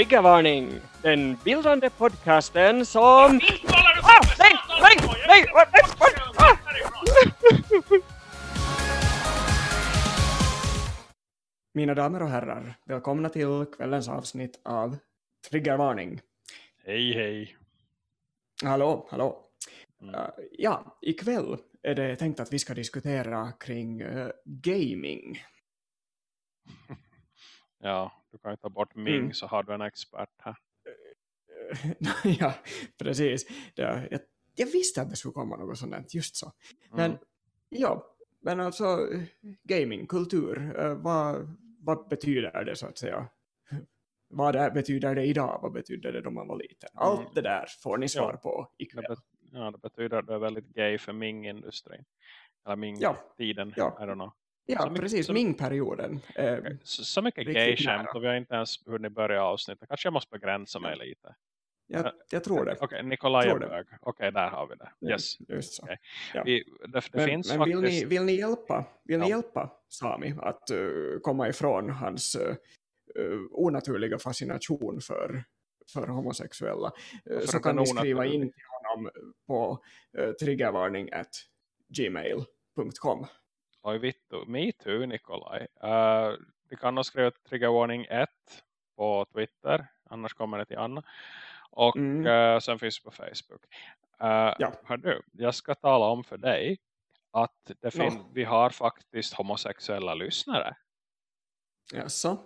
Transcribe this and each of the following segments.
Triggervarning! Den bildande podcasten som... Ah, nej, nej, nej! ah! Mina damer och herrar, välkomna till kvällens avsnitt av Triggervarning. Hej hej. Hallå, hallå. Mm. Uh, ja, ikväll är det tänkt att vi ska diskutera kring eh, gaming. Ja, du kan ju ta bort Ming Mm. så har du en expert här. Ja, precis. Det, jag, jag visste att det skulle komma något sånt, just så. Men Mm. ja, men alltså eh, gaming, kultur, eh, vad, vad betyder det så att säga? Vad det, betyder det idag? Vad betyder det då man var liten? Allt Mm. det där får ni svar Ja. på Det, ikväll. bet- ja, det betyder att du är väldigt gay för Ming-industrin. Eller Ja. Ming-tiden, Ja. I don't know. Ja, så mycket- precis. så- Ming-perioden. Eh, Så, så mycket gay-skämt och vi har inte ens hunnit börja avsnittet. Kanske jag måste begränsa mig lite. jag, jag tror det. Okej, Nikolaj är det. bög. Okej, där har vi det. Yes. Just så. Okej. Ja. Vi, det, det men finns men faktiskt... vill, ni, vill ni hjälpa, vill ni Ja. hjälpa Sami att eh, komma ifrån hans uh, onaturliga fascination för, för homosexuella eh, Varför så kan ni skriva onaturlig? in till honom på uh, triggervarning at gmail.com. Oj, vittu. Me too, Nikolaj. Uh, du kan nog skriva triggervarning 1 på Twitter. Annars kommer det till Anna. Och Mm. eh, sen finns det på Facebook. Uh, Ja. Hör du, jag ska tala om för dig att det fin- Nå. vi har faktiskt homosexuella lyssnare. Jaså,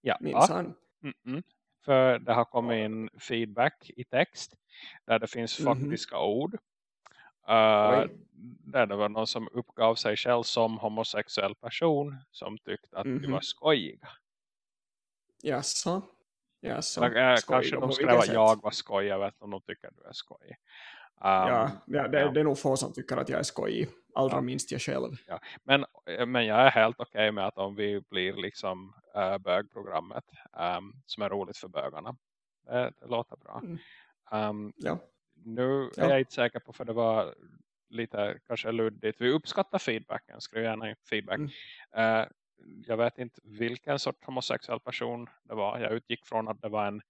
Ja, minsann. Mm-mm. För det har kommit in feedback i text där det finns Mhm. faktiska ord. Uh, Oj. där det var någon som uppgav sig själv som homosexuell person som tyckte att vi Mhm. var skojiga. Jaså, jaså. Äh, kanske de att sätt? jag var skojig. Jag vet inte om de tycker att du är skojig. Um, Ja, ja, det, ja. det är nog få som tycker att jag är skojig. Allra Ja. minst jag själv. Men, eh, men jag är helt okej med att om vi blir liksom äh, bögprogrammet ehm, som är roligt för bögarna. Det, det låter bra. Mm. Ehm, Ja. Nu Ja. är jag inte säker på för det var lite kanske luddigt. Vi uppskattar feedbacken. Skriv gärna feedback. Mm. Eh, jag vet inte vilken sorts homosexuell person det var. Jag utgick från att det var en,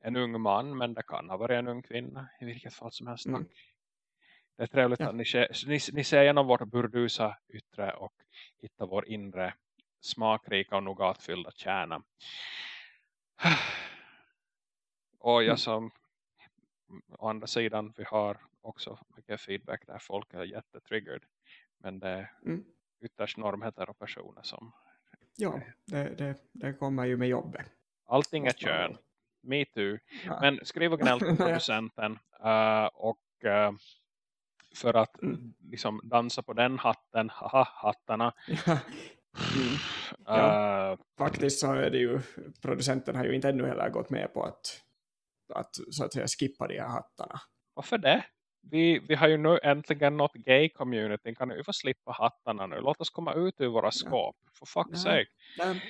en ung man. Men det kan ha varit en ung kvinna. I vilket fall som helst. Mm. Det är trevligt Ja. att ni, ni, ni ser igenom vårt burdusa yttre och hittar vår inre smakrika och nougatfyllda kärna. Och Mm. jag som å andra sidan vi har också mycket feedback där folk är jättetriggered. Men det är Mm. ytterst normheteropersoner som Ja, det, det, det kommer ju med jobbet. allting är kön. Me too. Ja. Men skriv och gnäll Ja. producenten. eh, och eh, för att Mm. liksom dansa på den hatten, haha, hattarna. Ja. Mm. Ja. eh, Faktiskt så är det ju, producenten har ju inte ännu heller gått med på att, att så att säga skippa de här hattarna. varför det? Vi, vi har ju nu äntligen något gay-community. Kan vi få slippa hattarna nu? Låt oss komma ut ur våra skåp. For fuck's Ja. sake. Nej,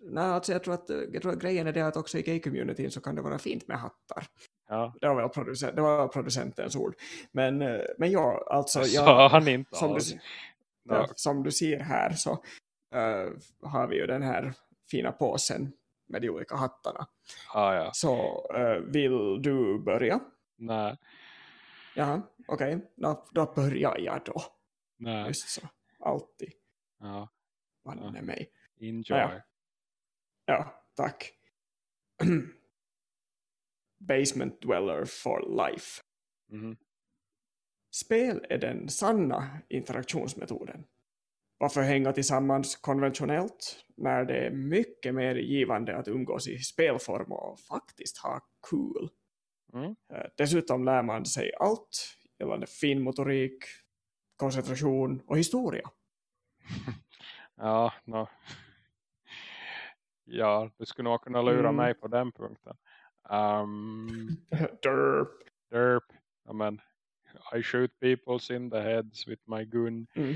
nej alltså jag, tror att, jag tror att grejen är det att också i gay-communityn så kan det vara fint med hattar. Ja. Det var väl producent, det var producentens ord. Men, men ja, alltså jag, han inte som, du, alls. ja, Ja. som du ser här så eh, har vi ju den här fina påsen med de olika hattarna. Ah, ja. Så eh, vill du börja? Nej. Ja, okej. Då, då börjar jag då. Nej. Just så. Alltid. Ja. Vanne mig. Enjoy. Ja. Ja, tack. Basement Dweller for Life. Mhm. Spel är den sanna interaktionsmetoden. Varför hänga tillsammans konventionellt när det är mycket mer givande att umgås i spelform och faktiskt ha kul? Mm. Eh, Dessutom lär man sig allt gällande finmotorik, koncentration och historia. Ja, no. ja, du skulle nog kunna lura Mm. mig på den punkten. Um, Derp. derp. I mean, I shoot peoples in the heads with my gun. Mm.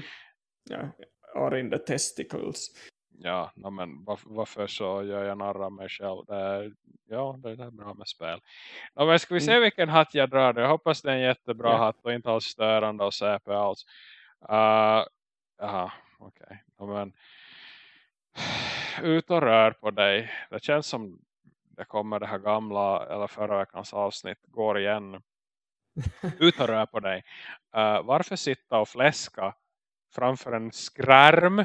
Ja, or in the testicles. Ja, men var, varför så gör jag narr av mig själv? Det är, ja, det är bra med spel. No, men ska vi se Mm. vilken hatt jag drar? Jag hoppas det är en jättebra Ja. hatt och inte alls störande och säpe alls. Uh, okej. No, men ut och rör på dig. Det känns som det kommer det här gamla eller förra veckans avsnitt går igen. Ut och rör på dig. Uh, varför sitta och fläska framför en skärm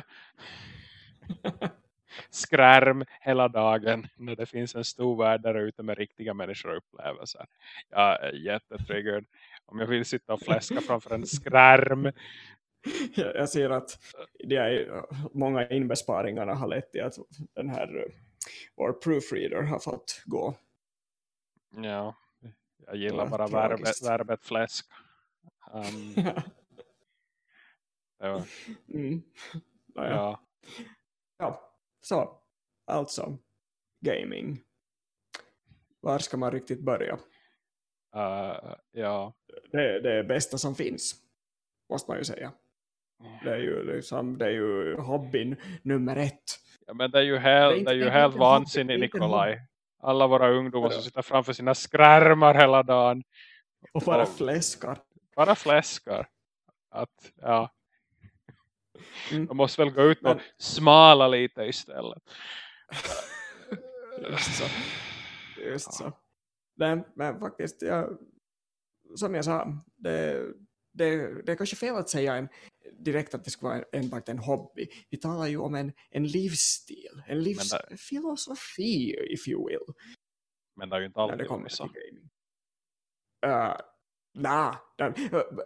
skärm hela dagen när det finns en stor värld där ute med riktiga människor och upplevelser. Jag är jättetriggered. Om jag vill sitta och fläska framför en skärm. Jag ser att det är, många inbesparingarna har lett till att den här vår proofreader har fått gå. Ja, jag gillar bara verbet, verbet fläsk. Um, ja. Mm. Naja. ja. ja, så alltså gaming. Var ska man riktigt börja? Uh, ja. Det, det är bästa som finns, måste man ju säga. Det är ju, liksom, det är ju hobbyn nummer ett. Ja, men det är ju helt, det är, ju helt vansinnigt Nikolaj. Alla våra ungdomar som sitter framför sina skärmar hela dagen. Och bara och, fläskar. Bara fläskar. Att, ja. Mm. De måste väl gå ut och men... smala lite istället. Just så. Just så. Nej, men faktiskt, jag, som jag sa, det, det, det är kanske fel att säga en, direkt att det ska vara enbart en hobby. Vi talar ju om en, en livsstil, en livsfilosofi, if you will. Men det är ju inte alltid så. Uh, nah,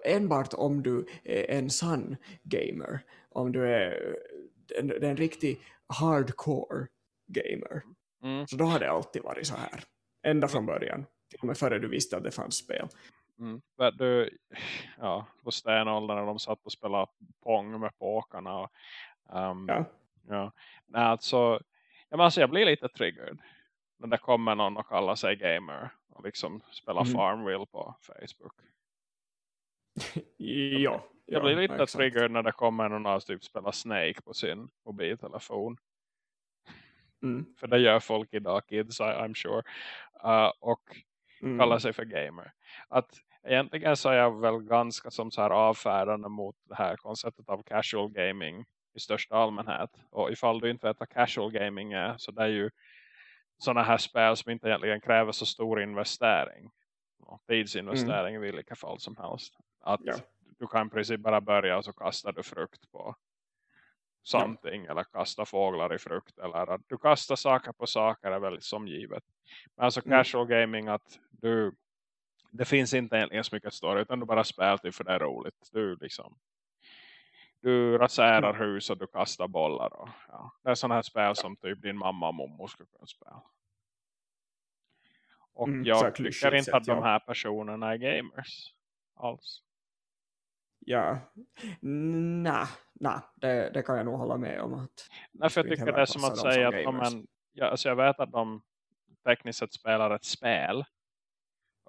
enbart om du är en sann gamer. Om du är en, en riktig hardcore gamer. Mm. Så då har det alltid varit så här. Ända från början. Till och med före du visste att det fanns spel. Mm. Du, ja, på stenåldern när de satt och spelade pong med påkarna. Och, um, ja. ja. Nej, alltså, ja, men alltså, jag blir lite triggered när det kommer någon och kallar sig gamer och liksom spelar mm. Farmville på Facebook. ja. Jag blir lite exakt. triggered när det kommer någon och typ spelar Snake på sin mobiltelefon. Mm. För det gör folk idag, kids, I, I'm sure. Uh, och mm. kallar sig för gamer. Att egentligen så är jag väl ganska som så här avfärdande mot det här konceptet av casual gaming i största allmänhet. Och ifall du inte vet vad casual gaming är så det är ju sådana här spel som inte egentligen kräver så stor investering. Tidsinvestering mm. i vilka fall som helst. Att ja. du kan i princip bara börja och så kastar du frukt på something ja. eller kasta fåglar i frukt eller att du kastar saker på saker är väldigt som givet. Men alltså mm. casual gaming att du det finns inte egentligen så mycket story utan du bara spelar till för det är roligt. Du liksom du raserar hus och du kastar bollar. Och, ja. Det är sådana här spel som typ din mamma och mommo skulle kunna spela. Och mm, jag tycker inte att de här personerna är gamers alls. Ja, nej, nej det, det kan jag nog hålla med om. Att nej, för jag tycker det är som att säga att de en, ja, alltså jag vet att de tekniskt sett spelar ett spel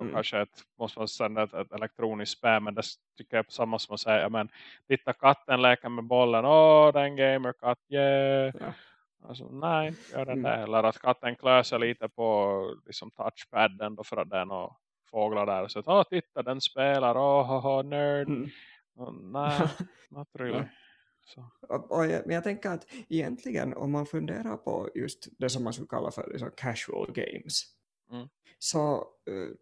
mm. kanske ett, måste man sända ett, ett elektroniskt spel. Men det tycker jag är samma som att säga. Men titta katten leker med bollen. Åh, den gamer-katt. Yeah. Ja. Alltså, nej, gör den mm. det. Eller att katten klöser lite på liksom, touchpadden. Då för att är några fåglar där. Så att, åh, titta, den spelar. Åh, haha, nerd. Mm. Och, nej, not really. Så. Och jag, men jag tänker att egentligen om man funderar på just det som man skulle kalla för liksom casual games mm. så uh,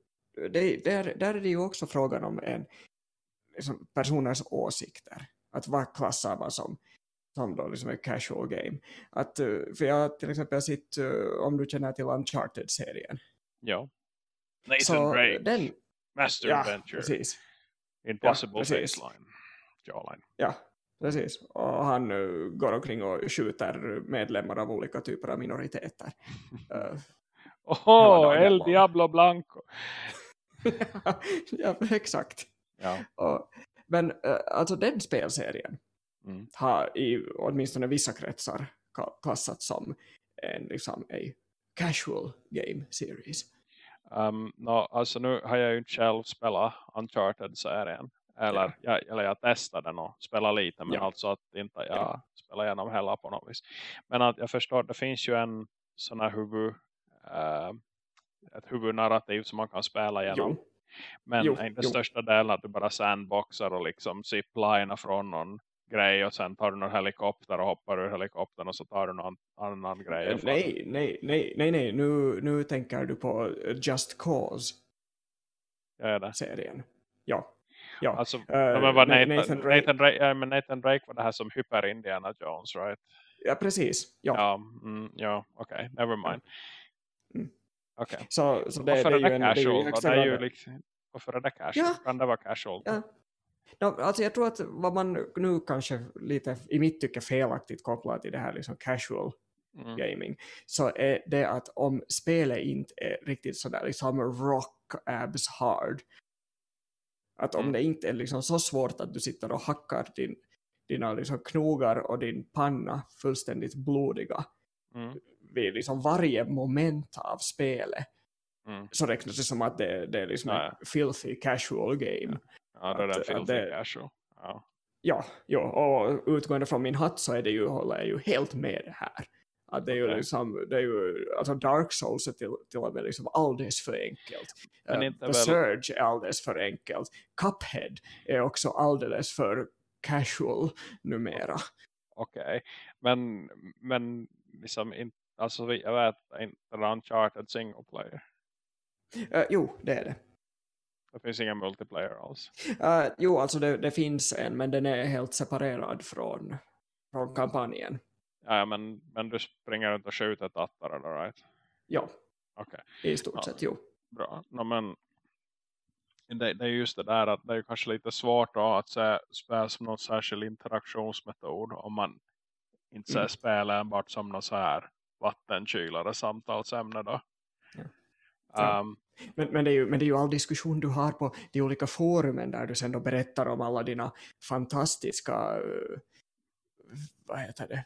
det, där, där är det ju också frågan om en, liksom personers åsikter. Att vad klassar man som, som då liksom ett casual game. Att, eh, för jag till exempel sett, eh, om du känner till Uncharted-serien. Ja. Nathan så Drake. Den, Master ja, Adventure. Precis. Impossible ja, precis. baseline. Jawline. Ja, precis. Och han uh, går omkring och skjuter medlemmar av olika typer av minoriteter. uh, Åh, oh, El Diablo Blanco. Ja, exakt. Ja. Och, men uh, alltså den spelserien mm. har i åtminstone vissa kretsar klassats som en liksom a casual game series. Um, no, alltså nu har jag ju inte själv spelat Uncharted-serien. Eller, ja. jag, eller jag testade den och spelade lite. Men ja. alltså att inte jag ja. spelar igenom hela på något vis. Men att jag förstår, det finns ju en sån här huvud... Uh, ett huvudnarrativ som man kan spela igenom. Jo. Men jo, inte jo. största delen att du bara sandboxar och liksom ziplinar från någon grej och sen tar du någon helikopter och hoppar ur helikoptern och så tar du någon annan grej. Nej, nej, nej, nej, nej. Nu, nu tänker du på Just Cause. Ja, det. Serien. Ja. Ja. Alltså, uh, men var Nathan, Nathan, Drake, Nathan, Drake, ja, men Nathan Drake var det här som hyper Indiana Jones, right? Ja, precis. Ja, ja, mm, ja okej. Okay. Never mind. Mm. Okay. Så, så det, det, är ju en, casual? Det är ju, det är ju liksom, varför är det casual? Ja. Kan det vara casual? Ja. No, alltså jag tror att vad man nu kanske lite i mitt tycke felaktigt kopplar till det här liksom casual mm. gaming så är det att om spelet inte är riktigt sådär liksom rock abs hard att om mm. det inte är liksom så svårt att du sitter och hackar din, dina liksom knogar och din panna fullständigt blodiga mm. Vid liksom varje moment av spelet mm. så räknas det som att det, det är liksom ja. filthy casual game. Ja, det är att, filthy det, casual. Ja. Ja, ja, och utgående från min hatt så är det ju, håller jag ju helt med det här. Att det är ju okay. liksom, det är ju, alltså Dark Souls är till, till och med liksom alldeles för enkelt. Uh, The väl... Surge är alldeles för enkelt. Cuphead är också alldeles för casual numera. Okej, okay. men, men liksom, in, alltså jag vet inte Uncharted single player. Uh, jo, det är det. Det finns ingen multiplayer alls. Uh, jo, alltså det, det, finns en, men den är helt separerad från, från kampanjen. Ja, men, men du springer runt och skjuter tattar, eller right? Ja, okay. i stort ja. sett, jo. Bra, no, men det, det, är just det där att det är kanske lite svårt då, att se spela som någon särskild interaktionsmetod om man inte ser mm. spela enbart som något så här vattenkylare samtalsämne då. Ja. Ja. Um, men, men, det är ju, men det är ju all diskussion du har på de olika forumen där du sen då berättar om alla dina fantastiska uh, vad heter det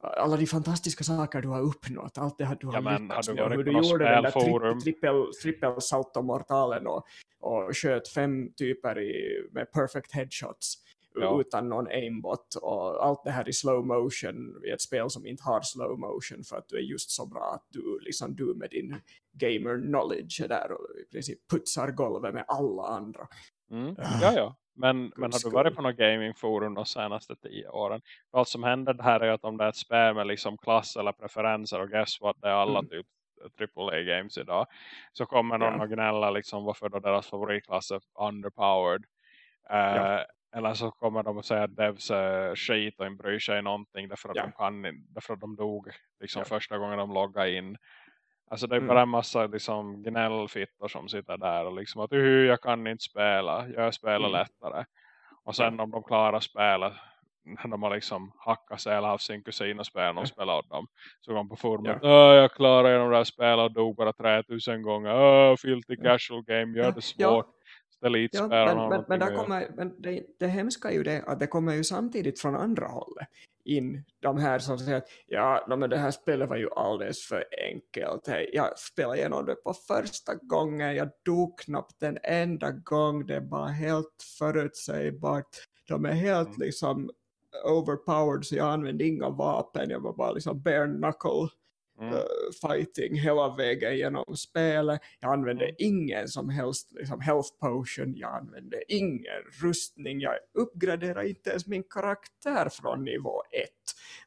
alla de fantastiska saker du har uppnått, allt det du har ja, men, lyckats med, hur du gjorde den där tri trippel, trippel salto mortalen och, och sköt fem typer i, med perfect headshots ja. utan någon aimbot och allt det här i slow motion i ett spel som inte har slow motion för att du är just så bra att du, liksom, du med din gamer knowledge är där och i princip putsar golvet med alla andra. Mm. Ja, ja. Men, men har du varit på något gamingforum de senaste tio åren? Allt som händer här är att om det är ett spel med liksom klass eller preferenser och guess what, det är alla mm. typ AAA-games idag. Så kommer någon ja. och gnälla liksom varför då deras favoritklass är underpowered. Uh, ja. Eller så kommer de att säga att devs är skit och inte bryr sig någonting därför att, ja. de, kan, därför att de dog liksom första gången de loggade in. Alltså det är mm. bara en massa liksom, gnällfittor som sitter där och liksom att jag kan inte spela, jag spelar mm. lättare. Och sen ja. om de klarar spelet när de har liksom hackat sig eller haft sin kusin och spelat och spelat dem. Så går på forumet, ja. jag klarar genom det här spelet och dog bara 3000 gånger. Filthy casual game, gör det svårt. Ja. Ja, men, men, men, där kommer, men det, det hemska är ju det att det kommer ju samtidigt från andra hållet in de här som säger att ja, men det här spelet var ju alldeles för enkelt. Hey, jag spelade igenom det på första gången, jag dog knappt en enda gång, det var helt förutsägbart. De är helt mm. liksom overpowered så jag använde inga vapen, jag var bara liksom bare knuckle mm. uh, fighting hela vägen genom spelet. Jag använde mm. ingen som helst liksom, health potion, jag använde ingen rustning, jag uppgraderade inte ens min karaktär från nivå 1.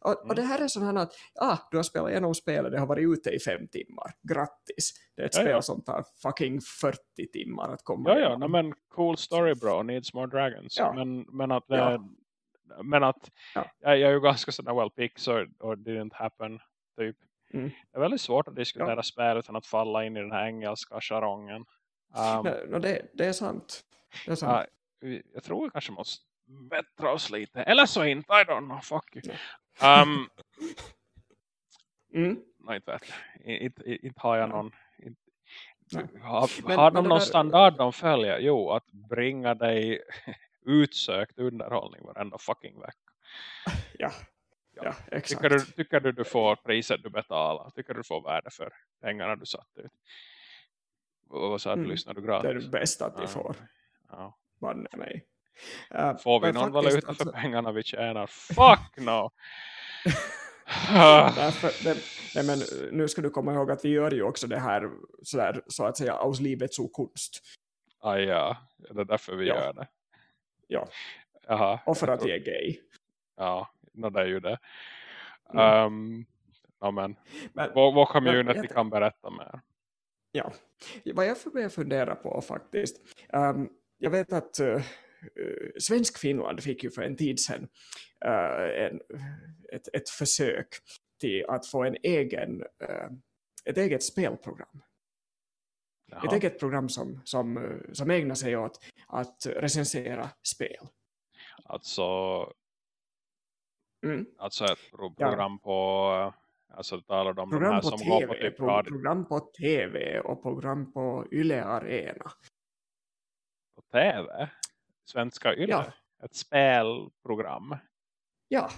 Och, mm. och, det här är här att, ah, du har spelat igenom spelet, det har varit ute i fem timmar, grattis. Det är ett ja, spel ja. som tar fucking 40 timmar att komma Ja, ja, no, men cool story bro, needs more dragons. Ja. Men, men att, äh, men att ja. jag, jag är ju ganska sådär well picked so it didn't happen typ. Mm. Det är väldigt svårt att diskutera ja. spel utan att falla in i den här engelska charongen. Um, no, det, det, är sant. Det är sant. Uh, jag tror vi kanske måste bättra oss lite. Eller så inte, I don't know, fuck you. Um, mm. Nej, inte vet Inte, inte har jag någon... Inte, har, men, har de någon där... standard de följer? Jo, att bringa dig utsökt underhållning varenda fucking vecka. Ja, Ja. Tycker du, tycker du du får priset du betalar? Tycker du får värde för pengarna du satt ut? Och vad sa du, mm. lyssnar du gratis? Det är det bästa att vi ja. får. Ja. Banne mig. Uh, får vi någon valuta alltså... för pengarna vi tjänar? Fuck no! Därför, det, nej men nu ska du komma ihåg att vi gör ju också det här sådär, så att säga aus livet så. Ah, ja, det är därför vi ja. gör det. Ja, Aha, och för att vi är gay. Ja, no, det är ju det. Mm. Um, ja, men, men jag, kan berätta mer. Ja, vad jag börjar fundera på faktiskt. Um, jag vet att uh, Svensk Finland fick ju för en tid sedan uh, en, ett, ett försök till att få en egen, uh, ett eget spelprogram. Jaha. Ett eget program som, som, som ägnar sig åt att recensera spel. Alltså, mm. alltså ett program ja. på Alltså talar de program de här som TV, går på typ pro program på TV och program på Yle Arena. På TV? Svenska Yle? Ja. Ett spelprogram? Ja.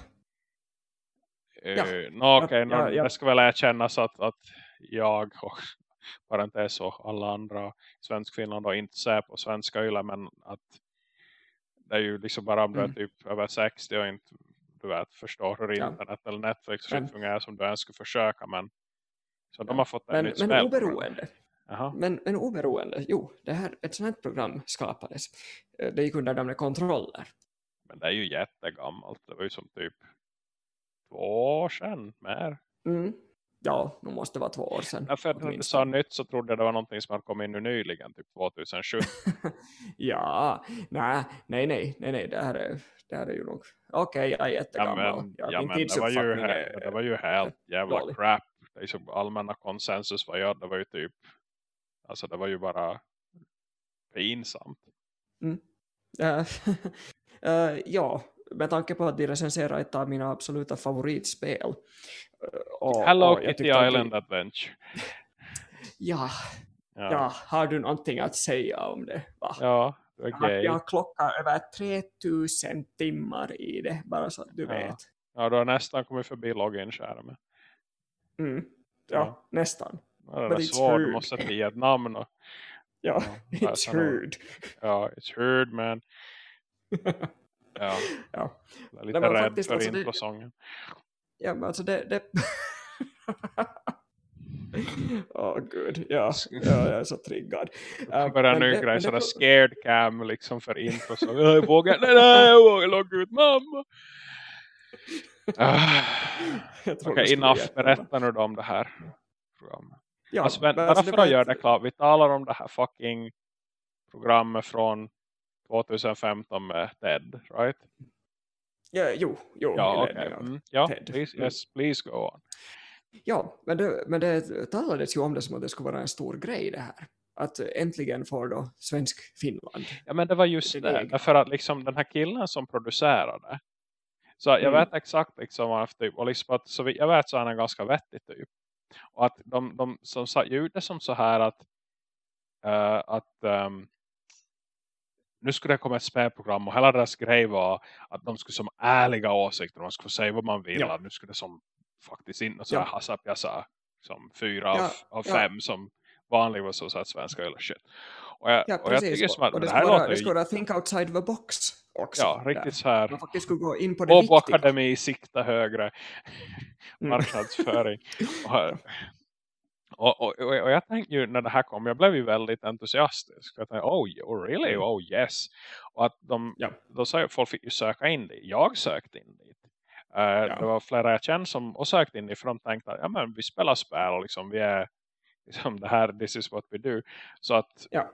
Uh, ja. No, okay, ja, ja, Det ska väl erkännas att, att jag och parentes och alla andra i svensk Finland och inte ser på svenska Yle men att det är ju liksom bara om du är mm. typ över 60 och inte du vet, förstår hur ja. internet eller Netflix men, fungerar som du ens skulle försöka. Men, så de har fått en men, men oberoende. Men, men oberoende, jo, det här, ett sånt här program skapades. Eh, det gick under namnet kontroller. Men det är ju jättegammalt. Det var ju som typ två år sedan, mer. Mm. Ja, det måste vara två år sedan. Ja, för när du sa nytt så trodde jag det var någonting som hade kommit in nu nyligen, typ 2007. ja, nej, nej, nej, nej, nej, det här är, det här är ju nog, okej, okay, jag är jättegammal. Ja, men, ja, ja, men det, var ju, är, det var ju helt jävla dålig. crap. Det är så allmänna konsensus var jag, det var ju typ, alltså det var ju bara pinsamt. Mm. Uh, uh, ja, med tanke på att de recenserar ett av mina absoluta favoritspel och, Hello och Kitty Island det... Adventure. ja, ja. ja, har du någonting att säga om det? Va? Ja, okay. Jag har klockat över 3000 timmar i det, bara så att du ja. vet. Ja, du har nästan kommit förbi login-skärmen. Mm. Ja, ja, nästan. Ja, det är svårt, du måste säga ett namn. Och, ja, ja, it's heard. Ja, it's heard, man. ja. ja. Jag är lite Nej, rädd faktiskt, för alltså introsången. Ja, men alltså det... det... Åh oh, gud, ja, ja, jag är så triggad. Uh, bara nu grej sådär scared cam liksom för info så jag vågar, nej, nej, jag vågar logga ut mamma. Uh, Okej, okay, enough, berätta nu om det här programmet. Ja, alltså, men, bara alltså, för att göra det klart, vi talar om det här fucking programmet från 2015 med Ted, right? Ja, jo, jo. Ja, okay. mm, ja please, mm. yes, please go on. Ja, men det, men det talades ju om det som att det skulle vara en stor grej det här. Att äntligen får då svensk Finland. Ja, men det var just det. det därför att liksom den här killen som producerade. Så jag mm. vet exakt liksom, typ, och liksom att, så jag vet så är han ganska vettig typ. Och att de, de som gjorde som så här att, uh, att um, nu skulle det komma ett spelprogram och hela deras grej var att de skulle som ärliga åsikter man skulle säga vad man vill ja. nu skulle det som faktiskt in och så ja. Hassap jag sa som fyra ja. av, av fem som vanligt var så, att svenska eller shit. Och jag, ja, och jag tycker som att och det, det här låter det skulle vara think outside the box också. Ja, riktigt så här. Man faktiskt skulle gå in på det Bobo Academy sikta högre mm. marknadsföring. och, och, och, och, jag tänkte ju när det här kom, jag blev ju väldigt entusiastisk. Jag tänkte, oh, oh really? Mm. Oh yes. Och att de, ja. då sa folk fick ju söka in dit. Jag sökte in dit. Uh, ja. Det var flera jag kände som och sökte in de tänkte att ja, men vi spelar spel och liksom, vi är liksom det här, this is what we do. Så att ja.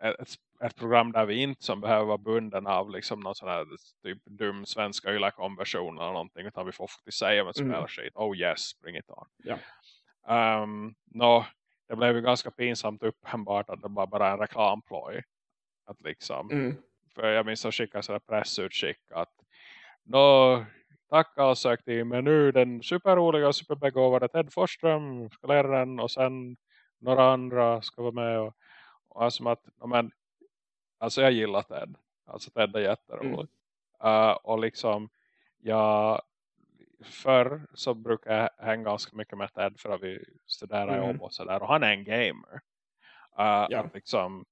ett, ett program där vi inte som behöver vara bunden av liksom någon sån här typ dum svenska ylakonversion eller någonting utan vi får faktiskt säga vad mm. skit. Oh yes, bring it on. Ja. Um, no, det blev ju ganska pinsamt uppenbart att det var bara en reklamploj. Att liksom, mm. För jag minns att skicka sådär pressutskick att no, tack sök till men nu den superroliga och superbegåvade Ted Forsström ska lära den och sen några andra ska vara med och, och alltså att men, alltså jag gillar Ted alltså Ted är jätterolig mm. uh, och liksom jag förr så brukar jag hänga ganska mycket med Ted för att vi studerar mm. jobb och sådär. Och han är en gamer. Uh, ja. liksom,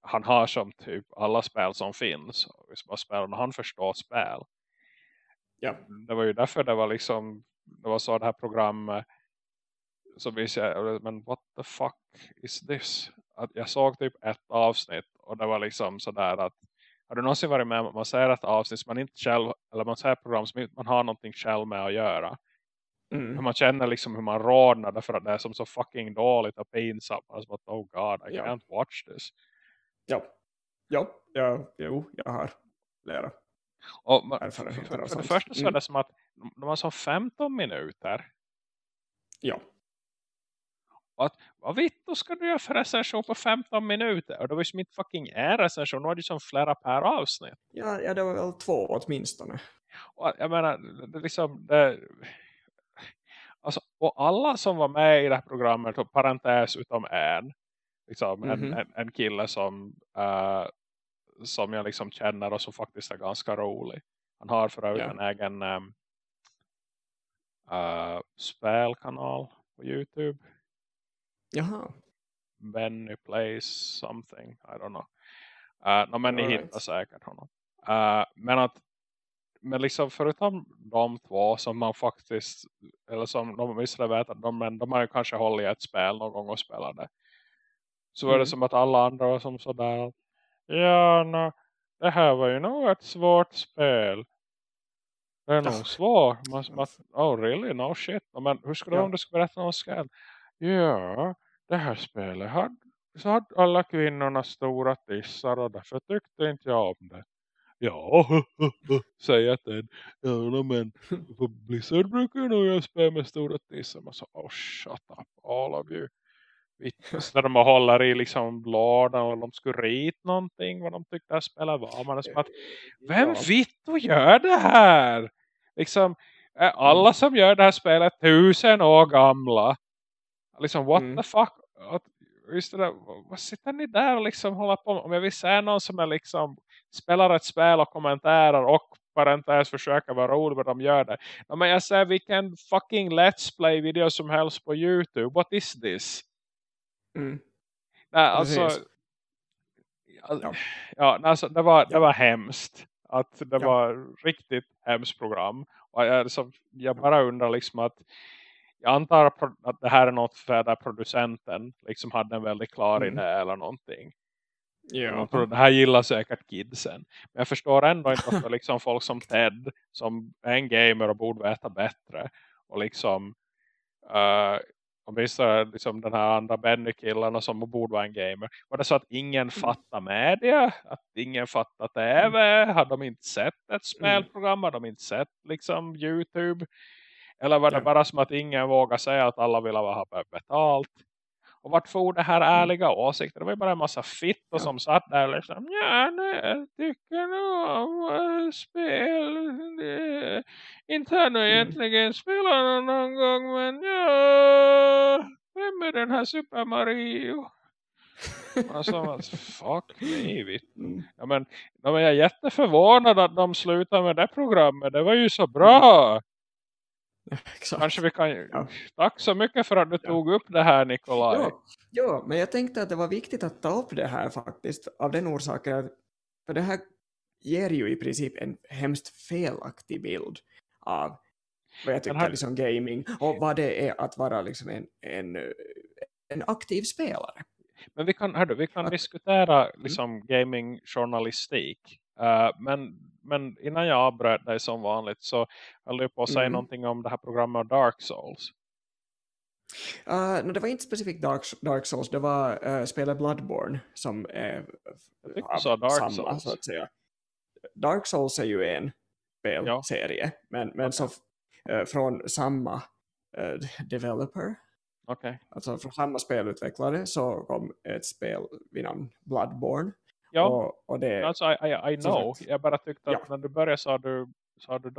han har som typ alla spel som finns. Och spel, och han förstår spel. Ja. Det var ju därför det var liksom det var så det här programmet så visste jag, men what the fuck is this? Att jag såg typ ett avsnitt och det var liksom sådär att Har du någonsin varit med om att man ser ett avsnitt som man inte själv, eller man ser program som man har någonting själv med att göra. Mm. Hur man känner liksom hur man rådnar därför att det är som så fucking dåligt och pinsamt. Alltså, oh god, I ja. can't watch this. Ja, ja, ja jo, jag har flera. Och, för, för, för, för det första så är det mm. som att de har så 15 minuter. Ja. Att, vad vitt då ska du göra för recension på 15 minuter? Och det var ju som inte fucking en recension, det var ju som flera per avsnitt. Ja, ja det var väl två åtminstone. Och jag menar, det liksom, det, alltså, och alla som var med i det här programmet, och parentes utom en, liksom, mm -hmm. en, mhm. en, en, kille som, uh, som jag liksom känner och som faktiskt är ganska rolig. Han har för övrigt ja. en egen uh, spelkanal på Youtube. Jaha. Benny plays something, I don't know. Uh, no, men ni right. hittar säkert honom. Uh, men att men liksom förutom de två som man faktiskt eller som de visste vet att de, men de har ju kanske hållit ett spel någon gång och spelade. Så mm. var det som att alla andra var som sådär ja, no, det här var ju nog ett svårt spel. Det är nog svårt. Man, man, oh really? No shit. Men hur skulle ja. om du skulle berätta något skall? Ja, det här spelet hade, så hade alla kvinnorna stora tissar och därför tyckte inte jag om det. Ja, säger Ted. Ja, men på Blizzard brukar ju nog göra spel med stora tissar. Man sa, oh shut up all of you. När de håller i liksom lådan och de skulle rita någonting vad de tyckte att spelet var. Man är som att, vem vitt och gör det här? Liksom, är alla mm. som gör det här spelet tusen år gamla? Liksom, what mm. the fuck? Just det vad sitter ni där och liksom håller på Om jag vill säga någon som är liksom spelar ett spel och kommenterar och parentes försöka vara rolig vad de gör det. Ja, men jag säger vilken fucking let's play video som helst på Youtube. What is this? Mm. Nej, alltså, ja. ja, alltså det var, det var hemskt. Att det ja. var riktigt hemskt program. Och jag, alltså, jag bara undrar liksom att jag antar att det här är något för där producenten liksom hade en väldigt klar mm. idé eller någonting. Ja. Tror, det här gillar säkert kidsen. Men jag förstår ändå inte att liksom folk som Ted som är en gamer och borde veta bättre och liksom uh, åtminstone liksom den här andra Benny-killarna som borde vara en gamer. Var det så att ingen mm. fattar media? Att ingen fattar tv? Mm. Har de inte sett ett spelprogram? Har de inte sett liksom Youtube? Eller var det bara som att ingen vågar säga att alla vill ha betalt? Och vart får det här ärliga åsikter? Det var ju bara en massa fitt ja. som satt där liksom. Ja, nej, jag tycker nog om äh, spel. Det, inte har nog egentligen spelat någon gång. Men ja, vem är den här Super Mario? Alltså, fuck me. Mm. Ja, men, ja, men jag är jätteförvånad att de slutar med det programmet. Det var ju så bra. Exakt. Kanske vi kan... Ja. Tack så mycket för att du ja. tog upp det här Nikolaj. Ja. ja, men jag tänkte att det var viktigt att ta upp det här faktiskt. Av den orsaken att för det här ger ju i princip en hemskt felaktig bild av vad jag tycker här... liksom gaming och vad det är att vara liksom en, en, en aktiv spelare. Men vi kan, hördu, vi kan att... diskutera mm. liksom gamingjournalistik. Uh, men men innan jag avbröt dig som vanligt så höll du på att säga mm. någonting om det här programmet Dark Souls. Uh, no, det var inte specifikt Dark, Dark Souls, det var uh, spelet Bloodborne som är uh, Dark samma Souls. så att säga. Dark Souls är ju en spelserie, ja. men, men okay. så uh, från samma developer. Okay. Alltså från samma spelutvecklare så kom ett spel vid namn Bloodborne. Ja, och, och det, alltså, I, I, I know. Jag bara tyckte att ja. när du började sa du, sa du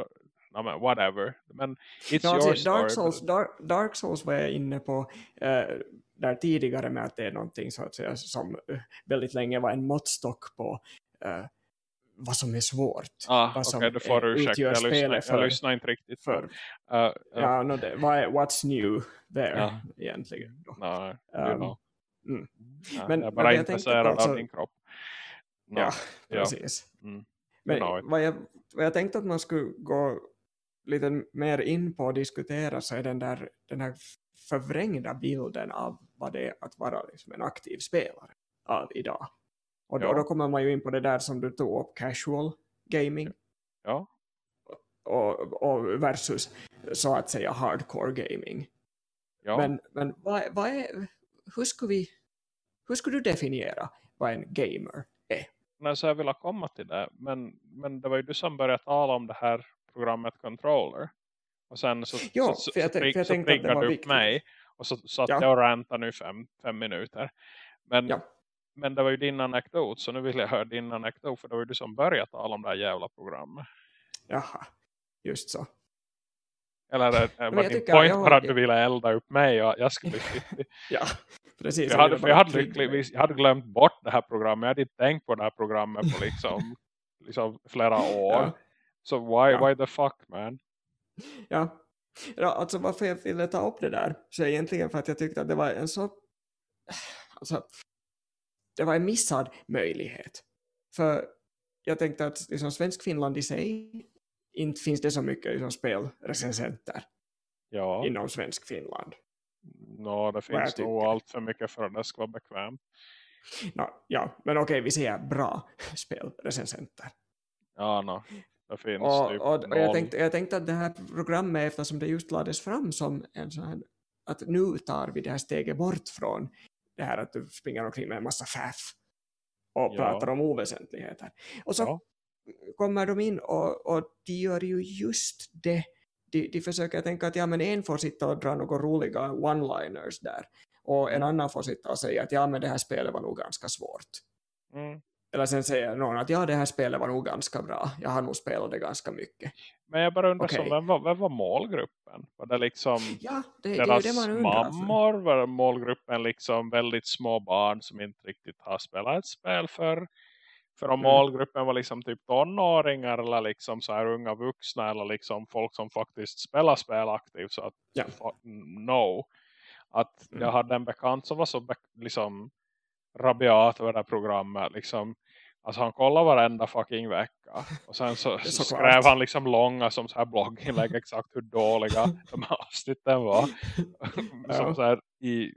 no, men whatever. Men it's ja, your alltså, Dark Souls, Dark, Dark, Souls var jag inne på uh, där tidigare med att det är någonting så att säga, som uh, väldigt länge var en måttstock på uh, vad som är svårt. Ah, vad som okay, du får ursäkta. Jag, lyssnar, för, jag lyssnar inte riktigt. För, uh, ja, no, det, vad what's new there ja. egentligen? No, you um, mm. ja, men, jag är bara men intresserad av alltså, din kropp. No, ja, precis. Mm. Men vad jag, vad jag tänkte att man skulle gå lite mer in på och diskutera så är den där den här förvrängda bilden av vad det är att vara liksom en aktiv spelare av idag. Och då, då, kommer man ju in på det där som du tog upp, casual gaming. Ja. Och, och versus så att säga hardcore gaming. Ja. Men, men vad, vad är, hur, skulle vi, hur skulle du definiera vad en gamer är? Nej, så jag vill komma till det. Men, men det var ju du som började tala om det här programmet Controller. Och sen så, jo, så, för jag, så, jag så prickade du upp mig. Och så satt ja. jag och rantade nu fem, fem minuter. Men, ja. men det var ju din anekdot. Så nu vill jag höra din anekdot. För det var ju du som började tala om det här jävla programmet. Jaha, just så. Eller var din point bara att du ville elda upp mig och jag skulle bli Ja, precis. Jag hade, jag, hade lyckligtvis, jag hade glömt bort det här programmet. Jag hade inte tänkt på det här programmet på liksom, liksom flera år. Ja. Så why, ja. why the fuck man? Ja. ja, alltså varför jag ville ta upp det där så egentligen för att jag tyckte att det var en så alltså, det var en missad möjlighet. För jag tänkte att liksom, svensk Finland i sig inte finns det så mycket liksom, spelrecensenter ja. inom svensk Finland. No, det finns nog allt för mycket för att det ska vara bekvämt. No, ja, men okej, vi säger bra spelrecensenter. Ja, no. det finns och, typ och, och jag, tänkte, jag tänkte att det här programmet, eftersom det just lades fram som en sån här, att nu tar vi det här steget bort från det här att du springer omkring med en massa faff och ja. pratar om oväsentligheter. Och så ja. kommer de in och, och de gör ju just det. De, de försöker tänka att ja, men en får sitta och dra några roliga one-liners där. Och en annan får sitta och säga att ja, men det här spelet var nog ganska svårt. Mm. Eller sen säger någon att ja, det här spelet var nog ganska bra. Jag har nog spelat det ganska mycket. Men jag bara undrar, okay. så, vem, var, vem var målgruppen? Var det liksom ja, det, deras det det man mammor? Var målgruppen liksom väldigt små barn som inte riktigt har spelat ett spel för? För om mm. målgruppen var liksom typ tonåringar eller liksom så här unga vuxna eller liksom folk som faktiskt spelar spel aktivt så att ja. no. Att mm. jag hade en bekant som var så liksom rabiat över det här programmet liksom Alltså han kollar varenda fucking vecka. Och sen så, så skrev han liksom långa som så här blogginlägg exakt hur dåliga de här avsnitten var. som så här i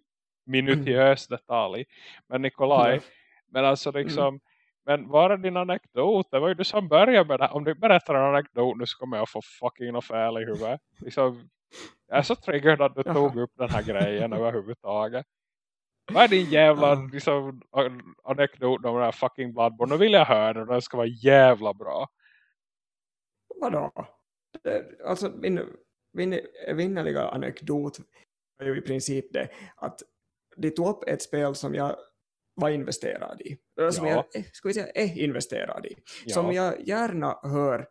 minutiös detalj. Men Nikolaj, men alltså liksom mm. Men var är din anekdot? Det var ju du som började med det. Om du berättar en anekdot nu så kommer jag få fucking fel i huvudet. Liksom, jag är så triggered att du tog upp den här grejen överhuvudtaget. Vad är din jävla liksom, anekdot om den här fucking Bloodborne? Nu vill jag höra den. Den ska vara jävla bra. Vadå? Alltså min, min vinnerliga anekdot är ju i princip det att de tog upp ett spel som jag var investerad i. Som ja. jag ska vi säga, är investerad i. Ja. Som jag gärna hör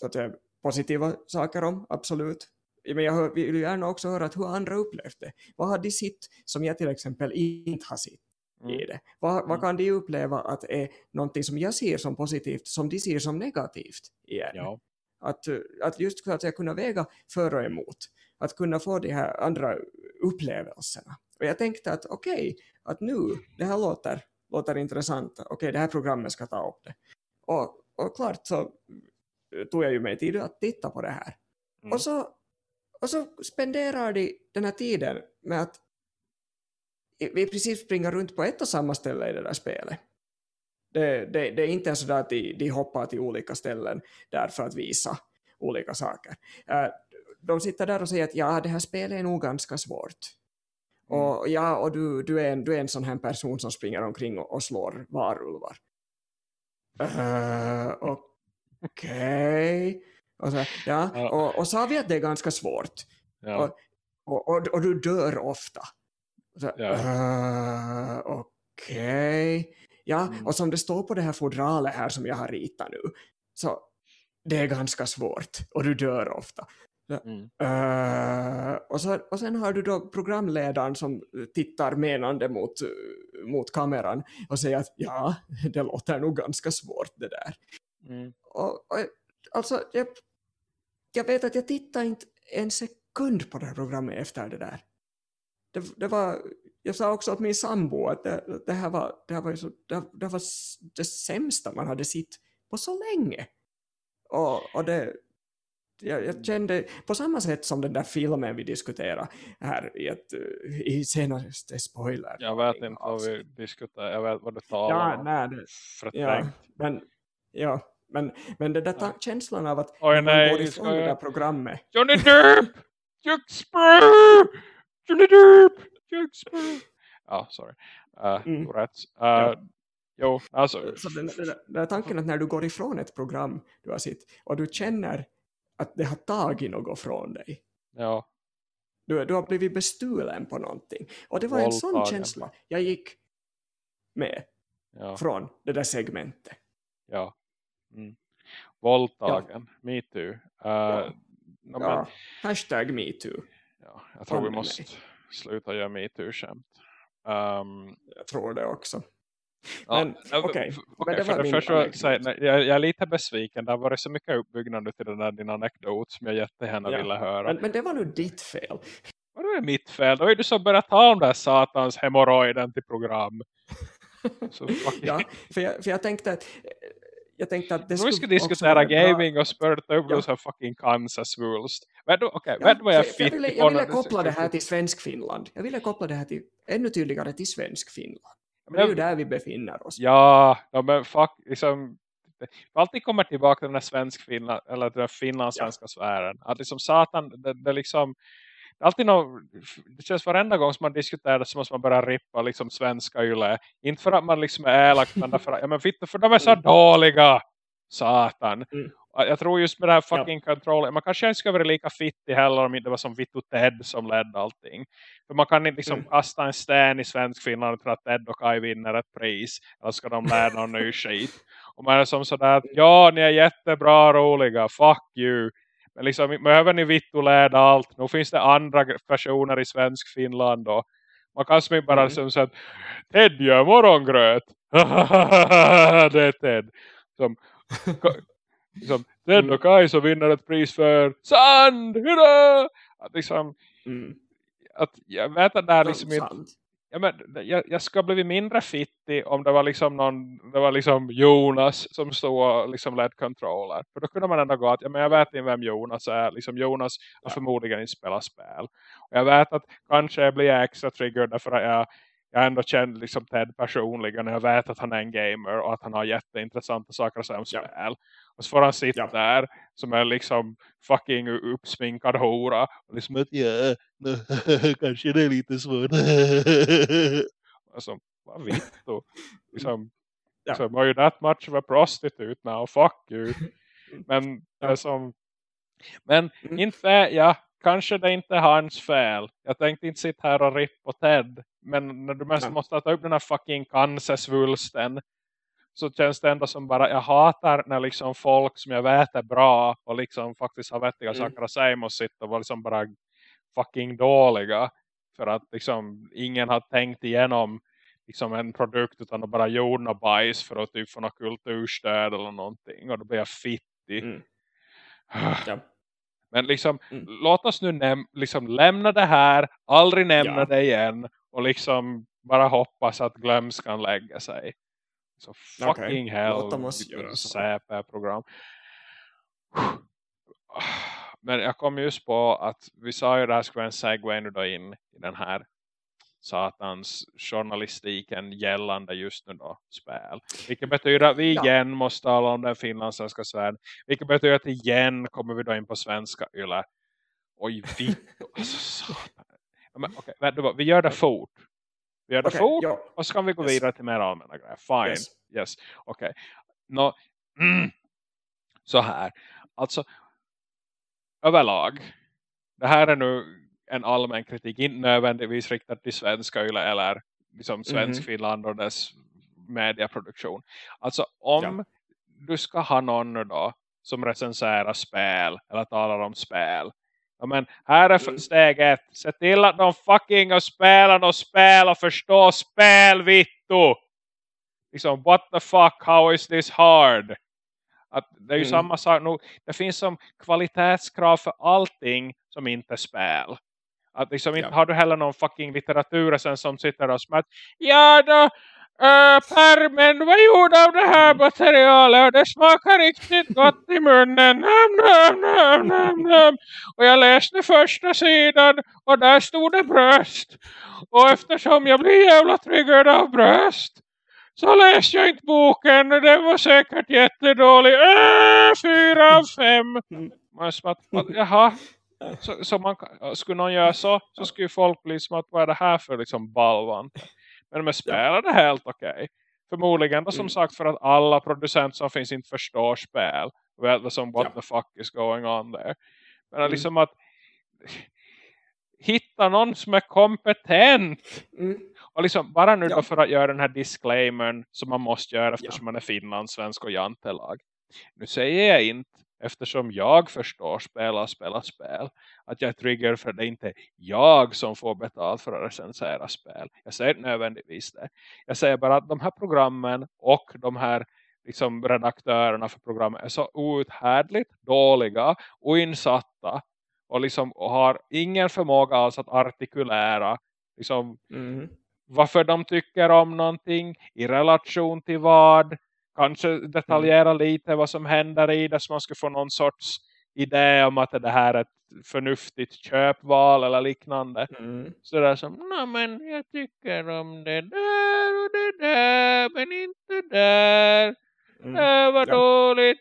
så att säga, positiva saker om, absolut men jag vill gärna också höra hur andra upplevt det. Vad har de sett som jag till exempel inte har sett mm. i det? Vad, vad mm. kan de uppleva att är någonting som jag ser som positivt som de ser som negativt i en? Ja. Att, att just för att jag kunna väga för och emot. Att kunna få de här andra upplevelserna. Och jag tänkte att okej, okay, att nu, det här låter, låter intressant. Okej, okay, det här programmet ska ta upp det. Och, och klart så tog jag ju mig tid att titta på det här. Mm. Och så och så spenderar de den här tiden med att vi precis springer runt på ett och samma ställe i det där spelet. Det, det, det är inte så att de, de hoppar till olika ställen där för att visa olika saker. Uh, de sitter där och säger att ja, det här spelet är nog ganska svårt. Mm. Och ja, och du, du, är en, du är en sån här person som springer omkring och, och slår varulvar. Uh, Okej. Okay. Och, så, ja, ja. Och, och sa vi att det är ganska svårt. Ja. Och, och, och, och, du dör ofta. Så, ja. uh, Okej. Okay. Ja, mm. och som det står på det här fodralet här som jag har ritat nu. Så det är ganska svårt. Och du dör ofta. Mm. Uh, och, så, och sen har du då programledaren som tittar menande mot, mot kameran och säger att ja, det låter nog ganska svårt det där. Mm. Och, och, alltså, jag jag vet att jag tittade inte en sekund på det här programmet efter det där. Det, det var, jag sa också åt min sambo att det, det här var, det, här var, så, det, det var det sämsta man hade sett på så länge. Och, och det, jag, jag, kände på samma sätt som den där filmen vi diskuterade här i, ett, i senaste spoiler. Jag vet inte vad vi diskuterar, jag vet vad du talar ja, om. Nej, det, ja, men, ja, men, men den där ja. känslan av att Oj, man går ifrån det där programmet. Johnny Depp! Sparrow! Johnny Depp! Sparrow! Ja, sorry. Uh, mm. rätt. Uh, ja. Jo, alltså. Så den, den, den tanken att när du går ifrån ett program du har sitt och du känner att det har tagit något från dig. Ja. Du, du har blivit bestulen på någonting. Och det var Våldtagen. en sån känsla jag gick med ja. från det där segmentet. Ja. Mm. Våldtagen. Ja. Me too. Uh, ja. No, men, ja. Hashtag me too. Ja, jag tror vi måste mig. sluta göra me too-skämt. Um, jag tror det också. Men, ja, okay. okay, det för det första, så, jag, jag, är lite besviken. Det har varit så mycket uppbyggnad till den där din anekdot som jag jättegärna ja. ville höra. Men, men, det var nu ditt fel. Vadå är mitt fel? Då är du som börjat ta om där satans hemorrojden till program. Så, ja, för jag, för jag tänkte att jag tänkte att det skulle ska diskutera gaming och spurta upp ja. så fucking Kansas-svulst. Okej, okay, ja, jag Jag ville, jag ville koppla det här till svensk Finland. Jag ville koppla det här till, ännu tydligare till svensk Finland. Men det är ju där vi befinner oss. Ja, ja men fuck, liksom, alltid kommer tillbaka till den här svensk Finland, eller den finlandssvenska ja. sfären. Att liksom satan, det, det liksom alltid någon, det känns varenda gång som man diskuterar det så måste man börja rippa liksom svenska yle. Inte för att man liksom är elak utan för att, ja men fitta för de är så mm. dåliga satan. Mm. Jag tror just med det här fucking ja. control, man kanske inte ska vara lika fittig heller om det var som Vittu Ted som ledde allting. För man kan inte liksom mm. kasta en sten i svensk Finland för att Ted och Kai vinner ett pris. Eller ska de lära någon ny skit. Och man är som sådär att ja ni är jättebra roliga, fuck you. Men liksom, behöver ni Vittu lära allt? Nu finns det andra personer i svensk Finland då. Man kan som bara mm. som så att Ted gör morgongröt. det är Ted. Som, liksom, Ted och Kai så vinner ett pris för sand! Hurra! Att liksom, mm. att jag vet att det är liksom inte, ja, men, jag, jag ska bli mindre fittig om det var liksom någon, det var liksom Jonas som stod och liksom led controller. För då kunde man ändå gå att, ja, men jag vet inte vem Jonas är. Liksom Jonas har ja. förmodligen inte spelat spel. Och jag vet att kanske jag blir extra triggered därför att jag jag ändå känner liksom Ted personligen och jag vet att han är en gamer och att han har jätteintressanta saker att säga om spel. Ja. Och så får han sitta ja. där som är liksom fucking uppsminkad hora. Och liksom att ja, kanske det är lite svårt. alltså, vad vitt då? Liksom, ja. liksom, are you that much of a prostitute now? Fuck you. Men, ja. som, men mm. inte, ja, kanske det inte är hans fel. Jag tänkte inte sitta här och rippa Ted. Men när du måste, måste ta upp den här fucking cancersvulsten så känns det ändå som bara, jag hatar när liksom folk som jag vet är bra och liksom faktiskt har vettiga mm. saker att säga måste sitta och vara liksom bara fucking dåliga. För att liksom ingen har tänkt igenom liksom en produkt utan att bara gjorde något bajs för att typ få något kulturstöd eller någonting. Och då blir jag fittig. Mm. ja. Men liksom, mm. låt oss nu liksom lämna det här, aldrig nämna ja. det igen och liksom bara hoppas att glömskan lägga sig. Så fucking okay. hell, säpe-program. Men jag kom just på att vi sa ju att det här skulle vara en segway nu då in i den här satans journalistiken gällande just nu då spel. Vilket betyder att vi igen ja. måste tala om den finlandssvenska sfären. Vilket betyder att igen kommer vi då in på svenska yle. Oj, vitt. alltså, Men, okay, vi gör det fort. Vi gör det okay, fort ja. och så kan vi gå yes. vidare till mer allmänna grejer. Fine. Yes. yes. Okej. Okay. No, mm. Så här. Alltså överlag. Det här är nu en allmän kritik. Inte nödvändigtvis riktad till svenska eller liksom svensk mm. Finland och dess mediaproduktion. Alltså om ja. du ska ha någon då som recenserar spel eller talar om spel Ja, men här är mm. steg ett. Se till att de fucking och spelar och spel och förstår spel, Vittu. Liksom, what the fuck, how is this hard? Att det är ju mm. samma sak. Nu, det finns som kvalitetskrav för allting som inte är spel. Att liksom ja. har du heller någon fucking litteratur sen som sitter och smärt. Ja då, äh, pärmen vad gjorde av det här materialet och det smakar riktigt gott i munnen nam, nam, nam, nam, nam. och jag läste första sidan och där stod det bröst och eftersom jag blir jävla triggad av bröst så läste jag inte boken och den var säkert jättedålig äh, fyra av fem man som att, jaha så, så man, skulle någon göra så så skulle folk bli som att vad är det här för liksom balvant men de spelade ja. helt okej. Okay. Förmodligen då som mm. sagt för att alla producenter som finns inte förstår spel. Vet som what ja. the fuck is going on there. Men mm. liksom att hitta någon som är kompetent. Mm. Och liksom bara nu ja. då för att göra den här disclaimern som man måste göra eftersom ja. man är finlandssvensk och jantelag. Nu säger jag inte eftersom jag förstår spela spela spel att jag är trigger för det är inte jag som får betalt för att recensera spel. Jag säger nödvändigtvis det. Jag säger bara att de här programmen och de här liksom redaktörerna för programmen är så outhärdligt dåliga och insatta och liksom och har ingen förmåga alls att artikulära liksom mm. varför de tycker om någonting i relation till vad kanske detaljera mm. lite vad som händer i det så man ska få någon sorts idé om att det här är ett förnuftigt köpval eller liknande. Mm. Så det är som, nej men jag tycker om det där och det där men inte där. Mm. Det var ja. dåligt.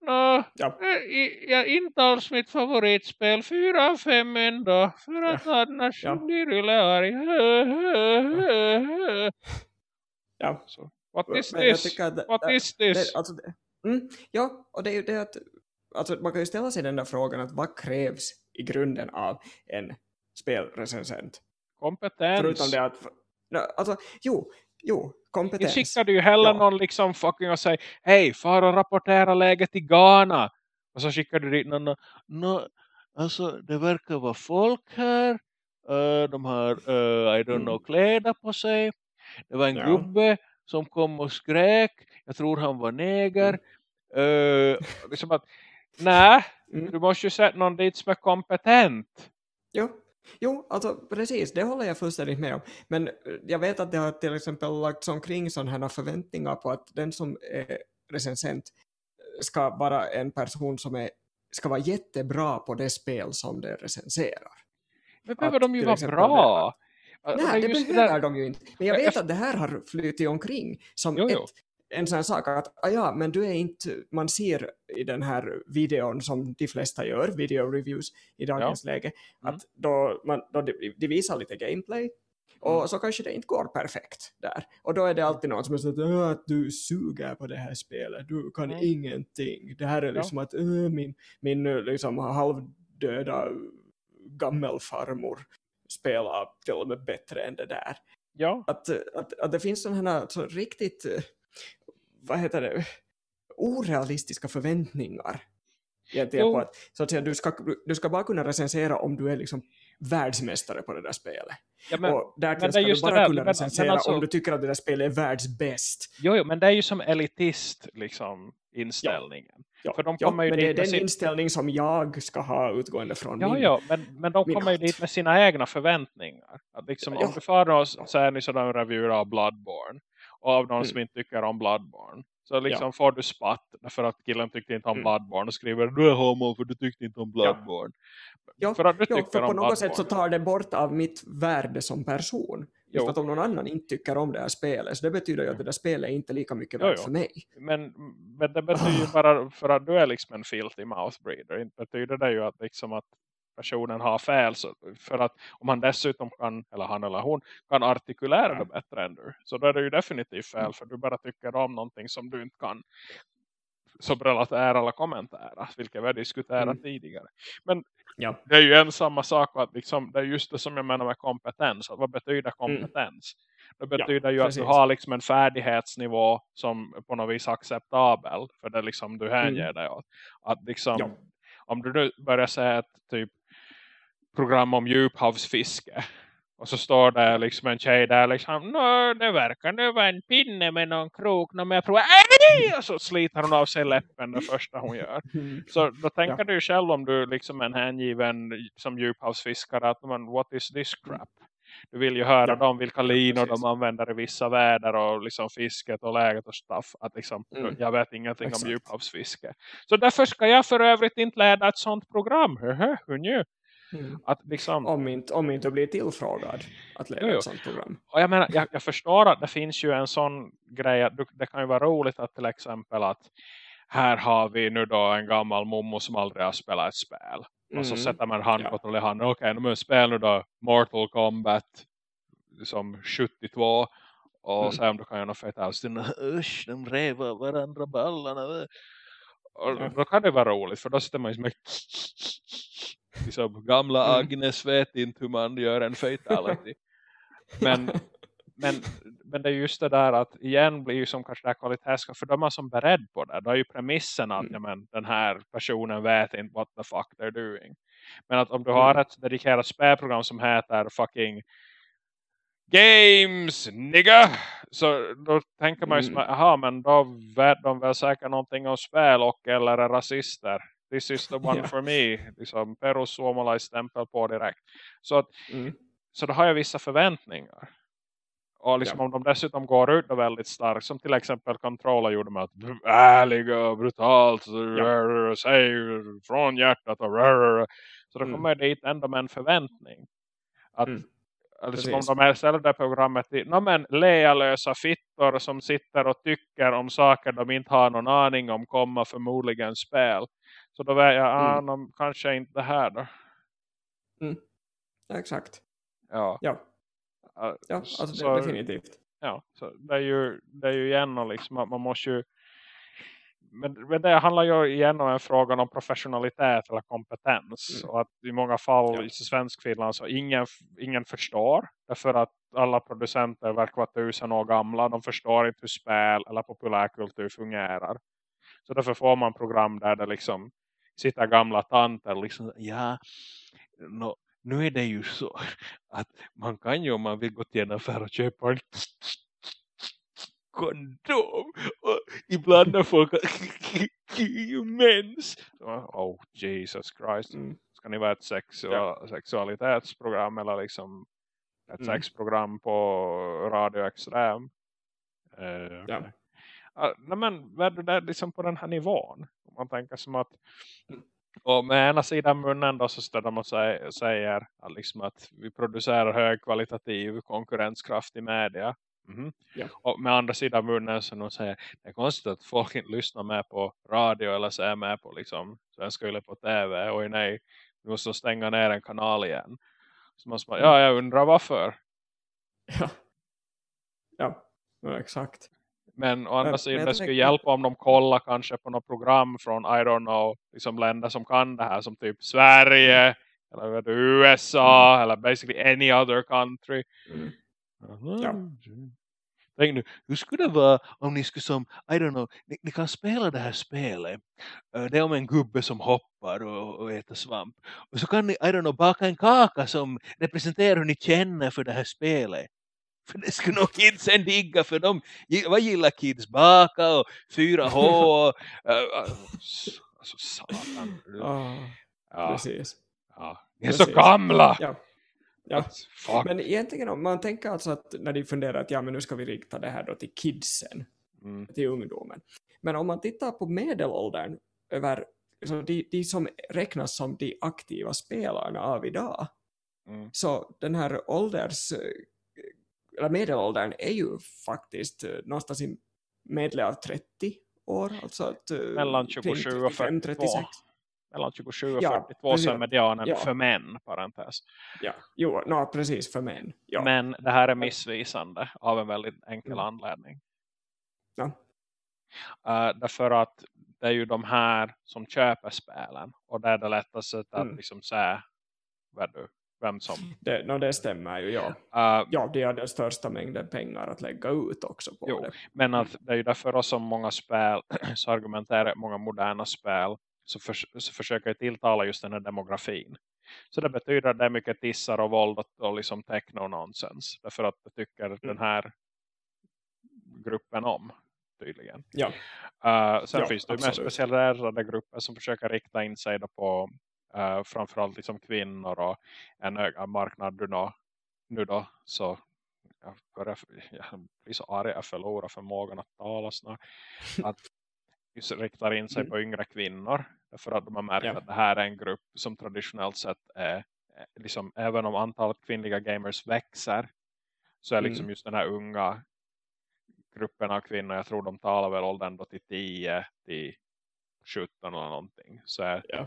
Nå, ja. Eh, jag inte alls mitt favoritspel. Fyra av fem ändå. För att ja. annars ja. blir du arg. Ja. Så. What is this? Det, What is this? Det, alltså, mm, ja, och det är ju det att alltså, man kan ju ställa sig den där frågan att vad krävs i grunden av en spelrecensent? Kompetens. Förutom det att, alltså, jo, jo, kompetens. Nu skickar du ju heller ja. någon liksom fucking och säger, hej, far och rapportera läget i Ghana. Och så skickar du dit någon, no, alltså det verkar vara folk här. Uh, de har, uh, I don't mm. know, kläder på sig. Det var en ja. gubbe som kom och skrek. Jag tror han var neger. Mm. Uh, liksom att, nej, mm. du måste ju sätta någon dit som är kompetent. Jo, jo, alltså precis, det håller jag fullständigt med om. Men jag vet att det har till exempel lagts omkring sådana här förväntningar på att den som är recensent ska vara en person som är, ska vara jättebra på det spel som det recenserar. Men behöver de ju vara bra? Nej, det behöver det de ju inte. Men jag vet att det här har flyttit omkring som jo, jo. Ett, en sån sak att ah, ja, men du är inte, man ser i den här videon som de flesta gör, video reviews i dagens ja. läge, mm. att då, man, då de, de visar lite gameplay och mm. så kanske det inte går perfekt där. Och då är det alltid någon som är så att du suger på det här spelet, du kan mm. ingenting. Det här är liksom ja. att min, min liksom halvdöda gammelfarmor spela till och med bättre än det där. Ja. Att, att, att det finns sådana här så riktigt, vad heter det, orealistiska förväntningar. Egentligen på att, så att säga, du, ska, du ska bara kunna recensera om du är liksom världsmästare på det där spelet. Ja, men, och därtill ska du bara där, kunna recensera alltså, om du tycker att det där spelet är världsbäst. Jo, jo, men det är ju som elitist liksom inställningen. Ja, För de kommer ja, ju men det är den sin... inställning som jag ska ha utgående från ja, min, ja, men, men de kommer ju dit med sina egna förväntningar. Att liksom, ja, om du far och säger ni sådana reviewer av Bloodborne och av någon mm. som inte tycker om Bloodborne så liksom ja. får du spatt för att killen tyckte inte om mm. Bloodborne och skriver du är homo för du tyckte inte om Bloodborne. Ja, för, att du ja, för på något Bloodborne. sätt så tar det bort av mitt värde som person. Just att om någon annan inte tycker om det här spelet så det betyder ju att det där spelet är inte lika mycket värt för mig. Men, men det betyder ju bara för att du är liksom en filthy mouth breeder. Det betyder det ju att, liksom att personen har fel. Så för att om han dessutom kan, eller han eller hon, kan artikulera det bättre än du. Så då är det ju definitivt fel för du bara tycker om någonting som du inte kan som relaterar eller kommentera. Vilket vi har diskuterat mm. tidigare. Men ja. det är ju en samma sak. Att liksom, det är just det som jag menar med kompetens. Att vad betyder kompetens? Mm. Det betyder ja, ju precis. att du har liksom en färdighetsnivå som på något vis är acceptabel. För det liksom du hänger mm. dig åt. Att liksom, ja. om du nu börjar säga ett typ program om djuphavsfiske och så står det liksom en tjej där liksom, Nå, det verkar nu vara en pinne med någon krok. Men jag provar, Och så sliter hon av sig läppen det första hon gör. Mm. Så då tänker ja. du själv om du liksom är en hängiven som djuphavsfiskare att man, what is this crap? du vill ju höra ja. dem vilka linor ja, de använder i vissa väder och liksom fisket och läget och stuff. Att liksom, mm. Jag vet ingenting Exakt. om djuphavsfiske. Så därför ska jag för övrigt inte leda ett sånt program. Hur nu? Mm. Att liksom, om, inte, om inte blir tillfrågad att leda jo, ett sånt program. Och jag, menar, jag, jag, förstår att det finns ju en sån grej. Att det kan ju vara roligt att till exempel att här har vi nu då en gammal mommo som aldrig har spelat ett spel. Mm. Och så mm. sätter man handkontroll ja. i handen. Okej, okay, nu spel nu då Mortal Kombat som 72. Och mm. sen då kan jag nog feta av Usch, de rev varandra ballarna. Och då kan det vara roligt. För då sitter man ju som liksom, gamla mm. Agnes vet inte hur man gör en fatality. men, men, men det är just det där att igen blir ju som kanske det här kvalitetsska för de är som beredd på det. Då är ju premissen att mm. ja, men, den här personen vet inte what the fuck they're doing. Men att om du har mm. ett dedikerat spelprogram som heter fucking Games, nigga! Så då tänker man ju mm. som, aha men då vet de väl säkert någonting om spel och eller är rasister this is the one yeah. for me. Liksom Perus Suomalais-stämpel på direkt. Så, att, mm. så då har jag vissa förväntningar. Och liksom ja. om de dessutom går ut väldigt starkt. Som till exempel Controller gjorde med att ärliga, brutalt. Ja. Säger från hjärtat. Och, så då mm. kommer mm. dit ändå med en förväntning. Att mm. Alltså om de ställer det programmet till no, men, lealösa fittor som sitter och tycker om saker de inte har någon aning om komma förmodligen spel. Så då vet jag, ah, mm. ah, kanske inte det här då. Mm. Exakt. Ja. Ja, ja alltså så, definitivt. Ja, så det är ju, det är ju igen och liksom att man måste ju men, men det handlar ju igen om en fråga om professionalitet eller kompetens. Mm. Och att i många fall ja. i svensk Finland så ingen, ingen förstår. Därför att alla producenter verkar vara tusen år gamla. De förstår inte hur spel eller populärkultur fungerar. Så därför får man program där det liksom sitter gamla tanter liksom, ja, no, nu är det ju så att man kan ju om man vill gå till en affär och köpa en kondom och ibland när folk mens oh Jesus Christ mm. ska ni vara ett sexual, ja. sexualitetsprogram eller liksom ett mm. sexprogram på Radio Extrem uh, ja. Nej men det är liksom på den här nivån man tänker som att och med ena sidan munnen då så står de och säger, att, liksom att vi producerar högkvalitativ konkurrenskraftig media. Mm. Ja. Och med andra sidan munnen så de säger det är konstigt att folk inte lyssnar med på radio eller ser med på liksom svenska eller på tv. Och nej, nu måste stänga ner en kanal igen. Så man bara, ja jag undrar varför. Ja, ja exakt. Men å andra sidan det skulle hjälpa om de kollar kanske på något program från, I don't know, liksom länder som kan det här. Som typ Sverige, mm. eller USA, mm. eller basically any other country. Mm. Ja. Tänk nu, hur skulle det vara om ni skulle som, I don't know, ni, ni kan spela det här spelet. Uh, det är om en gubbe som hoppar och, och äter svamp. Och så kan ni, I don't know, baka en kaka som representerar hur ni känner för det här spelet. För det skulle nog kidsen digga för dem. Vad gillar kids? Baka och 4H. Och, uh, alltså satan. Ja. Precis. Ja. Ni är precis. så gamla. Ja. Ja. Men egentligen om man tänker alltså att när de funderar att ja men nu ska vi rikta det här då till kidsen. Mm. Till ungdomen. Men om man tittar på medelåldern över alltså de, de som räknas som de aktiva spelarna av idag. Mm. Så den här ålders eller medelåldern är ju faktiskt uh, någonstans i medle av 30 år. Alltså att, uh, Mellan 27 och 42. 36. Mellan 27 och ja, 42 så är medianen ja. för män, parentes. Ja, jo, no, precis för män. Ja. Men det här är missvisande av en väldigt enkel mm. anledning. Ja. Uh, därför att det är ju de här som köper spelen. Och det är det lättaste att mm. liksom säga vad du, vem som... Det, no, det stämmer ju, ja. Uh, ja, det är den största mängden pengar att lägga ut också på jo, det. Men att det är ju därför som många spel, så argumenterar många moderna spel, så, för, så försöker jag tilltala just den här demografin. Så det betyder att det är mycket tissar och våld och, och liksom techno-nonsens. Därför att jag tycker mm. den här gruppen om tydligen. Ja. Uh, sen ja, finns det ju mer specialiserade grupper som försöker rikta in sig på uh, framförallt liksom kvinnor och en marknad du nå, nu då så jag, börjar, jag blir så arg jag förlorar förmågan att tala snart. Att just riktar in sig mm. på yngre kvinnor. För att de har märkt ja. att det här är en grupp som traditionellt sett är liksom, även om antalet kvinnliga gamers växer så är liksom mm. just den här unga gruppen av kvinnor, jag tror de talar väl åldern då till 10 till 17 eller någonting. Så är ja.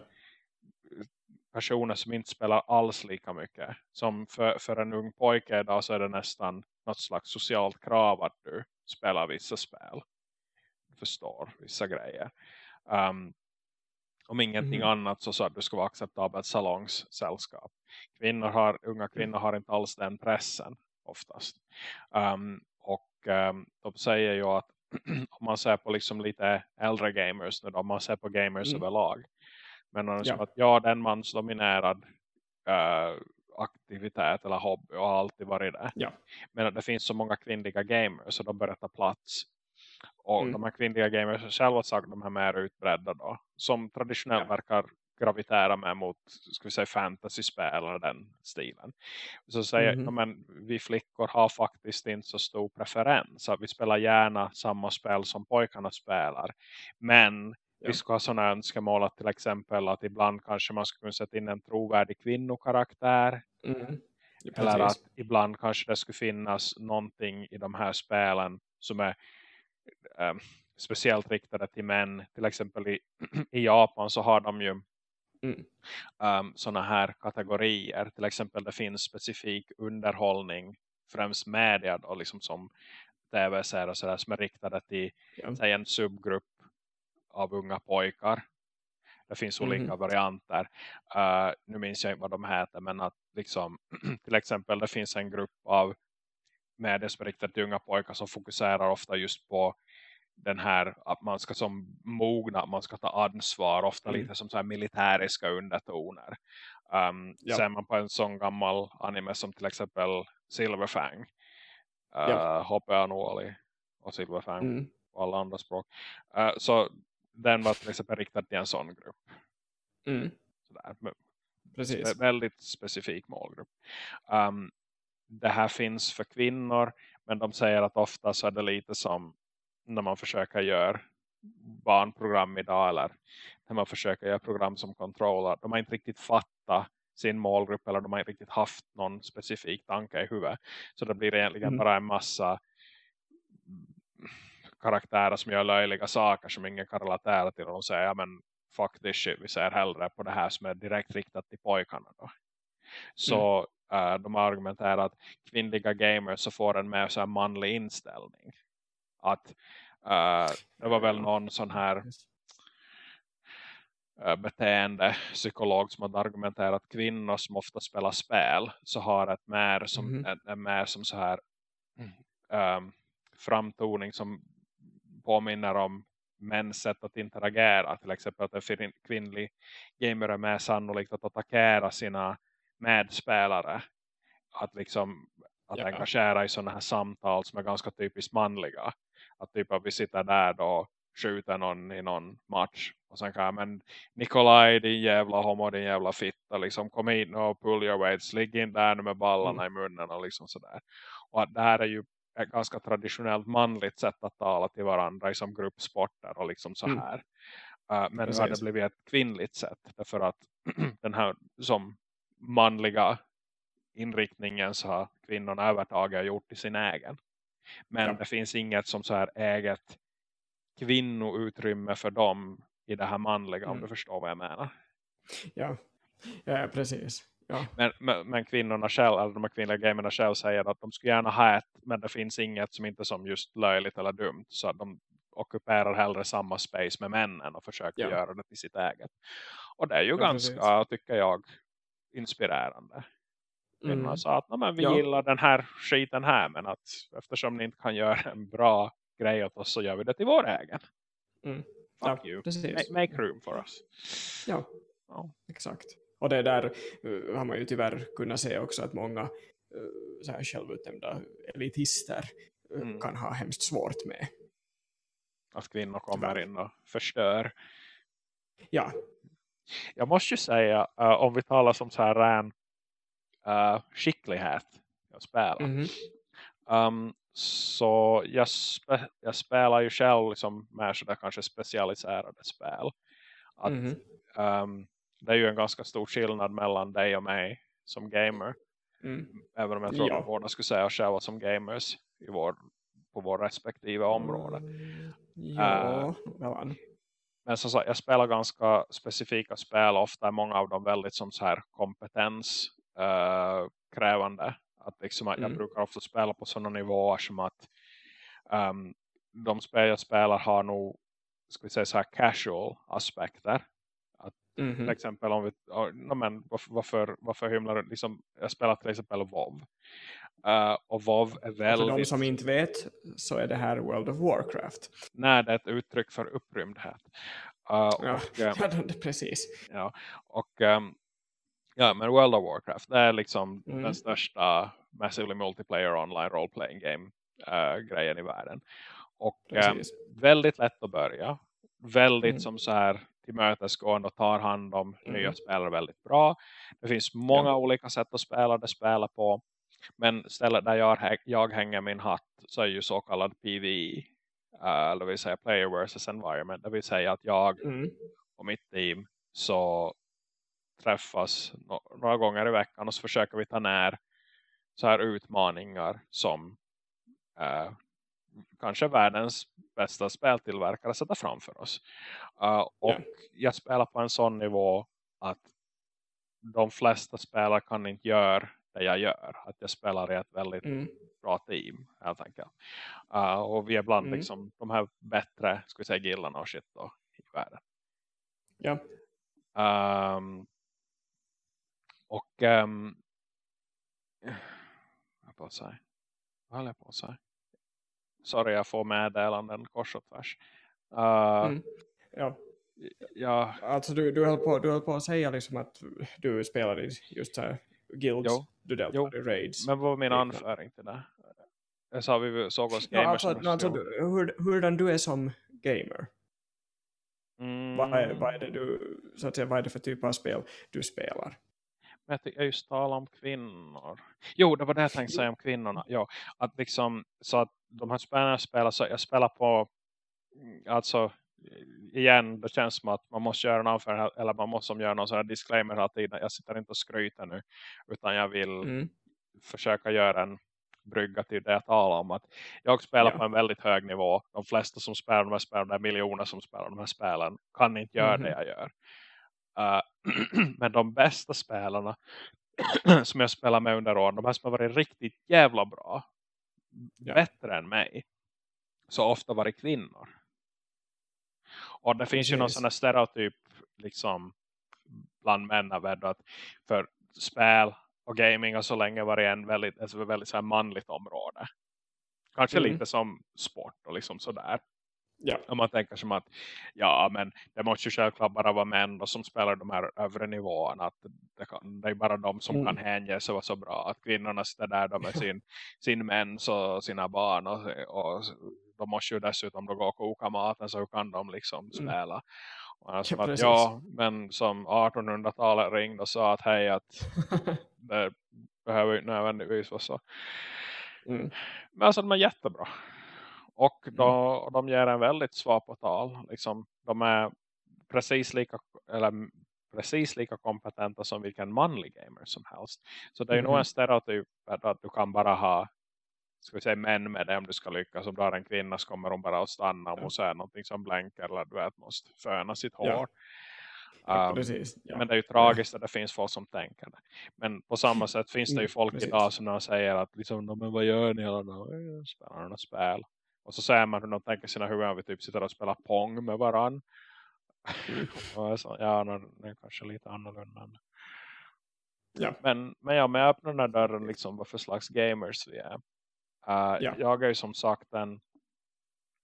Personer som inte spelar alls lika mycket. Som för, för en ung pojke idag så är det nästan något slags socialt krav att du spelar vissa spel. Förstår vissa grejer. Um, om ingenting mm. annat så, så att du ska vara acceptabelt salongssällskap. Kvinnor har, unga kvinnor har inte alls den pressen oftast. Um, och um, de säger ju att om man ser på liksom lite äldre gamers nu då, om man ser på gamers mm. överlag. Men ja. som att ja, den mansdominerad uh, aktivitet eller hobby och har alltid varit det. Ja. Men att det finns så många kvinnliga gamers så de börjar ta plats. Och mm. de här kvinnliga gamers själva sagt de här mer utbredda då. Som traditionellt ja. verkar gravitera med mot ska vi säga fantasy-spel eller den stilen. Så säger mm. men vi flickor har faktiskt inte så stor preferens. Att vi spelar gärna samma spel som pojkarna spelar. Men ja. vi ska ha sådana önskemål att till exempel att ibland kanske man ska kunna sätta in en trovärdig kvinnokaraktär. Mm. Eller att ibland kanske det skulle finnas någonting i de här spelen som är um, speciellt riktade till män. Till exempel i, i Japan så har de ju mm. um, sådana här kategorier. Till exempel det finns specifik underhållning, främst media då, liksom som tv-serier och sådär som är riktade till ja. säg, en subgrupp av unga pojkar. Det finns olika mm. varianter. Uh, nu minns jag inte vad de heter men att liksom till exempel det finns en grupp av medier som är riktade till unga pojkar som fokuserar ofta just på den här att man ska som mogna, man ska ta ansvar ofta mm. lite som så militäriska undertoner. Um, ja. Ser man på en sån gammal anime som till exempel Silverfang uh, ja. Hoppe Anuali och Silverfang mm. och alla andra språk. Uh, så den var till exempel riktad till en sån grupp. Mm. Sådär, Precis. Väldigt specifik målgrupp. Um, det här finns för kvinnor men de säger att ofta så är det lite som när man försöker göra barnprogram idag eller när man försöker göra program som controller. De har inte riktigt fattat sin målgrupp eller de har inte riktigt haft någon specifik tanke i huvudet. Så det blir egentligen mm. bara en massa karaktärer som gör löjliga saker som ingen kan relatera till. Och de säger, ja men fuck this shit, vi ser hellre på det här som är direkt riktat till pojkarna då. Så mm. uh, de argumenterar att kvinnliga gamers så får en mer så här manlig inställning att uh, det var väl någon sån här uh, beteende psykolog som hade argumenterat att kvinnor som ofta spelar spel så har ett mer som, mm ett, ett mer som så här um, framtoning som påminner om mäns sätt att interagera. Till exempel att en kvinnlig gamer är mer sannolikt att attackera sina medspelare. Att liksom att ja. engagera i sådana här samtal som är ganska typiskt manliga. Att typ att vi sitter där då och skjuter någon i någon match. Och sen kan jag, men Nikolaj din jävla homo, din jävla fitta. Liksom kom hit och pull your weights. Ligg in där med ballarna mm. i munnen och liksom sådär. Och att det här är ju ett ganska traditionellt manligt sätt att tala till varandra i som gruppsporter och liksom så mm. här. Mm. Uh, men nu har det blivit ett kvinnligt sätt. Därför att den här som manliga inriktningen så har kvinnorna övertaget och gjort i sin egen. Men ja. det finns inget som så här eget kvinnoutrymme för dem i det här manliga mm. om du förstår vad jag menar. Ja, ja precis. Ja. Men, men, men, kvinnorna själva, eller de här kvinnliga gamerna själva säger att de skulle gärna ha ett, men det finns inget som inte är som just löjligt eller dumt. Så de ockuperar hellre samma space med männen och försöker ja. göra det till sitt eget. Och det är ju ja, ganska, precis. tycker jag, inspirerande. Kvinnorna mm. sa att men vi gillar den här skiten här men att eftersom ni inte kan göra en bra grej åt oss så gör vi det till vår egen. Mm. Fuck you. Make, make, room for us. Ja, exakt. Och det där uh, har man ju tyvärr kunnat se också att många uh, så här självutnämnda elitister uh, mm. kan ha hemskt svårt med. Att kvinnor kommer in och förstör. Ja. Jag måste ju säga, om vi talar som så här ren uh, skicklighet jag spelar. Mm. Um, så jag, spe, jag spelar ju själv liksom mer sådär kanske specialiserade spel. Att, Mm. um, det är ju en ganska stor skillnad mellan dig och mig som gamer. Mm. Även om jag tror Ja. att båda skulle säga oss själva som gamers i vår, på vår respektive område. Mm, Ja, Äh, mellan. Men som sagt, jag spelar ganska specifika spel. Ofta är många av dem väldigt som så här kompetens eh, krävande. Att liksom, att Jag Mm. brukar ofta spela på sådana nivåer som att ehm, de spel jag spelar har nog ska vi säga så här casual aspekter. Mhm. Till exempel om vi, no, men varför, varför, hymlar du? liksom, jag spelar till exempel WoW. Eh, och WoW är Och För de väldigt, som inte vet så är det här World of Warcraft. nej det är ett uttryck för upprymdhet. Eh, Ja, och, eh, det- precis. Ja, och ehm, ja, men World of Warcraft det är liksom Mm. den största massively multiplayer online role-playing game eh, grejen i världen. Och ehm, precis. väldigt lätt att börja. Väldigt Mm. som så här tillmötesgående och tar hand om Mm. nya spelare väldigt bra. Det finns många Ja. olika sätt att spela det spela på. Men stället där jag, jag hänger min hatt så är ju så kallad PvE. Uh, det vill säga player versus environment. Det vill säga att jag Mm. och mitt team så träffas några gånger i veckan och så försöker vi ta när så här utmaningar som eh, kanske världens bästa speltillverkare sätter framför oss. Eh, och Ja. jag spelar på en sån nivå att de flesta spelare kan inte göra det jag gör. Att jag spelar i ett väldigt Mm. bra team helt enkelt. Eh, och vi är bland Mm. liksom, de här bättre ska vi säga, gillarna och shit då, i världen. Ja. Ehm, och um, vad på att säga? Vad håller jag på att säga? Sorry, jag får meddelanden kors och tvärs. Uh, Mm. ja. ja, Alltså du, du, höll på, du höll på att säga liksom att du spelar i just så här guilds. Jo. Du deltar Jo. i raids. men vad var min anföring till det? Jag sa vi såg oss Ja, gamers. alltså, alltså, du- hur, hurdan du är som gamer. mm, Vad, är, vad är det du, så att säga, vad är det för typ av spel du spelar? Jag tycker just tala om kvinnor. Jo, det var det jag tänkte säga om kvinnorna. Ja, att liksom, så att de här spelen jag spelar, så jag spelar på, mm, alltså igen, det känns som att man måste göra någon för, eller man måste göra någon sån här disclaimer hela tiden. Jag sitter inte och skryter nu, utan jag vill Mm. försöka göra en brygga till det jag talar om. Att jag spelar Ja. på en väldigt hög nivå. De flesta som spelar de här spelen, det är miljoner som spelar de här spelen, kan inte göra Mhm. det jag gör. Uh, men de bästa spelarna som jag spelar med under åren, de här som har varit riktigt jävla bra, Ja. bättre än mig, så ofta varit kvinnor. Och det finns ju någon sån här stereotyp liksom bland män att för spel och gaming har så länge varit en väldigt, ett väldigt så här manligt område. Kanske Mm. lite som sport och liksom sådär. Ja. Om man tänker som att ja men det måste ju självklart bara vara män då som spelar de här övre nivåerna. Att det, kan, det är bara de som Mm. kan hänge sig vara så bra. Att kvinnorna sitter där då med sin, sin mens och sina barn. Och, och de måste ju dessutom då gå och koka maten så hur kan de liksom spela. Och jag som Ja, att, ja men som 1800-talet ringde och sa att hej att det behöver ju nödvändigtvis vara så. mm. Men alltså de är jättebra. Och då, de ger en väldigt svar på tal. Liksom, de är precis lika, eller precis lika kompetenta som vilken manlig gamer som helst. Så det är ju nog Mhm. en stereotyp att du kan bara ha ska vi säga män med det om du ska lyckas. Om du har en kvinna så kommer hon bara att stanna om hon säger någonting som blänker eller du vet måste föna sitt hår. Ja, Um, precis. Ja. Men det är ju tragiskt att det finns folk som tänker det. Men på samma sätt finns det ju Mm, folk precis. idag som när de säger att liksom, "Ja, men vad gör ni alla dagar? "Jag Spelar något spel. Och så säger man hur de tänker sina huvuden. Vi typ sitter och spelar pong med varann. Sa, ja, det är kanske lite annorlunda. Ja. Men, men ja, jag öppnar den här dörren liksom vad för slags gamers vi är. Uh, Ja. Jag är ju som sagt en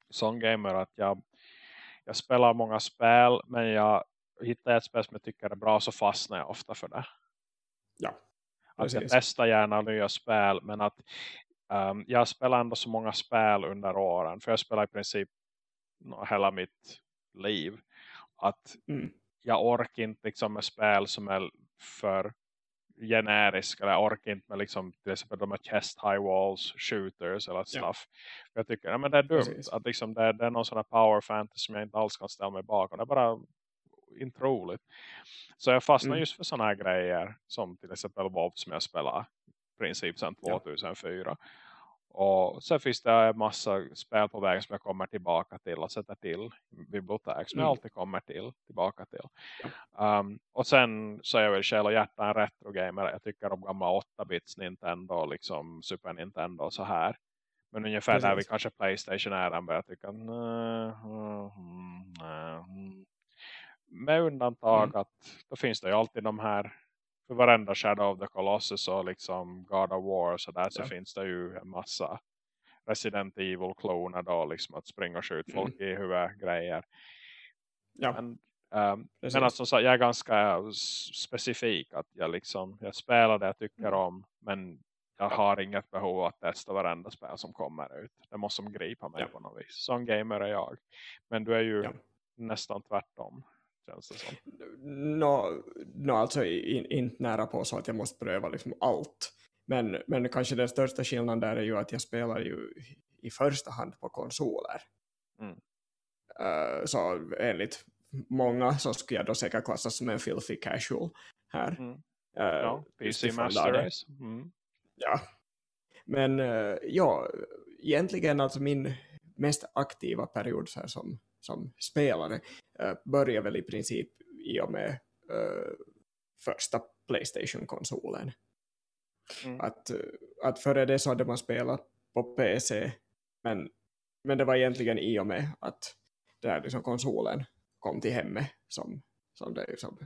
sån gamer att jag, jag spelar många spel men jag hittar ett spel som jag tycker är bra så fastnar jag ofta för det. Ja, Att jag testar gärna nya spel men att um, jag spelar ändå så många spel under åren för jag spelar i princip hela mitt liv att Mm. jag orkar inte liksom med spel som är för generisk eller orkar inte med liksom till exempel de här chest high walls shooters eller stuff. Ja. Jag tycker ja, men det är dumt Precis. att liksom det, det är någon sån här power fantasy som jag inte alls kan ställa mig bakom. Det är bara inte roligt. Så jag fastnar mm. just för såna här grejer som till exempel WoW som jag spelar princip sedan 2004. Ja. Och så finns det en massa spel på vägen som jag kommer tillbaka till och sätter till bibliotek som mm. jag alltid kommer till tillbaka till. Ja. Um, och sen så är jag väl själv och hjärta en retro-gamer. Jag tycker om gamla 8-bits Nintendo liksom Super Nintendo och så här. Men ungefär Precis. där vi kanske Playstation är börjar tycka med undantag mm. att då finns det ju alltid de här för varenda Shadow of the Colossus och liksom God of War så där ja. så finns det ju en massa Resident Evil-kloner då liksom att springa och skjuta folk mm. i huvudgrejer. Ja. Men, um, men alltså så, jag är ganska specifik att jag liksom jag spelar det jag tycker mm. om men jag har inget behov att testa varenda spel som kommer ut. Det måste som gripa mig ja. på något vis. Som gamer är jag. Men du är ju ja. nästan tvärtom känns det som. No, no, alltså inte in, nära på så att jag måste pröva liksom allt. Men, men kanske den största skillnaden där är ju att jag spelar ju i första hand på konsoler. Mm. Uh, så enligt många så skulle jag då säkert klassas som en filthy casual här. Mm. Uh, ja, PC Master Race. Mm. Ja, men uh, ja, egentligen alltså min mest aktiva period så här som som spelare uh, börjar väl i princip i och med uh, första Playstation-konsolen. Mm. Att, uh, att före det så hade man spelat på PC men, men det var egentligen i och med att där liksom konsolen kom till hemmet som, som det liksom,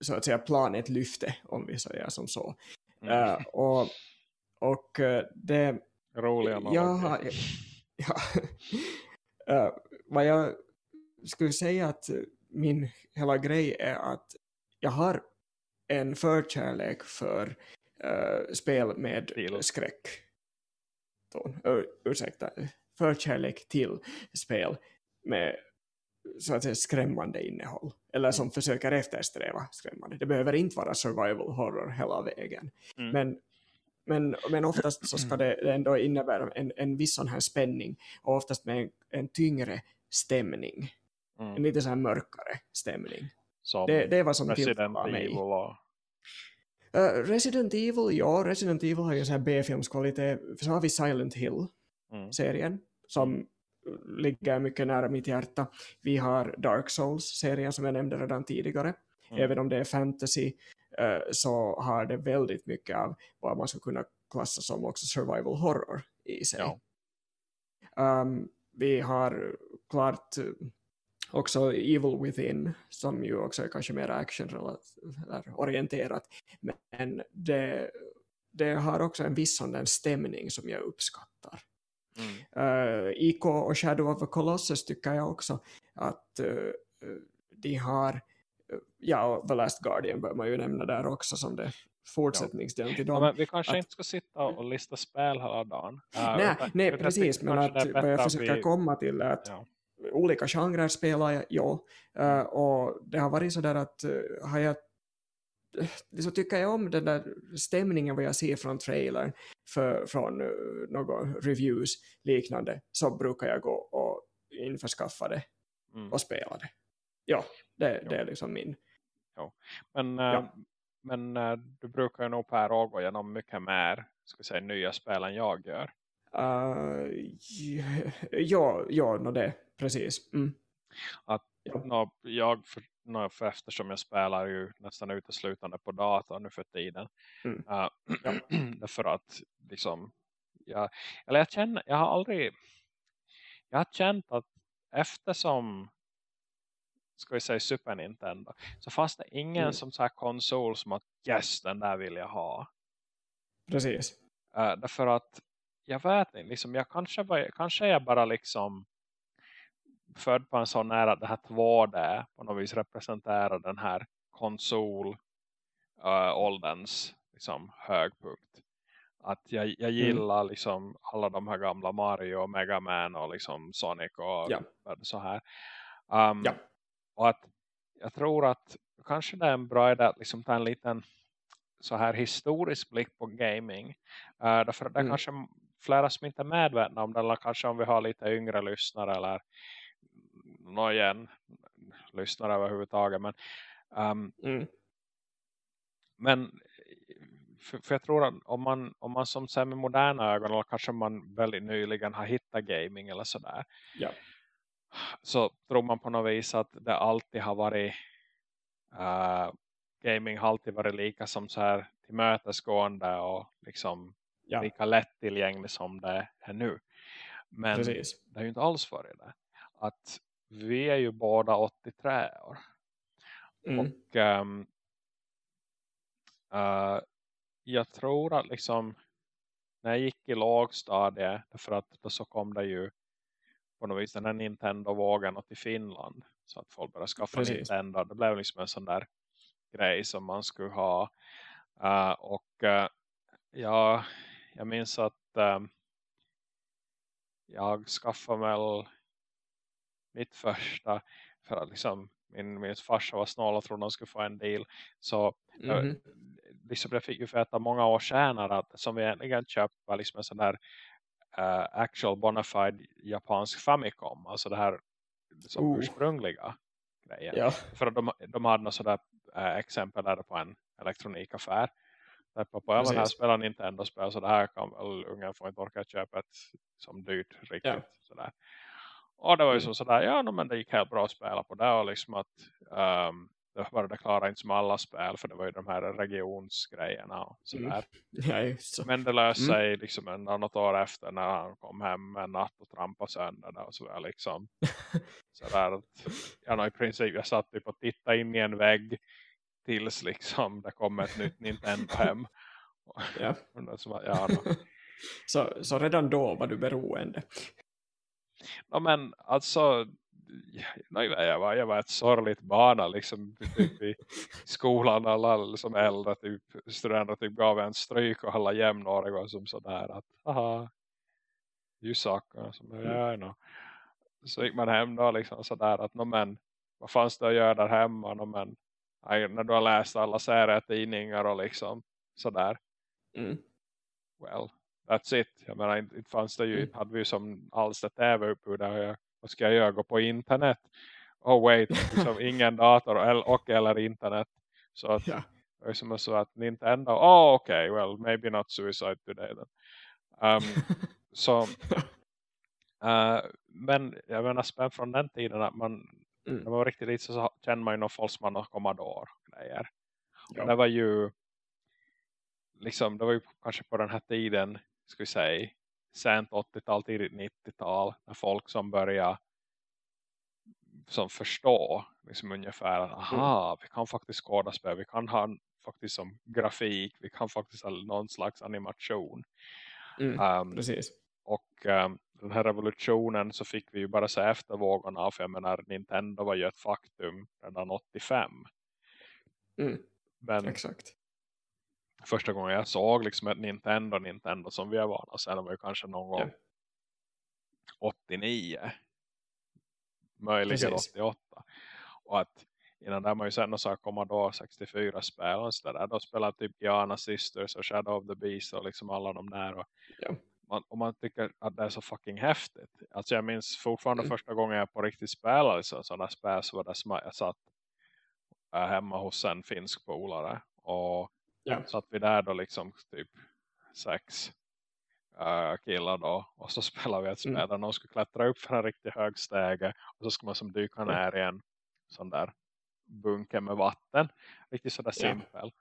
så att säga planet lyfte om vi säger som så. Mm. Uh, och, och det roliga ja, ja, uh, vad jag skulle säga att min hela grej är att jag har en förkärlek för uh, spel med till. skräck. Ur, ursäkta, förkärlek till spel med så att säga skrämmande innehåll. Eller som mm. försöker eftersträva skrämmande. Det behöver inte vara survival horror hela vägen. Mm. Men, men, men oftast så ska det ändå innebära en, en viss sån här spänning. Och oftast med en, en tyngre stämning. Mm. En lite så här mörkare stämning. Som det, det var som Resident Evil och... Uh, Resident Evil, ja. Resident Evil har ju så här B-filmskvalitet. Så har vi Silent Hill-serien mm. som ligger mycket nära mitt hjärta. Vi har Dark Souls-serien som jag nämnde redan tidigare. Mm. Även om det är fantasy uh, så har det väldigt mycket av vad man skulle kunna klassa som också survival horror i sig. Ja. Um, vi har klart också Evil Within som ju också är kanske mer action-orienterat men det, det har också en viss sån stämning som jag uppskattar. Mm. Uh, IK och Shadow of the Colossus tycker jag också att uh, de har ja, och The Last Guardian bör man ju nämna där också som det fortsättningsdel till dem. Ja, vi kanske att, inte ska sitta och lista spel hela dagen. Uh, nej, nej precis, men att vad jag försöker vi... komma till är att ja olika genrer spelar jag, ja. Uh, och det har varit så där att uh, har jag så tycker jag om den där stämningen vad jag ser från trailern för, från uh, några reviews liknande så brukar jag gå och införskaffa det mm. och spela det. Ja, det, det är liksom min. Ja. Men, ja. men du brukar ju nog Per gå igenom mycket mer ska säga, nya spel än jag gör. Uh, ja, ja no det, precis. Mm. Att, no, jag, för, no, för eftersom jag spelar ju nästan uteslutande på datorn nu för tiden. Mm. Uh, ja. därför att liksom, jag, eller jag känner, jag har aldrig, jag har känt att eftersom ska vi säga Super Nintendo så fanns det ingen mm. som så här konsol som att yes, den där vill jag ha. Precis. Uh, därför att jag vet inte, liksom, jag kanske, var, kanske jag bara liksom född på en sån nära att det här 2D på något vis representerar den här konsol uh, ålderns liksom, högpunkt. Att jag, jag mm. gillar mm. liksom alla de här gamla Mario och Mega Man och liksom Sonic och ja. så här. Um, ja. Och att jag tror att kanske det är en bra idé att liksom ta en liten så här historisk blick på gaming. Uh, därför det är mm. kanske flera som inte är medvetna om det. Eller kanske om vi har lite yngre lyssnare. Eller någon lyssnare överhuvudtaget. Men, um, mm. men för, för, jag tror att om man, om man som ser med moderna ögon. Eller kanske man väldigt nyligen har hittat gaming eller sådär. Ja. Så tror man på något vis att det alltid har varit uh, gaming har alltid varit lika som så här tillmötesgående och liksom ja. lika lättillgänglig som det är nu. Men Precis. det är ju inte alls varit det. Att vi är ju båda 83 år. Mm. Och um, uh, jag tror att liksom när jag gick i lågstadiet för att då så kom det ju på något vis den här Nintendo-vågen till Finland så att folk började skaffa Precis. Nintendo. Det blev liksom en sån där grej som man skulle ha. Uh, och uh, ja, jag minns att um, jag skaffade väl mitt första för att liksom min, min farsa var snål och trodde de skulle få en deal. Så mm -hmm. liksom jag fick ju veta många år senare att som vi egentligen köpte var liksom en sån där uh, actual bonafide japansk Famicom. Alltså det här som uh. ursprungliga grejen. Ja. För att de, de hade något sådär äh, exempel där på en elektronikaffär. Där pappa, men här spelar Nintendo-spel så det här kan väl ungen få inte orka köpa ett som dyrt riktigt. Ja. Sådär. Och det var ju mm. så sådär, ja men det gick helt bra att spela på det och liksom att um, det var det klara inte som alla spel för det var ju de här regionsgrejerna och sådär. Mm. Ja, så. Men det löste mm. sig liksom en något år efter när han kom hem en natt och trampade sönder det och så var liksom sådär att ja, i princip jag satt typ och tittade in i en vägg tills liksom det kom ett nytt Nintendo hem. ja. så, ja, så, så redan då var du beroende? Ja, men alltså jag, var, jag var ett sorgligt barn liksom, typ i skolan alla liksom äldre typ, studenter typ gav en stryk och alla jämnåriga var som sådär att aha you suck som, mm. yeah, I know. så gick man hem då liksom sådär att no, men, vad fanns det att göra där hemma no, men, när du har läst alla serietidningar och liksom sådär mm. well that's it jag menar inte, fanns det ju mm. hade vi ju som alls det tv-utbud där vad ska jag göra? Gå på internet? Oh wait, liksom ingen dator och eller internet. Så att ja. det är som så att Nintendo, oh okej, okay, well maybe not suicide today then. Um, så uh, men jag menar spänn från den tiden att man mm. det var riktigt lite så känner man ju någon Folsman och Commodore grejer. Ja. det var ju liksom, det var ju kanske på den här tiden ska vi säga sent 80-tal, tidigt 90-tal när folk som börjar som förstå liksom ungefär att aha, mm. vi kan faktiskt koda spel, vi kan ha faktiskt som grafik, vi kan faktiskt ha någon slags animation. Mm, um, precis. Och um, den här revolutionen så fick vi ju bara se efter vågorna för jag menar Nintendo var ju ett faktum redan 85. Mm, Men exakt första gången jag såg liksom ett Nintendo Nintendo som vi är vana sen var ju kanske någon gång ja. 89 möjligen Precis. 88 och att innan där man ju sen så Commodore 64 spel och så där, då spelar typ Giana Sisters och Shadow of the Beast och liksom alla de där och, ja. Och man tycker att det är så fucking häftigt alltså jag minns fortfarande mm. första gången jag på riktigt spelade så, sådana spel så var det som jag satt äh, hemma hos en finsk polare och Ja. Så att vi där då liksom typ sex uh, killar då. Och så spelar vi ett spel mm. där någon ska klättra upp för en riktigt hög stege. Och så ska man som dyka ner i en sån där bunker med vatten. Riktigt sådär simpel.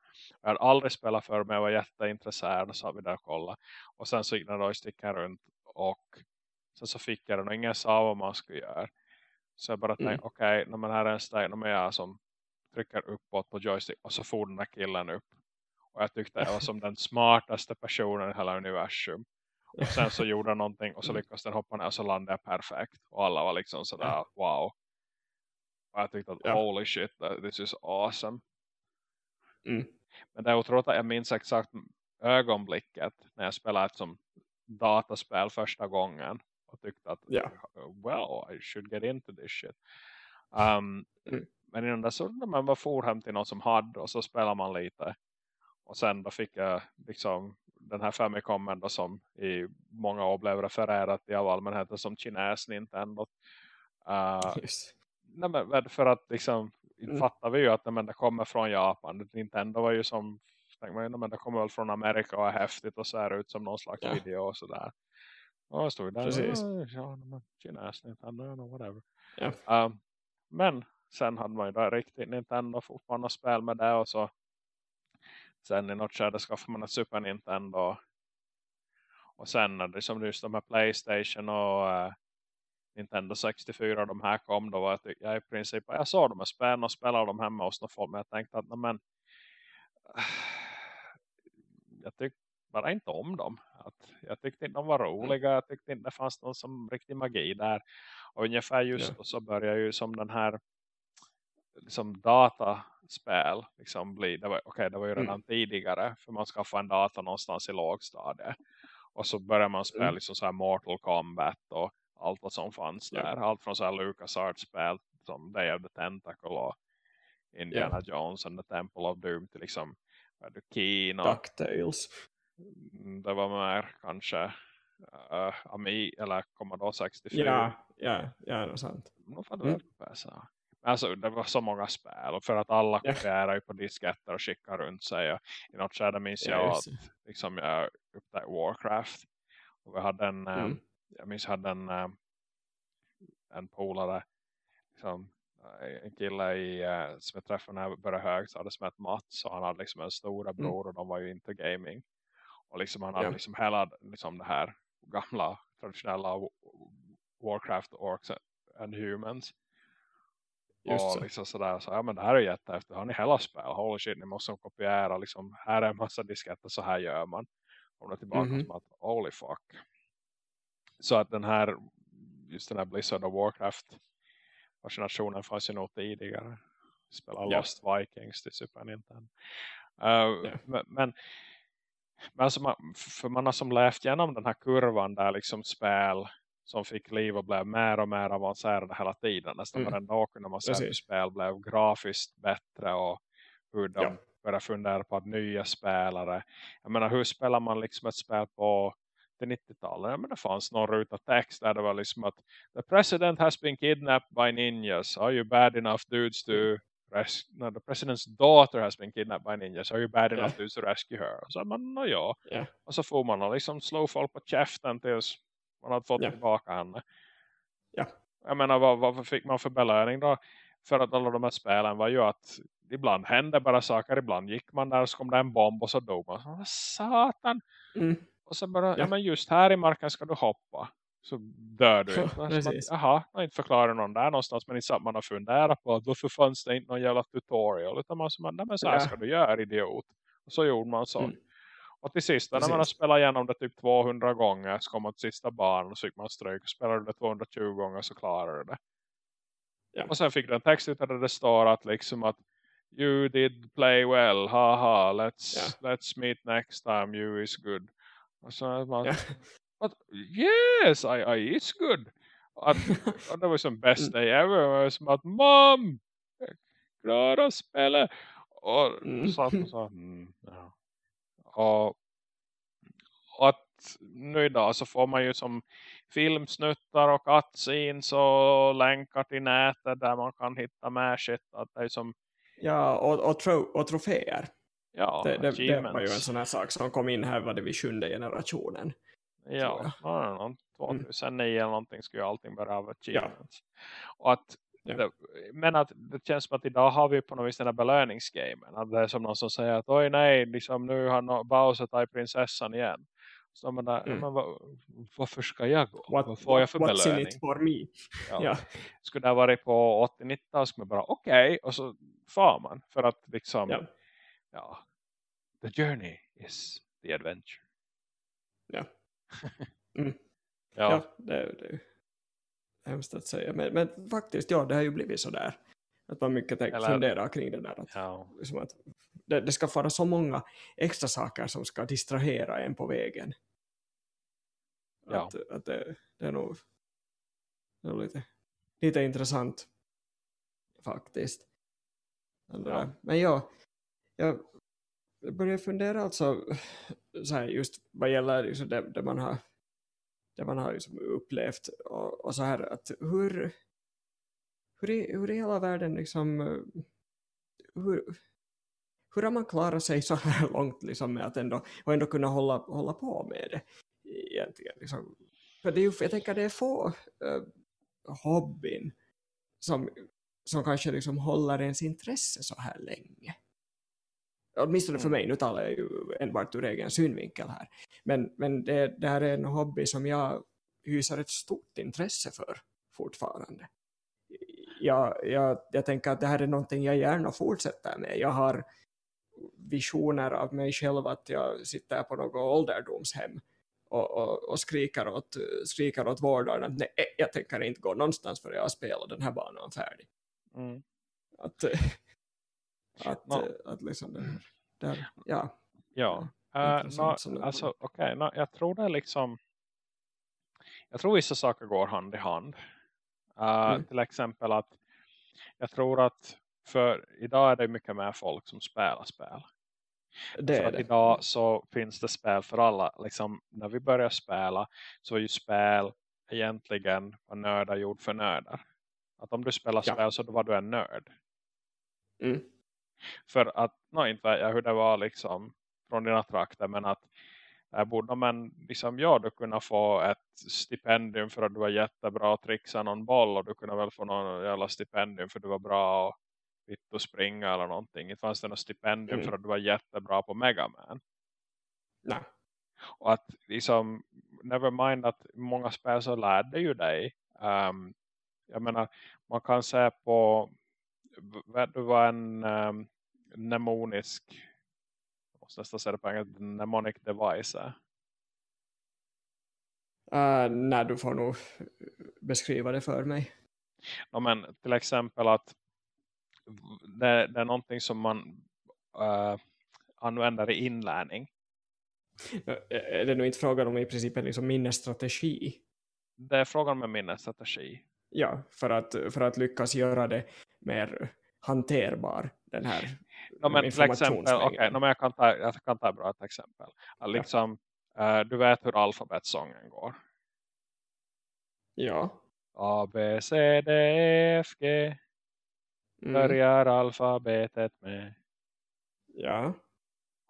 Jag hade aldrig spelat för mig. Jag var jätteintresserad. Och så har vi där och kolla. Och sen så gick den då sticken runt. Och sen så fick jag den. Och ingen sa vad man skulle göra. Så jag bara tänkte. Mm. Okej. Okay, men här är en steg. Men jag som trycker uppåt på joystick. Och så får den där killen upp. Och jag tyckte jag var som den smartaste personen i hela universum. Och sen så gjorde han någonting och så lyckades den hoppa ner och så landade jag perfekt. Och alla var liksom sådär, wow. Och jag tyckte att ja. holy shit, this is awesome. Mm. Men det är otroligt att jag minns exakt ögonblicket när jag spelade ett som dataspel första gången. Och tyckte att, ja. well, I should get into this shit. Um, mm. Men innan dess så man var for hem till någon som hade och så spelar man lite. Och sen då fick jag liksom den här Famicomen då som i många år blev refererat i all allmänheten som kines Nintendo. Uh, nej, men för att liksom mm. fattar vi ju att men, det kommer från Japan. Nintendo var ju som man, men det kommer väl från Amerika och är häftigt och ser ut som någon slags ja. video och sådär. Och stod där. Precis. Ja, kines Nintendo, whatever. Ja. Uh, men sen hade man ju då riktigt Nintendo fortfarande spel med det och så sen i något skede skaffade man ett Super Nintendo och sen som just de här Playstation och uh, Nintendo 64 de här kom då var jag, jag i princip jag såg de här spelen och spelade dem hemma hos någon folk men jag tänkte att men, jag tyckte bara inte om dem att jag tyckte inte de var roliga jag tyckte inte det fanns någon som riktig magi där och ungefär just ja. då så började ju som den här liksom dataspel liksom bli, det var, okay, det var ju redan mm. tidigare för man skaffade en data någonstans i lågstadiet och så börjar man spela mm. liksom så här Mortal Kombat och allt vad som fanns där. Yeah. Allt från så här LucasArts-spel som Day of the Tentacle och Indiana yeah. Jones and the Temple of Doom till liksom Keen och DuckTales. Mm, det var mer kanske uh, Ami eller Commodore 64. Ja, ja, ja det är sant. Nog var det mm. Alltså det var så många spel för att alla yeah. kopierar ju på disketter och skickar runt sig och i något skede minns jag att liksom jag upptäckte Warcraft och vi hade en mm. Jag minns hade en um, en polare liksom, en kille i, uh, som jag träffade när jag började högstadiet som hette Mats och han hade liksom en stora mm. bror mm. och de var ju inte gaming och liksom han hade yeah. liksom hela liksom det här gamla traditionella Warcraft Orcs and Humans Just och så. liksom sådär, så, ja men det här är jättehäftigt, har ni hela spel? Holy shit, ni måste kopiera, liksom, här är en massa disketter, så här gör man. Kommer tillbaka mm -hmm. som att, holy fuck. Så att den här, just den här Blizzard och Warcraft fascinationen fanns ju nog tidigare. Spela yeah. Lost Vikings till Super Nintendo. Uh, yeah. Men, men alltså man, för man har som levt genom den här kurvan där liksom spel som fick liv och blev mer och mer avancerade hela tiden. Nästan mm. varenda år kunde man se hur spel blev grafiskt bättre och hur de ja. började fundera på att nya spelare. Jag menar, hur spelar man liksom ett spel på 90-talet? Ja, men det fanns någon ruta text där det var liksom att The president has been kidnapped by ninjas. Are you bad enough dudes to mm. rescue... No, the president's daughter has been kidnapped by ninjas. Are you bad yeah. enough dudes to rescue her? Och så man, no, ja. Yeah. Och så får man liksom slå folk på käften tills man hade fått ja. tillbaka henne. Ja. Jag menar, vad, vad fick man för belöning då? För att alla de här spelen var ju att ibland hände bara saker. Ibland gick man där så kom det en bomb och så dog man. Satan! Mm. Och så bara, ja. ja. men just här i marken ska du hoppa. Så dör du. Att, Jaha, har inte förklarat någon där någonstans. Men inte så att man har funderat på att varför fanns det inte någon jävla tutorial. Utan man sa, nej men så här ja. ska du göra idiot. Och så gjorde man så. Mm. Och till sist när man har spelat igenom det typ 200 gånger så kommer man till sista barn och så fick man stryk. Och spelar du det 220 gånger så klarar du det. Ja. Och sen fick du en text där det står att liksom att You did play well, haha, let's, yeah. let's meet next time, you is good. Och så man, but, yes, I, I is good. Att, och det var som best day ever. Och som att, mom, klara spelet. Och mm. så att man sa, mm, ja. Och, och att nu idag så får man ju som filmsnuttar och cutscenes och länkar till nätet där man kan hitta med shit. Att det är som... Ja, och, och, tro, och troféer. Ja, det, det, det, var ju en sån här sak som kom in här vid sjunde generationen. Ja, no, 2009 mm. eller någonting skulle allting börja av achievements. Ja. Och att Ja. Det, men att det känns som att idag har vi på något vis den här belöningsgamen. Att det är som någon som säger att oj nej, liksom, nu har Bowser tagit prinsessan igen. Så man där, mm. men varför ska jag gå? What, vad får jag för what's belöning? in it for me? Ja. ja. Skulle det ha varit på 80-90 skulle man bara okej. Okay, och så far man. För att liksom, ja. Ja. The journey is the adventure. Ja. Mm. ja. ja, det, det hemskt att säga. Men, men faktiskt, ja, det har ju blivit så där. Att man mycket tänker, Eller, funderar kring det där. Att, ja. liksom att det, det, ska vara så många extra saker som ska distrahera en på vägen. Ja. Att, att det, det är nog, det är lite, lite intressant faktiskt. Ja. Men ja, jag börjar fundera alltså så här, just vad gäller liksom det, det man har det man har liksom upplevt och, och, så här att hur hur i, hur i hela världen liksom hur, hur har man klarat sig så här långt liksom med att ändå, och ändå kunna hålla, hålla på med det egentligen liksom. för det är ju, jag tänker det är få uh, hobbyn som, som kanske liksom håller ens intresse så här länge åtminstone för mm. mig, nu talar jag ju enbart ur egen synvinkel här men, men det, det här är en hobby som jag hyser ett stort intresse för fortfarande jag, jag, jag tänker att det här är någonting jag gärna fortsätter med jag har visioner av mig själv att jag sitter på något ålderdomshem och, och, och skriker, åt, skriker åt vårdaren att nej, jag tänker inte gå någonstans för jag har spelat den här banan färdig. Mm. Att, att, no. att liksom det, där, ja. Ja, uh, no, alltså okej, okay, no, jag tror det är liksom jag tror vissa saker går hand i hand. Uh, mm. Till exempel att jag tror att för idag är det mycket mer folk som spelar spel. Det för att det. idag så finns det spel för alla. Liksom, när vi börjar spela så är ju spel egentligen vad nördar gjord för nördar. Att om du spelar ja. spel så var du en nörd. Mm. För att, no, inte vet jag hur det var liksom från dina trakter men att där borde man liksom, ja du kunna få ett stipendium för att du var jättebra att trixa någon boll och du kunde väl få någon jävla stipendium för att du var bra och vitt och springa eller någonting. Det fanns det något stipendium mm. för att du var jättebra på Mega Man. Nej. Och att liksom, never mind att många spel så lärde ju dig. Um, jag menar, man kan se på, vet du vad en um, mnemonisk, jag måste nästan säga det på engelska, mnemonic device är? Uh, nej, du får nog beskriva det för mig. Ja, men till exempel att det, det är någonting som man uh, använder i inlärning. Är det nog inte frågan om i princip en liksom minnesstrategi? Det är frågan om en minnesstrategi. Ja, för att, för att lyckas göra det mer hanterbar, den här no, men till exempel, okay, no, men jag, kan ta, jag kan ta ett bra exempel. Liksom, ja. uh, du vet hur alfabetsången går. Ja. A, B, C, D, E, F, G. Mm. Börjar alfabetet med. Ja.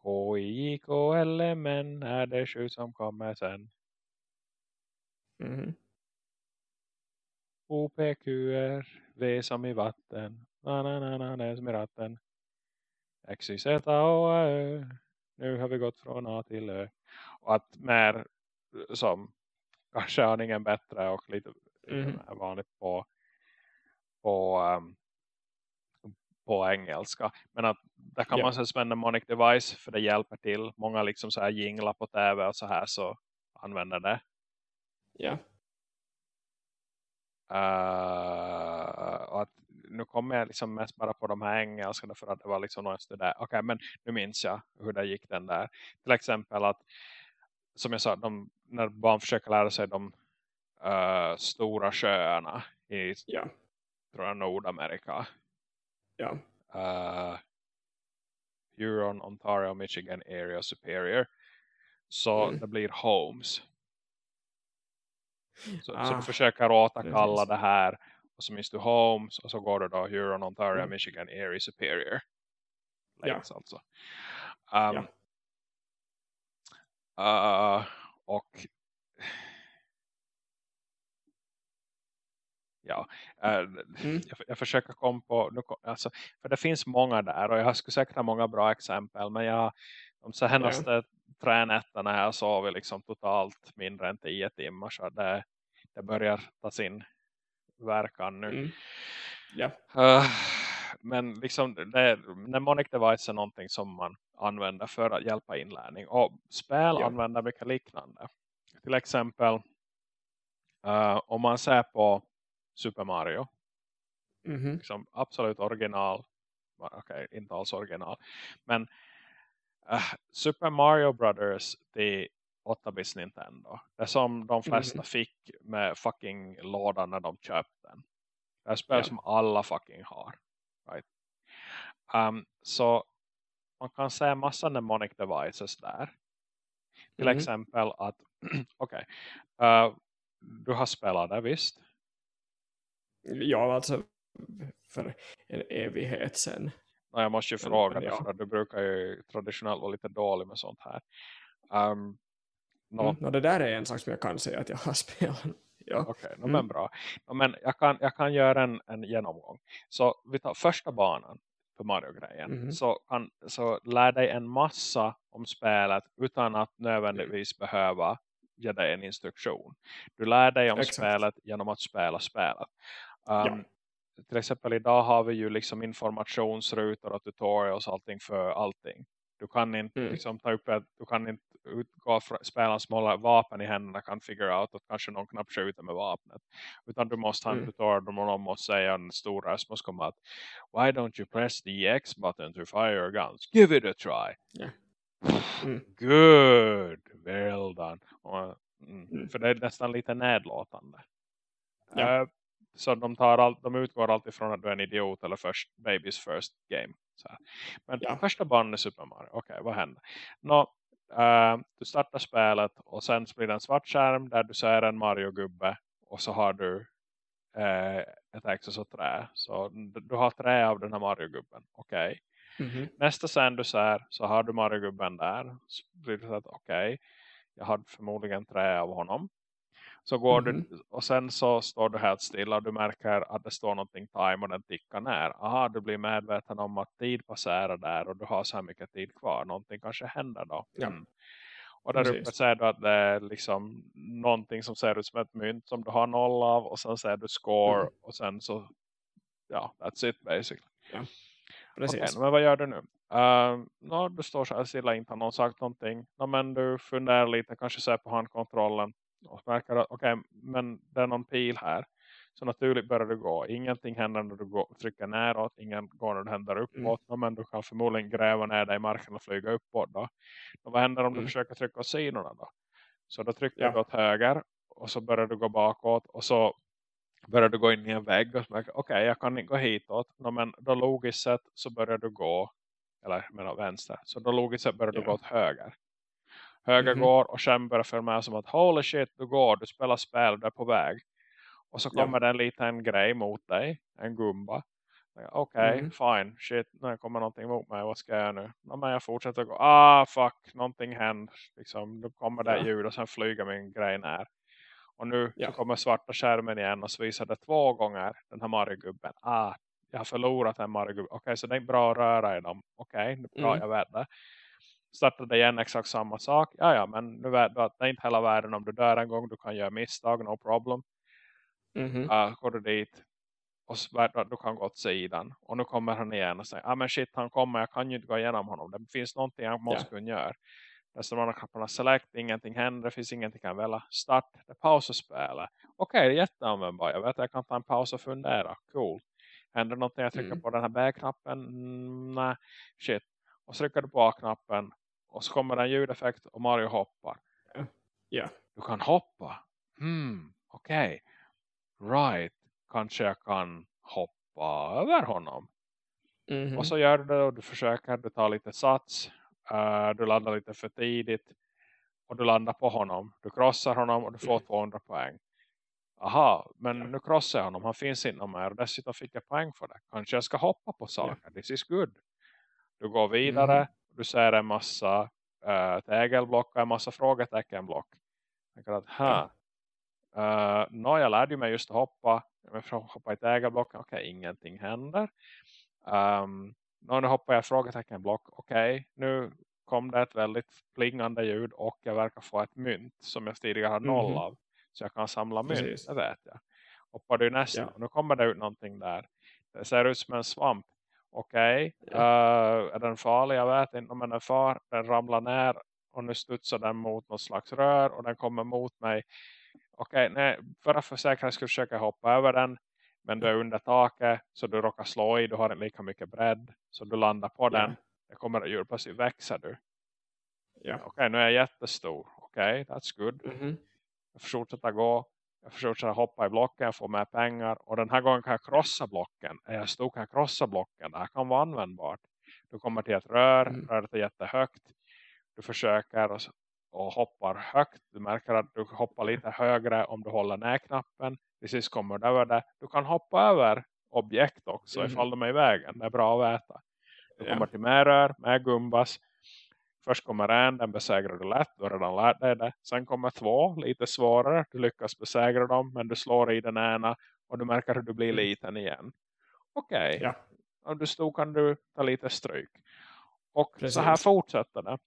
K, I, K, L, M, N är det sju som kommer sen. Mm. O, P, Q, R, V som i vatten. Na, na, na, na, na som i ratten. X, Y, Z, O, Ö. Nu har vi gått från A till Ö. Och att mer som kanske aningen bättre och lite mm. vanligt på på um, på engelska. Men att där kan yeah. man se mnemonic device för det hjälper till. Många liksom så här jinglar på tv och så här så använder det. Ja. Yeah. Uh, att nu kommer jag liksom mest bara på de här engelska för att det var liksom något där. Okej, okay, men nu minns jag hur det gick den där. Till exempel att som jag sa, de, när barn försöker lära sig de uh, stora sjöarna i yeah. tror jag, Nordamerika Ja. Uh, Huron, Ontario, Michigan Area Superior. Så mm. det blir Homes. Så, ah, du försöker återkalla precis. det här. Och så minns du Homes. Och så går du då Huron, Ontario, mm. Michigan Area Superior. Ja. alltså. Um, ja. uh, och ja, äh, mm. jag, jag, försöker komma på, nu, alltså, för det finns många där och jag skulle säkert ha många bra exempel, men jag, de senaste ja. tre nätterna här sov jag liksom totalt mindre än tio timmar så det, det börjar ta sin verkan nu. Mm. Ja. Uh, men liksom det, mnemonic device är någonting som man använder för att hjälpa inlärning och spel ja. använder mycket liknande. Till exempel uh, om man ser på Super Mario. Mm -hmm. liksom absolut original. Okej, okay, inte alls original. Men uh, Super Mario Brothers till 8-bits Nintendo. Det som de flesta mm fick med fucking lådan när de köpte den. Det är spel yeah. som alla fucking har. Right? Um, så man kan se massa mnemonic devices där. Till mm. exempel att, okej, okay, uh, eh, du har spelat det visst? Ja, alltså för en evighet sen. No, jag måste ju fråga dig, ja. för du brukar ju traditionellt vara lite dålig med sånt här. Um, no. Mm, no, det där är en sak som jag kan säga att jag har spelat. Ja. Okej, okay, no, mm. men bra. No, men jag kan, jag kan göra en, en genomgång. Så vi tar första banan på Mario-grejen. Mm. Så, kan, så lär dig en massa om spelet utan att nödvändigtvis behöva ge dig en instruktion. Du lär dig om Exakt. spelet genom att spela spelet. Um, ja. Till exempel idag har vi ju liksom informationsrutor och tutorials och allting för allting. Du kan inte mm. liksom, ta upp ett, du kan inte utgå från spela småla vapen i händerna kan figure out att kanske någon knappt skjuter med vapnet. Utan du måste ha en mm. tutorial och någon måste säga en stor röst måste komma att Why don't you press the X button to fire guns? Give it a try. Yeah. Mm. Good. Well done. Och, mm, mm. För det är nästan lite nedlåtande. Ja. Uh, så de, tar all, de utgår alltid från att du är en idiot eller first, baby's first game. Så Men ja. första banan är Super Mario. Okej, okay, vad händer? Nå, uh, du startar spelet och sen blir det en svart skärm där du ser en Mario-gubbe. Och så har du uh, ett access och trä. Så du har trä av den här Mario-gubben. Okej. Okay. Mm -hmm. Nästa sen du ser så har du Mario-gubben där. Så blir det så att okej. Okay, jag har förmodligen trä av honom. Så går mm du och sen så står du helt stilla och du märker att det står någonting time och den tickar ner. Aha, du blir medveten om att tid passerar där och du har så här mycket tid kvar. Någonting kanske händer då. Mm. Ja. Och där Precis. uppe ser du att det är liksom någonting som ser ut som ett mynt som du har noll av. Och sen ser du score mm. och sen så, ja, that's it basically. Ja. Precis. Okay, men vad gör du nu? Uh, no, du står så här stilla, inte har någon sagt någonting. No, men du funderar lite, kanske ser på handkontrollen och märker att okej, okay, men det är någon pil här. Så naturligt börjar du gå. Ingenting händer när du går, trycker neråt. Ingen går när du händer uppåt. Mm. Men du kan förmodligen gräva ner dig i marken och flyga uppåt då. Och vad händer om mm. du försöker trycka åt sidorna då? Så då trycker ja. du åt höger. Och så börjar du gå bakåt. Och så börjar du gå in i en vägg. Och okej, okay, jag kan inte gå hitåt. No, men då logiskt sett så börjar du gå. Eller menar vänster. Så då logiskt sett börjar ja. du gå åt höger höger mm -hmm. går och skärmen börjar följa med som att holy shit, du går, du spelar spel, du är på väg. Och så kommer ja. det en liten grej mot dig, en gumba. Okej, okay, mm. fine, shit, nu kommer någonting mot mig, vad ska jag göra nu? No, men jag fortsätter gå, ah fuck, någonting händer. Liksom, då kommer det ja. ljud och sen flyger min grej ner. Och nu ja. så kommer svarta skärmen igen och så visar det två gånger den här Mario-gubben. Ah, jag har förlorat en Mario-gubbe. Okej, okay, så det är bra att röra i dem. Okej, okay, bra, mm. jag vet det startade igen exakt samma sak. Ja, ja, men nu vet du att det är inte hela världen om du dör en gång. Du kan göra misstag, no problem. Mm -hmm. uh, går du dit och att du kan gå åt sidan. Och nu kommer han igen och säger, ja ah, men shit han kommer, jag kan ju inte gå igenom honom. Det finns någonting jag måste yeah. kunna göra. Nästan man knapparna select, ingenting händer, det finns ingenting jag kan välja. Start, det pausar spelet. Okej, okay, det är jätteanvändbart. Jag vet att jag kan ta en paus och fundera. Cool. Händer någonting jag trycker mm. på den här B-knappen? Mm, nej, shit. Och så trycker du på A-knappen och så kommer en ljudeffekt och Mario hoppar. Ja. Du kan hoppa. Hmm, okej. Okay. Right. Kanske jag kan hoppa över honom. Mm -hmm. Och så gör du det och du försöker. Du tar lite sats. Uh, du landar lite för tidigt. Och du landar på honom. Du krossar honom och du får 200 poäng. Aha, men nu krossar jag honom. Han finns inte mer. Och dessutom fick jag poäng för det. Kanske jag ska hoppa på saker. Yeah. This is good. Du går vidare. Mm du ser en massa äh, tegelblock och en massa frågeteckenblock. Jag tänker att, ha. Uh, no, jag lärde mig just att hoppa. Jag hoppa i tegelblock. Okej, okay, ingenting händer. Um, no, nu hoppar jag frågeteckenblock. Okej, okay, nu kom det ett väldigt plingande ljud och jag verkar få ett mynt som jag tidigare har noll mm av. Så jag kan samla mynt, Precis. det vet jag. Hoppar du nästa, ja. nu kommer det ut någonting där. Det ser ut som en svamp okej, okay. ja. uh, är den farlig? Jag vet inte, men den far, den ramlar ner och nu studsar den mot något slags rör och den kommer mot mig. Okej, okay, nej, för att för säkerhet ska jag försöka hoppa över den. Men du är under taket så du råkar slå i, du har inte lika mycket bredd. Så du landar på den. Ja. Det kommer att djur plötsligt växer du. Ja. Okej, okay, nu är jag jättestor. Okej, that's good. Mm -hmm. Jag fortsätter gå. Jag försöker hoppa i blocken, få med pengar. Och den här gången kan jag krossa blocken. Jag stor kan jag krossa blocken. Det här kan vara användbart. Du kommer till ett rör, mm. röret är jättehögt. Du försöker och, och hoppar högt. Du märker att du hoppar lite högre om du håller ner knappen. Precis kommer du över det. Du kan hoppa över objekt också mm. ifall de är i vägen. Det är bra att veta. Du kommer till mer rör, mer gumbas. Först kommer en, den besegrar du lätt. Du har redan lärt dig det. Sen kommer två, lite svårare. Du lyckas besegra dem, men du slår i den ena. Och du märker hur du blir mm. liten igen. Okej, okay. ja. om du stod kan du ta lite stryk. Och Precis. så här fortsätter det.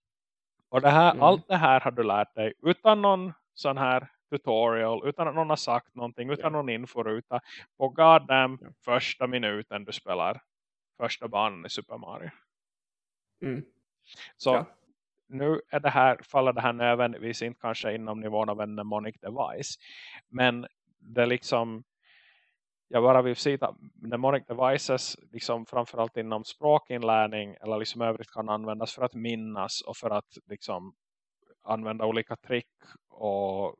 Och det här, mm. allt det här har du lärt dig utan någon sån här tutorial, utan att någon har sagt någonting, utan ja. någon inforuta. På goddamn ja. första minuten du spelar första banan i Super Mario. Mm. Så ja nu är det här, faller det här nödvändigtvis inte kanske inom nivån av en mnemonic device. Men det är liksom jag bara vill säga att mnemonic devices liksom framförallt inom språkinlärning eller liksom övrigt kan användas för att minnas och för att liksom använda olika trick och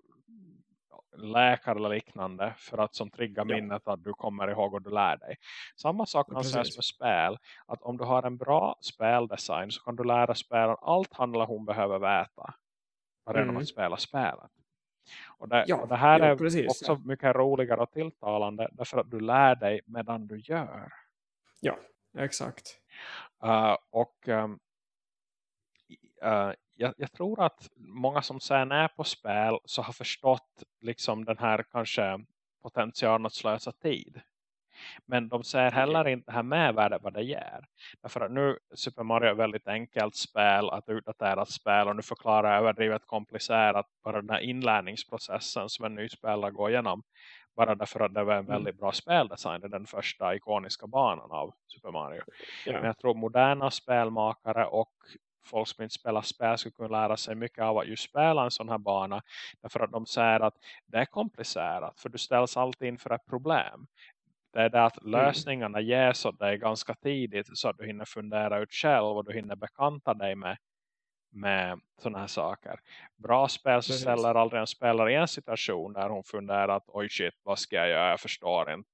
läkare eller liknande för att som trigga ja. minnet att du kommer ihåg och du lär dig. Samma sak kan sägas med spel. Att om du har en bra speldesign så kan du lära spelaren allt han eller hon behöver veta. Bara mm. att spela spelet. Och det, ja, och det här är precis, också mycket roligare och tilltalande därför att du lär dig medan du gör. Ja, exakt. Uh, och um, uh, jag, jag, tror att många som sen är på spel så har förstått liksom den här kanske potentialen att slösa tid. Men de ser heller inte här med vad det ger. Därför att nu Super Mario är väldigt enkelt spel att utdatera ett spel. Och nu förklarar jag överdrivet komplicerat bara den här inlärningsprocessen som en ny spelare går igenom. Bara därför att det var en mm. väldigt bra speldesign i den första ikoniska banan av Super Mario. Ja. Men jag tror moderna spelmakare och folk som inte spelar spel skulle kunna lära sig mycket av att just spela en sån här bana. Därför att de säger att det är komplicerat. För du ställs alltid inför ett problem. Det är det att mm. lösningarna ges åt dig ganska tidigt så att du hinner fundera ut själv och du hinner bekanta dig med, med sådana här saker. Bra spel så ställer aldrig en spelare i en situation där hon funderar att oj shit, vad ska jag göra? Jag förstår inte.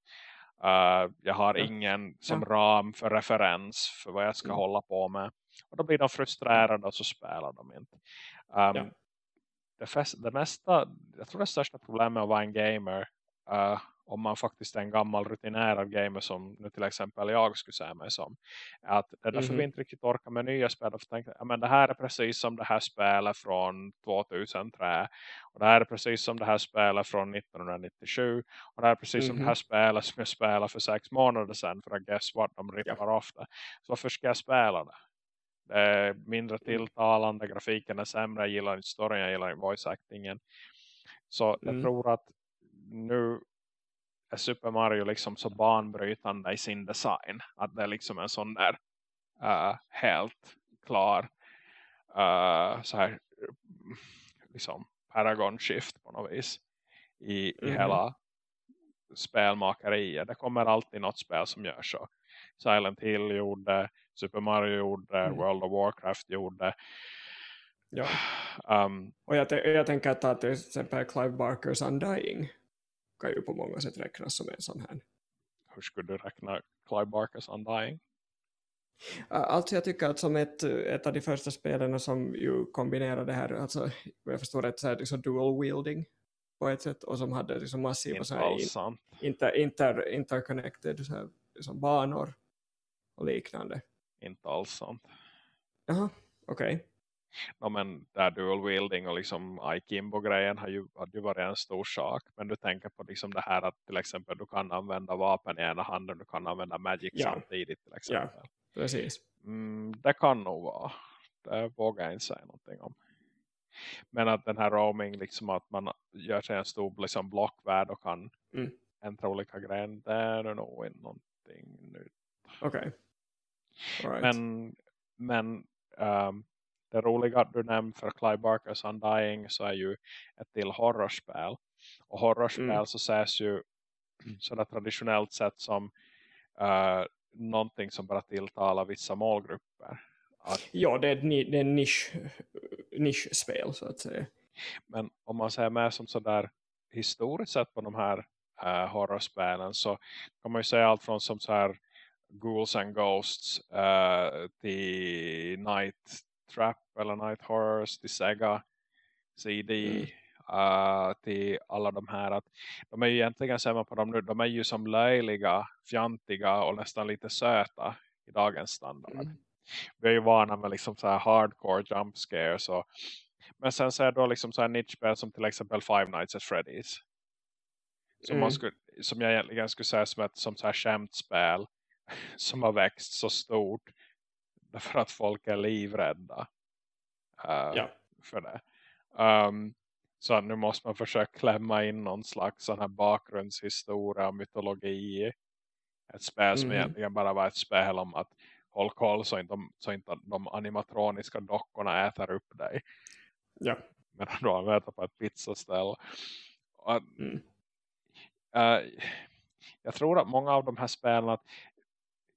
Uh, jag har ingen som ram för referens för vad jag ska mm. hålla på med. Och då blir de frustrerade och så spelar de inte. Um, ja. det, fest, det mesta, jag tror det största problemet med att vara en gamer uh, om man faktiskt är en gammal rutinerad gamer som nu till exempel jag skulle säga mig som. Att det är därför mm -hmm. vi inte riktigt orkar med nya spel. Och tänker, ja, men det här är precis som det här spelet från 2003. Och det här är precis som det här spelet från 1997. Och det här är precis mm -hmm. som det här mhm. spelet som jag spelade för sex månader sedan. För att guess what, de rippar ja. ofta. Så varför ska jag spela det? Det är mindre tilltalande, grafiken är sämre, jag gillar inte storyn, jag gillar inte voice actingen. Så jag mm. tror att nu är Super Mario liksom så banbrytande i sin design. Att det är liksom en sån där uh, helt klar uh, så här liksom paragon shift på något vis i, i mm. hela spelmakeriet. Det kommer alltid något spel som gör så. Silent Hill gjorde, Super Mario gjorde, mm. World of Warcraft gjorde. Ja. Um, och jag, jag tänker att till exempel Clive Barkers Undying kan ju på många sätt räknas som en sån här. Hur skulle du räkna Clive Barkers Undying? Alltså jag tycker att som ett, ett av de första spelen som ju kombinerade det här, alltså jag förstår rätt så här liksom dual wielding på ett sätt och som hade liksom massiva så här in, inter, inter, interconnected så här, liksom banor och liknande. Inte alls sant. Jaha, okej. Okay no, men där dual wielding och liksom Aikimbo-grejen har ju, har ju varit en stor sak. Men du tänker på liksom det här att till exempel du kan använda vapen i ena handen du kan använda magic ja. samtidigt till exempel. Ja, precis. Mm, det kan nog vara. Det vågar jag inte säga någonting om. Men att den här roaming, liksom att man gör sig en stor liksom, blockvärld och kan mm. ändra olika grejer, det är nog någonting nytt. Okej. Okay. Right. Men, men um, det roliga att du nämnde för Clive Barkers Undying så är ju ett till horrorspel. Och horrorspel mm. så ses ju sådär traditionellt sett som uh, någonting som bara tilltalar vissa målgrupper. Att, ja, det är, det är en nisch, nischspel så att säga. Men om man säger mer som sådär historiskt sett på de här uh, horrorspelen så kan man ju säga allt från som så här Ghouls and Ghosts uh, till Night Trap eller Night Horrors till Sega CD mm. uh, till alla de här att de är ju egentligen man på dem nu, de är ju som löjliga, fjantiga och nästan lite söta i dagens standard. Mm. Vi är ju vana med liksom så här hardcore jump scares och men sen så är det då liksom så här niche som till exempel Five Nights at Freddy's. Som, mm. man skulle, som jag egentligen skulle säga som ett som så här skämtspel som har växt så stort därför att folk är livrädda uh, ja. för det. Um, så nu måste man försöka klämma in någon slags sån här bakgrundshistoria och mytologi ett spel som mm. egentligen bara var ett spel om att håll koll så inte, så inte de animatroniska dockorna äter upp dig. Ja. Medan du använder på ett pizzaställ. Och, mm. uh, jag tror att många av de här spelen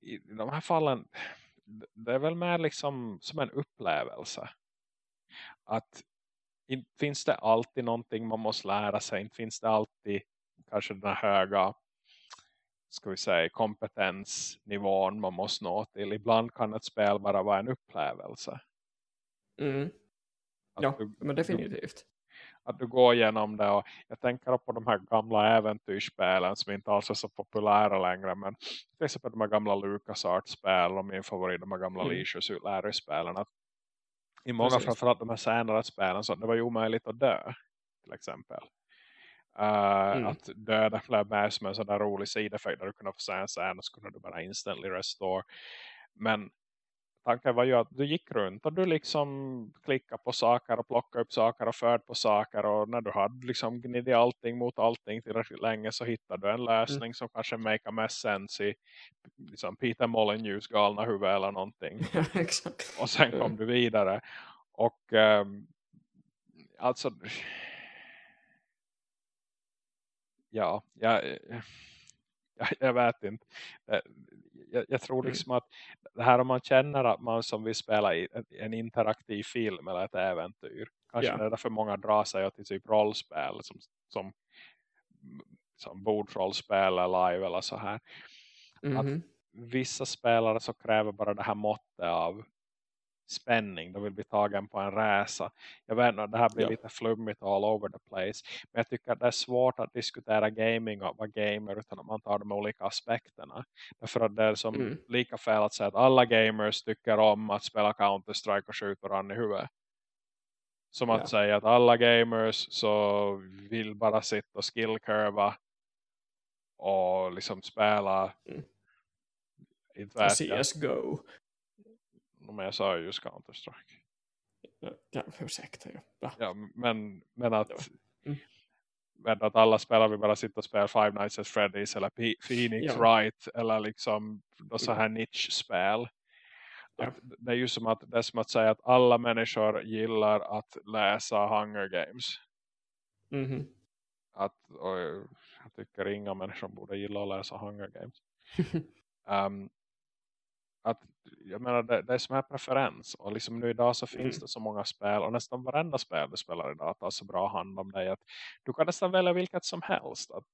i de här fallen det är väl mer liksom som en upplevelse. Att inte finns det alltid någonting man måste lära sig. Inte finns det alltid kanske den här höga ska vi säga kompetensnivån man måste nå till. Ibland kan ett spel bara vara en upplevelse. Mm. Ja, du, men definitivt. Att du går igenom det och jag tänker på de här gamla äventyrsspelen som inte alls är så populära längre men till exempel de här gamla LucasArts-spel och min favorit de här gamla mm. Leisure Larry-spelen att i många Precis. framförallt de här senare spelen så det var ju omöjligt att dö till exempel. Uh, mm. Att döda blev med som en sån där rolig sideffekt där du kunde få se en och så kunde du bara instantly restore. Men tanken var ju att du gick runt och du liksom klickade på saker och plockade upp saker och förde på saker och när du hade liksom gnidit allting mot allting tillräckligt länge så hittade du en lösning mm. som kanske make mest sense i liksom Peter Molyneux galna huvud eller någonting. och sen kom du vidare och um, alltså ja, jag, jag, jag vet inte. Jag, jag, tror mm. liksom att det här om man känner att man som vill spela i en interaktiv film eller ett äventyr. Kanske yeah. det är därför många drar sig till typ rollspel som, som, som bordsrollspel eller live eller så här. Mm -hmm. Att mm-hmm. vissa spelare så kräver bara det här måttet av spänning. De vill bli tagen på en resa. Jag vet inte, det här blir ja. lite flummigt all over the place. Men jag tycker att det är svårt att diskutera gaming och vara gamer utan att man tar de olika aspekterna. Därför att det är som mm. lika fel att säga att alla gamers tycker om att spela Counter-Strike och skjuta varandra i huvudet. Som att ja. säga att alla gamers så vill bara sitta och skillkurva och liksom spela mm. vet CSGO men jag sa ju just Counter-Strike. Ja, ursäkta. Ja. ja men, men att mm. men att alla spelare vill bara sitta och spela Five Nights at Freddy's eller P Phoenix ja. Wright eller liksom så här niche-spel. Ja. Det är ju som att, det är som att säga att alla människor gillar att läsa Hunger Games. Mm -hmm. Att, jag tycker inga människor borde gilla att läsa Hunger Games. um, att jag menar det, det är som här preferens och liksom nu idag så finns mm. det så många spel och nästan varenda spel du spelar idag tar så bra hand om dig att du kan nästan välja vilket som helst. Att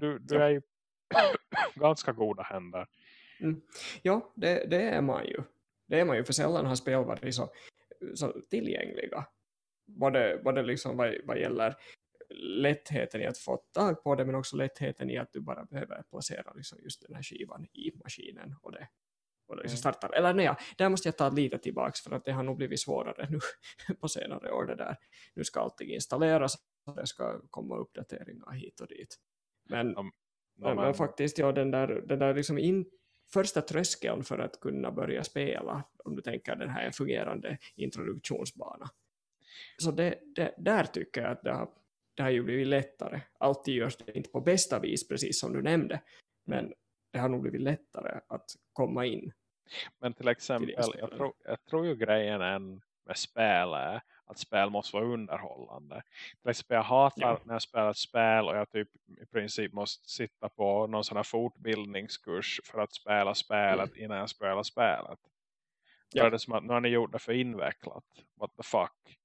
du, du är ju ganska goda händer. Mm. ja det, det är man ju. Det är man ju för sällan har spel varit så, så tillgängliga. Både, både liksom vad, vad gäller lättheten i att få tag på det men också lättheten i att du bara behöver placera liksom just den här skivan i maskinen och det och liksom startar. Eller nej, där måste jag ta lite tillbaks för att det har nog blivit svårare nu på senare år det där. Nu ska allting installeras och det ska komma uppdateringar hit och dit. Men, ja, men, men faktiskt, ja, den där, den där liksom in, första tröskeln för att kunna börja spela, om du tänker den här fungerande introduktionsbana. Så det, det, där tycker jag att det har, det har ju blivit lättare. Alltid görs det inte på bästa vis, precis som du nämnde. Men det har nog blivit lättare att komma in. Men till exempel, till jag, tror, jag tror ju grejen än med spel är att spel måste vara underhållande. Till exempel jag hatar ja. när jag spelar ett spel och jag typ i princip måste sitta på någon sån här fortbildningskurs för att spela spelet mm. innan jag spelar spelet. Ja. Då är det som att nu har ni gjort det för invecklat. What the fuck?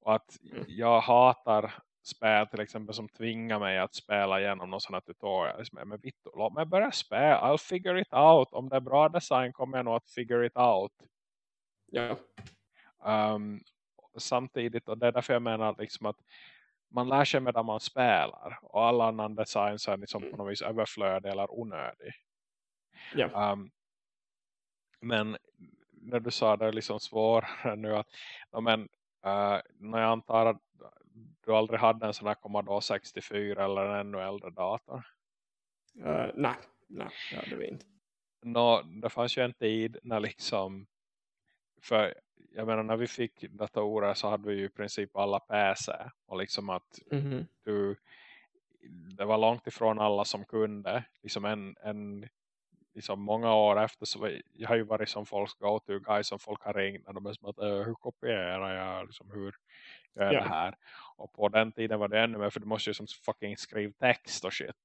Och att mm. jag hatar spel till exempel som tvingar mig att spela igenom någon sån här tutorial. Men Vittu, låt mig börja spela. I'll figure it out. Om det är bra design kommer jag nog att figure it out. Ja. Um, samtidigt, och det är därför jag menar liksom att man lär sig medan man spelar. Och alla annan design är liksom på något vis överflödig eller onödig. Ja. Um, men när du sa det är liksom svårare nu att men, uh, när jag antar att du aldrig hade en sån här Commodore 64 eller en ännu äldre dator? Uh, nej, nej, det hade vi inte. No, det fanns ju en tid när liksom för jag menar när vi fick datorer så hade vi ju i princip alla PC och liksom att mm -hmm. du det var långt ifrån alla som kunde liksom en, en liksom många år efter så jag har ju varit som folks go-to guy som folk har ringt när de är som att äh, hur kopierar jag liksom hur ja. det här och på den tiden var det ännu mer för du måste ju som fucking skriva text och shit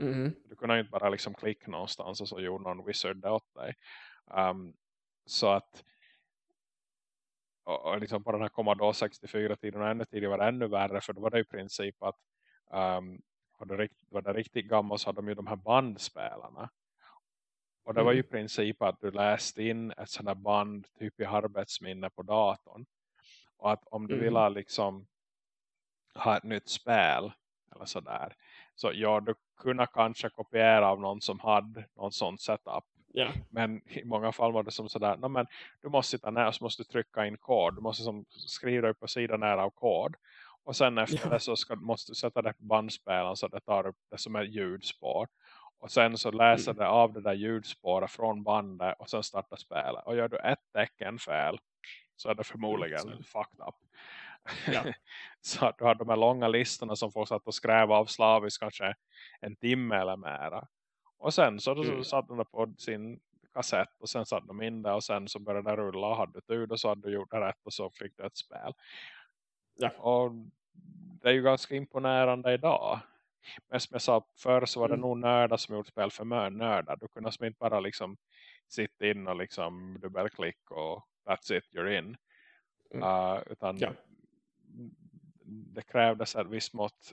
mm. du kunde ju inte bara liksom klicka någonstans och så gjorde någon wizard det åt dig um, så att och, och liksom på den här Commodore 64-tiden och ännu tidigare var det ännu värre för då var det i princip att um, var det, var det riktigt gammalt så hade de ju de här bandspelarna och det var ju i mm. princip att du läste in ett sådant band typ i arbetsminne på datorn. Och att om du mm. vill liksom ha ett nytt spel eller sådär. Så ja, du kunde kanske kopiera av någon som hade någon sån setup. Yeah. Men i många fall var det som sådär, no, men du måste sitta ner och så måste du trycka in kod. Du måste som skriva upp på sidan nära av kod. Och sen efter yeah. det så ska, måste du sätta det på bandspelaren så det tar upp det som är ljudspår. Och sen så läser mm. det av det där ljudspåret från bandet och sen startar spelet. Och gör du ett tecken fel så är det förmodligen mm. fucked up. Ja. så att du har de här långa listorna som får satt och skräva av slaviskt kanske en timme eller mera. Och sen så, mm. satt de på sin kassett och sen satt de in det och sen så började det rulla och hade du tur och så hade du gjort det rätt och så fick du ett spel. Ja. Och det är ju ganska imponerande idag. Men som jag sa förr så var det mm. nog nördar som gjort spel för nördar. Du kunde som inte bara liksom sitta in och liksom dubbelklick och that's it, you're in. Uh, utan ja. det krävdes ett visst mått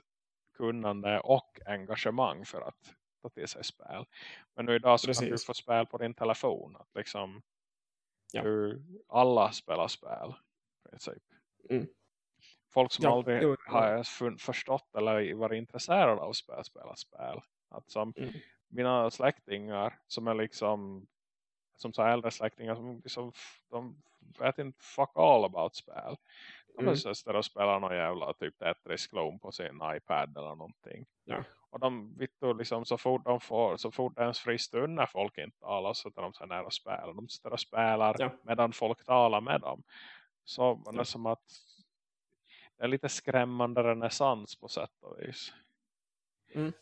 kunnande och engagemang för att ta till sig spel. Men nu idag så Precis. kan du få spel på din telefon. Att liksom ja. du, alla spelar spel. I princip. Mm folk som ja, aldrig jo, har förstått eller varit intresserade av spel, spela spel. Att som mm. mina släktingar som är liksom som så äldre släktingar som liksom, de vet inte fuck all about spel. De mm. är och spelar någon jävla typ Tetris klon på sin iPad eller någonting. Ja. Och de vittu liksom så fort de får, så fort ens fri stund när folk inte talar så tar de sig nära och spelar. De sitter och spelar ja. medan folk talar med dem. Så man är ja. som att det är lite skrämmande renässans på sätt och vis. Mm.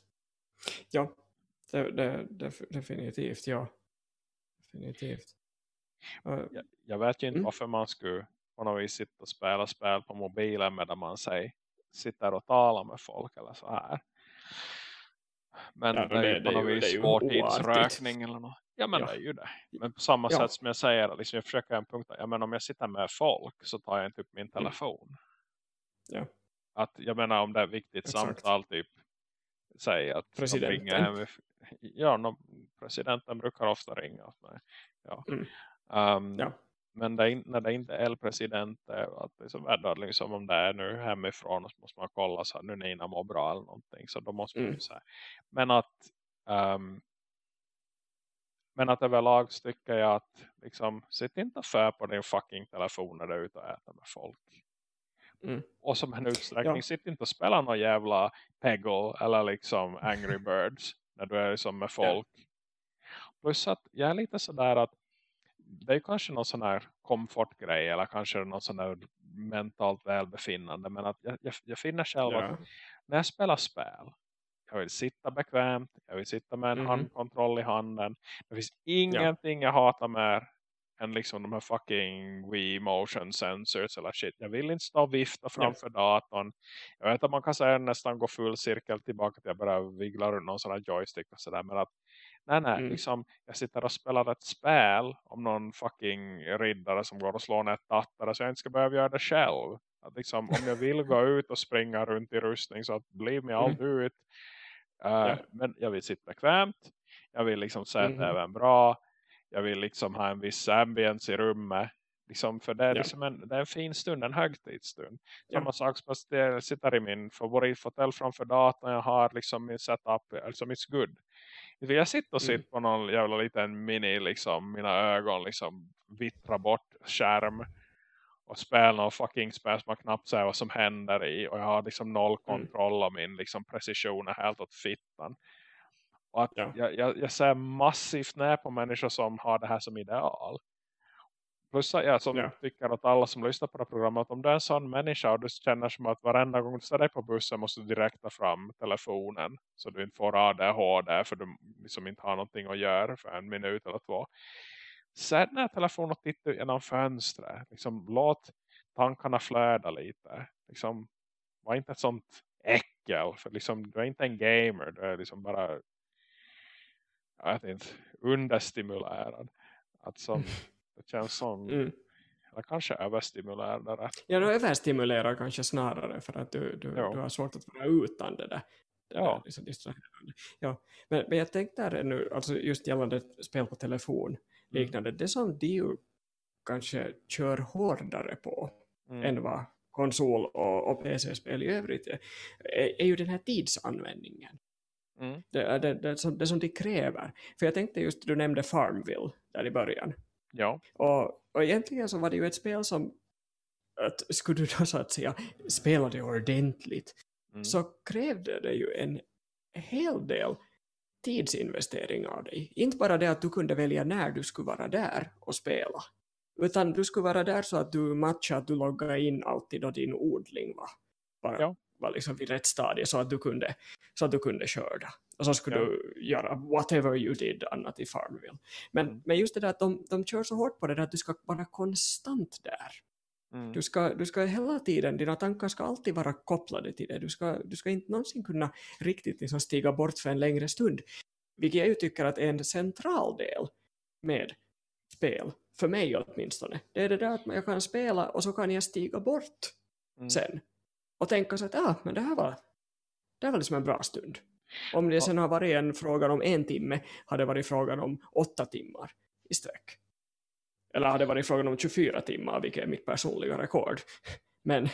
Ja, det, det, det, definitivt, ja. Definitivt. Uh, jag, jag, vet ju inte mm. varför man skulle på något vis sitta och spela spel på mobilen medan man säger, sitter och talar med folk eller så här. Men ja, det, det, är ju på något vis vårtidsrökning eller något. Ja men ja. det är ju det. Men på samma ja. sätt som jag säger, liksom jag försöker en punkt, ja men om jag sitter med folk så tar jag inte upp min mm. telefon. Mm. Ja. Att jag menar om det är viktigt Exakt. samtal typ säg att presidenten. de ringer ja, no, presidenten brukar ofta ringa mig. Ja. Mm. Um, ja. Men det är, när det inte är president att det är så liksom om det är nu hemifrån så måste man kolla så här, nu Nina mår bra eller någonting så då måste man mm. säga. Men att um, men att överlag tycker jag att liksom, sitt inte för på din fucking telefon när du är ute och äter med folk. Mm. Och som en utsträckning, ja. sitt inte och spela någon jävla Peggle eller liksom Angry Birds när du är liksom med folk. Ja. Plus att jag är lite sådär att det är kanske någon sån här komfortgrej eller kanske någon sån här mentalt välbefinnande. Men att jag, jag, jag finner själv ja. att när jag spelar spel jag vill sitta bekvämt, jag vill sitta med en mm. handkontroll i handen. Det finns ingenting ja. jag hatar mer än liksom de här fucking Wii motion sensors eller shit. Jag vill inte stå och vifta framför ja. datorn. Jag vet att man kan säga nästan gå full cirkel tillbaka till att jag börjar vigla runt någon sån här joystick och sådär. Men att nej nej, mm. liksom, jag sitter och spelar ett spel om någon fucking riddare som går och slår ner tattare så jag inte ska behöva göra det själv. Att liksom, om jag vill gå ut och springa runt i rustning så att bli mig mm. ut. Uh, ja. Men jag vill sitta bekvämt. Jag vill liksom se mm. även bra. Jag vill liksom ha en viss ambience i rummet. Liksom, för det är, ja. liksom en, det är en fin stund, en högtidsstund. Ja. Samma sak som jag sitter i min favoritfotell framför datorn. Jag har liksom min setup, alltså it's good. Jag sitter och mm. sitter på någon jävla liten mini, liksom, mina ögon liksom vittra bort skärm och spela någon fucking spel som man knappt ser vad som händer i och jag har liksom noll mm. kontroll av min liksom precision är helt åt fittan. Och att ja. jag, jag, jag ser massivt ner på människor som har det här som ideal. Plus att jag som ja. tycker att alla som lyssnar på det programmet att om du är en sån människa och du känner som att varenda gång du ställer dig på bussen måste du direkt ta fram telefonen så du inte får ADHD för du liksom inte har någonting att göra för en minut eller två. Sätt ner telefonen och titta genom fönstret. Liksom, låt tankarna flöda lite. Liksom, var inte ett sånt äckel. För liksom, du är inte en gamer. Du är liksom bara jag vet inte, understimulerad. Att som, det känns som mm. eller kanske överstimulerad. Ja, du överstimulerar kanske snarare för att du, du, du har svårt att vara utan det där. Ja. Liksom ja. Men, men jag tänkte nu, alltså just gällande spel på telefon mm. liknande, mm. det som ju kanske kör hårdare på mm. än vad konsol och, och PC-spel i övrigt är, är ju den här tidsanvändningen. Mm. Det, det, det, som, det som de kräver. För jag tänkte just, du nämnde Farmville där i början. Ja. Och, och egentligen så var det ju ett spel som att skulle du då så att säga spela det ordentligt mm. så krävde det ju en hel del tidsinvestering av dig. Inte bara det att du kunde välja när du skulle vara där och spela. Utan du skulle vara där så att du matchade att du loggade in alltid då din odling var, var, ja. Var liksom vid rätt stadie så att du kunde, så att du kunde skörda. Och så skulle ja. du göra whatever you did annat i Farmville. Men, mm. men just det där att de, de kör så hårt på det där att du ska vara konstant där. Mm. Du, ska, du ska hela tiden, dina tankar ska alltid vara kopplade till det. Du ska, du ska inte någonsin kunna riktigt liksom stiga bort för en längre stund. Vilket jag ju tycker att är en central del med spel. För mig åtminstone. Det är det där att jag kan spela och så kan jag stiga bort mm. sen. Och tänka så att ah, men det här var, det här var liksom en bra stund. Om det sen har varit en fråga om en timme hade det varit frågan om åtta timmar i sträck. Eller hade det varit frågan om 24 timmar, vilket är mitt personliga rekord. Men...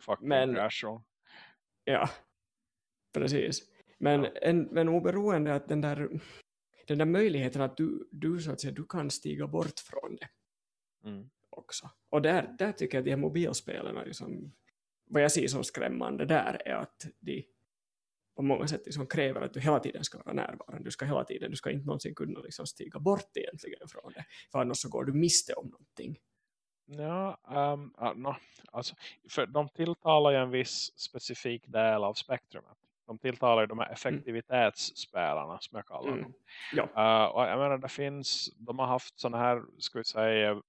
Fucking men Ja, precis. Men, ja. en, men oberoende att den där, den där möjligheten att du, du, så att säga, du kan stiga bort från det mm. också. Och där, där tycker jag att de här mobilspelarna, liksom, vad jag ser som skrämmande där är att de på många sätt liksom kräver att du hela tiden ska vara närvarande. Du ska hela tiden, du ska inte någonsin kunna liksom stiga bort egentligen från det. För annars så går du miste om någonting. Ja, um, uh, no, alltså, för de tilltalar ju en viss specifik del av spektrumet. De tilltalar ju de här mm. effektivitetsspelarna som jag kallar mm. dem. Ja. Uh, och jag menar, det finns, de har haft sådana här, ska vi säga,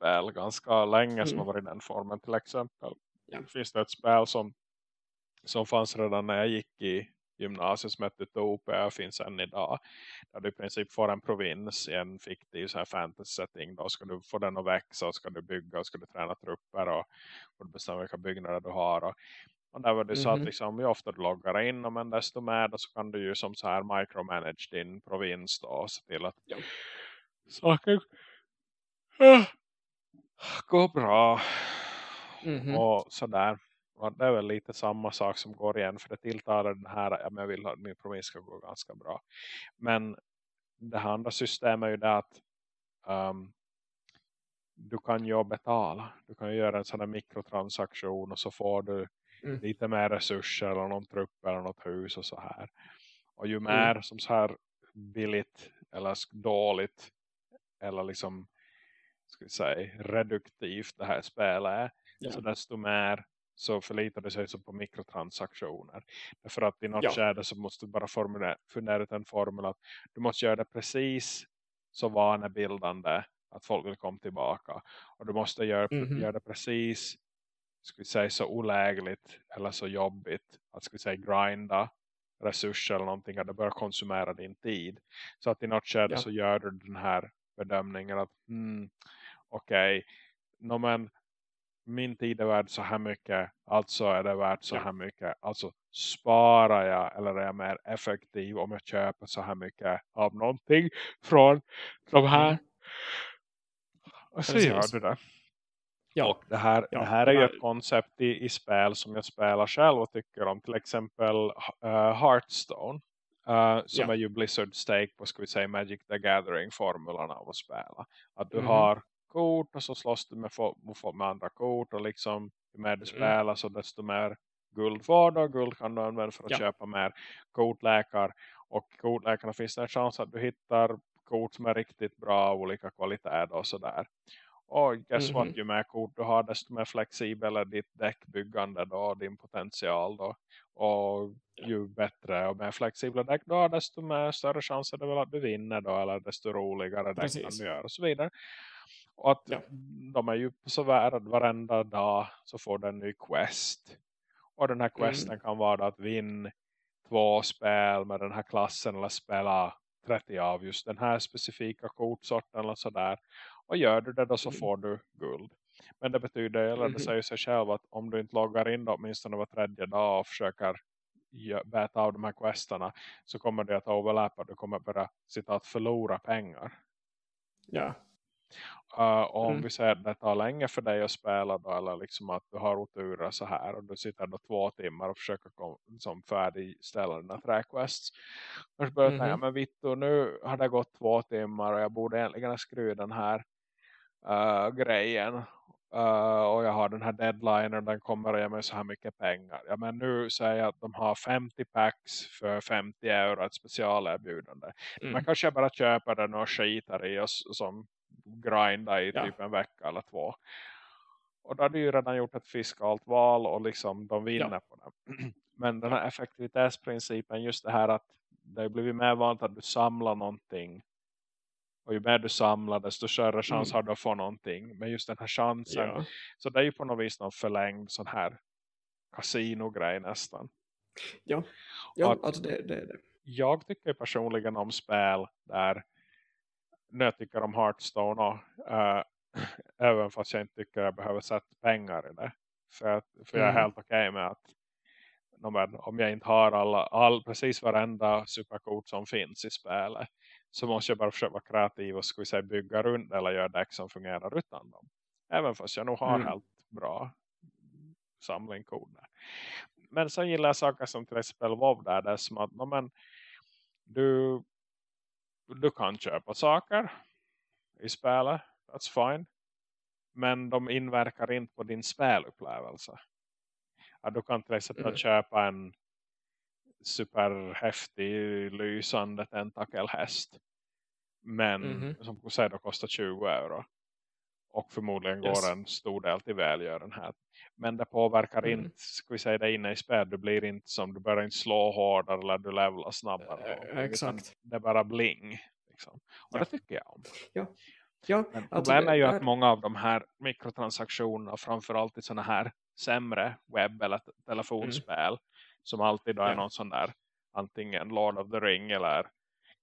webbläsarspel ganska länge mm. som har varit i den formen. Till exempel ja. finns det ett spel som som fanns redan när jag gick i gymnasiet som hette Utopia finns än idag. Där du i princip får en provins i en fiktiv så här fantasy setting. Då ska du få den att växa och ska du bygga och ska du träna trupper och, och du bestämmer vilka byggnader du har. Och, och där var det mm -hmm. så att mhm. liksom, ju ofta du loggar in men desto mer så kan du ju som så här micromanage din provins då och se till att ja. saker uh, går bra. Mm -hmm. Och sådär det är väl lite samma sak som går igen. För det tilltalar den här, ja, men jag vill att min provins ska gå ganska bra. Men det här andra systemet är ju det att um, du kan ju betala. Du kan ju göra en sån här mikrotransaktion och så får du mm. lite mer resurser eller någon trupp eller något hus och så här. Och ju mm. mer mm. som så här billigt eller dåligt eller liksom ska vi säga reduktivt det här spelet är. Ja. Så desto mer så förlitar det sig så på mikrotransaktioner. Därför att i något ja. skärde så måste du bara formulera, fundera ut en formel att du måste göra det precis så vanebildande att folk vill komma tillbaka. Och du måste göra, mm -hmm. göra det precis ska vi säga, så olägligt eller så jobbigt att ska vi säga, grinda resurser eller någonting att det börjar konsumera din tid. Så att i något skärde ja. så gör du den här bedömningen att hmm, okej, okay, no, men min tid är värd så här mycket, alltså är det värt så här mycket. Alltså sparar jag eller är jag mer effektiv om jag köper så här mycket av någonting från de här. Mm. Och så Precis. gör du det. Ja. Och det här, ja. det här är ju ett koncept i, i spel som jag spelar själv och tycker om. Till exempel uh, Hearthstone. Uh, som ja. är ju Blizzard Stake på ska vi säga Magic the Gathering-formulan av att spela. Att du mm. har kort och så slåss du med, med andra kort och liksom ju mer du mm. spelar mm. så desto mer guld du och guld kan du använda för att ja. köpa mer kortläkar och kortläkarna finns det en chans att du hittar kort som är riktigt bra av olika kvaliteter och sådär. Och guess mm -hmm. what, ju mer kort du har desto mer flexibel är ditt däckbyggande då, din potential då. Och ju bättre och mer flexibla däck du har desto mer större chans är det väl att du vinner då eller desto roligare däck kan du göra och så vidare. Och att ja. de är ju så värd varenda dag så får du en ny quest. Och den här mm. questen mm. kan vara att vinna två spel med den här klassen eller spela 30 av just den här specifika kortsorten eller sådär. Och gör du det då så mm. får du guld. Men det betyder, eller det mm-hmm. säger sig själv att om du inte loggar in då åtminstone var tredje dag och försöker bäta av de här questerna så kommer det att överlappa. Du kommer bara sitta att förlora pengar. Ja. Uh, om mm. vi säger att det tar länge för dig att spela då, eller liksom att du har oturer så här och du sitter då två timmar och försöker kom, som färdigställa dina träquests. Och så börjar mm. tänka, men Vittu, nu har det gått två timmar och jag borde egentligen skruva den här uh, grejen. Uh, och jag har den här deadline och den kommer att ge mig så här mycket pengar. Ja, men nu säger jag att de har 50 packs för 50 euro ett specialerbjudande. Mm. Man kanske bara köper den och skitar i oss som grinda i ja. typ en vecka eller två. Och då hade ju redan gjort ett fiskalt val och liksom de vinner ja. på det. Men den här effektivitetsprincipen, just det här att det har blivit mer vanligt att du samlar någonting. Och ju mer du samlar desto större chans mm. har du att få någonting. Men just den här chansen. Ja. Så det är ju på något vis någon förlängd sån här kasinogrej nästan. Ja, ja att, alltså det, det, det. Jag tycker personligen om spel där när jag tycker om Hearthstone och, äh, även fast jag inte tycker jag behöver sätta pengar i det. För, att, för jag är mm. helt okej okay med att men, om jag inte har alla, all, precis varenda superkort som finns i spelet så måste jag bara försöka vara kreativ och ska säga, bygga runt eller göra däck som fungerar utan dem. Även fast jag nog har mm. helt bra samling koder. Men så gillar jag saker som till exempel WoW där det är som att men, du du kan köpa saker i spelet. That's fine. Men de inverkar inte på din spelupplevelse. Ja, du kan till exempel mm. köpa en superhäftig lysande tentakelhäst. Men mm. som säger då kostar 20 euro. Och förmodligen yes. går en stor del till välgörenhet. Men det påverkar mm. inte, ska vi säga det inne i spel. Du blir inte som, du börjar inte slå hårdare eller du levlar snabbare. Äh, exakt. Det är bara bling. Liksom. Och ja. det tycker jag om. Ja. Ja, Men alltså problemet är ju att många av de här mikrotransaktionerna, framförallt i sådana här sämre webb- eller telefonspel, mm. Som alltid då är ja. någon sån där, antingen Lord of the Ring eller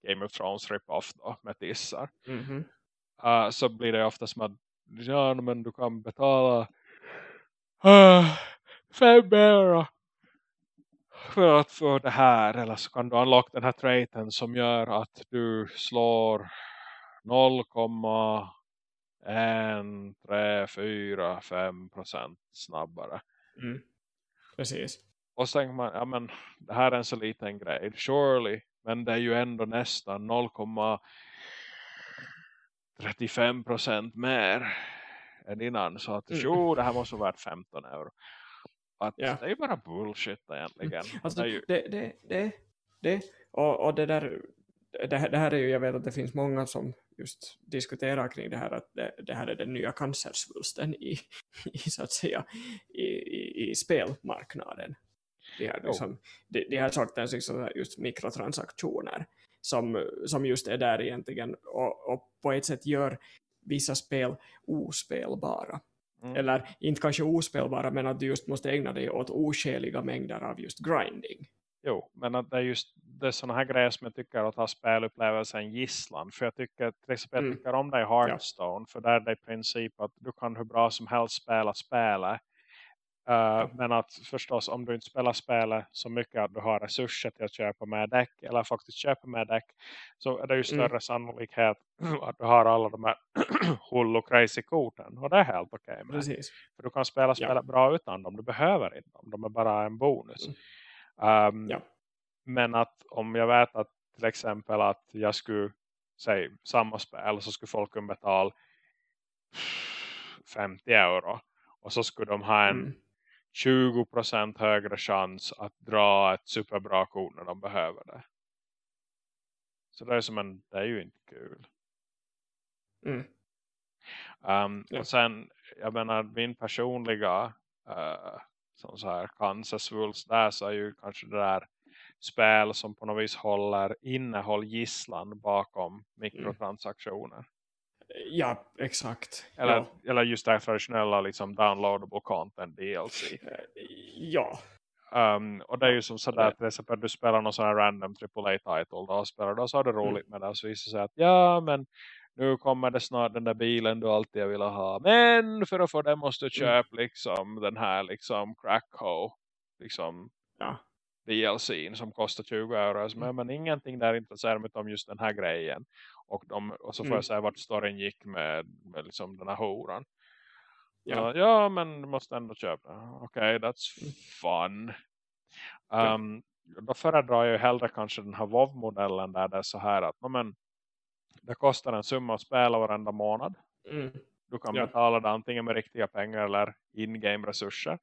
Game of Thrones rip-off då, med tissar. Mm -hmm. uh, så blir det ofta som att ja, men du kan betala uh, fem euro för att få det här eller så kan du unlock den här traiten som gör att du slår 0,1345% snabbare. Mm. Precis. Och så tänker man, ja men det här är en så liten grej. Surely, men det är ju ändå nästan 0,35% mer än innan. Så att mm. jo, det här måste vara värt 15 euro. Att ja. det är ju bara bullshit egentligen. Mm. Alltså, det, ju... det, det, det, det, och, och det där det, det, här är ju, jag vet att det finns många som just diskuterar kring det här att det, det här är den nya cancersvulsten i, i så att säga i, i, i spelmarknaden. De här, liksom, de, de här sortens liksom, just mikrotransaktioner som, som just är där egentligen och, och på ett sätt gör vissa spel ospelbara. Mm. Eller inte kanske ospelbara men att du just måste ägna dig åt oskäliga mängder av just grinding. Jo, men att det är just det är sådana här grejer som jag tycker att ha spelupplevelsen gisslan. För jag tycker, till exempel, jag Mm. tycker om det i Hearthstone. För där är det i princip att du kan hur bra som helst spela spelet. Uh, Men att förstås om du inte spelar spelet så mycket att du har resurser till att köpa med däck. Eller faktiskt köpa med däck. Så är det ju större Mm. sannolikhet att du har alla de här hull och crazy korten. Och det är helt okej med. Precis. För du kan spela spelet bra utan dem. Du behöver inte dem. De är bara en bonus. Um, Ja. Men att om jag vet att till exempel att jag skulle säga samma spel så skulle folk kunna betala 50 euro. Och så skulle de ha en Mm. 20% högre chans att dra ett superbra kort när de behöver det. Så det är som en, det är ju inte kul. Mm. Um, Ja. Och sen, jag menar min personliga uh, som så här cancersvulst där så är ju kanske det där spel som på något vis håller innehåll gisslan bakom mikrotransaktioner. Ja, exakt. Eller, Ja. eller just det här traditionella liksom downloadable content DLC. Eh, ja. Um, och det är ju som sådär till exempel du spelar någon sån här random AAA-title då och spelar då så har du Mm. roligt med det och så visar det sig att ja men nu kommer det snart den där bilen du alltid velat ha men för att få det måste du Mm. köpa liksom den här liksom crackho liksom Ja. DLCn som kostar 20 euro så, Mm. men, men ingenting där intresserar mig om just den här grejen och, de, och så får Mm. jag säga vart storyn gick med, med liksom den här horan Ja. Ja, ja men du måste ändå köpa. Okej, that's Mm. fun. Ja. Um, Då föredrar jag hellre kanske den här WoW-modellen där det är så här att men, det kostar en summa att spela varenda månad. Mm. Du kan Ja. betala det antingen med riktiga pengar eller in-game resurser.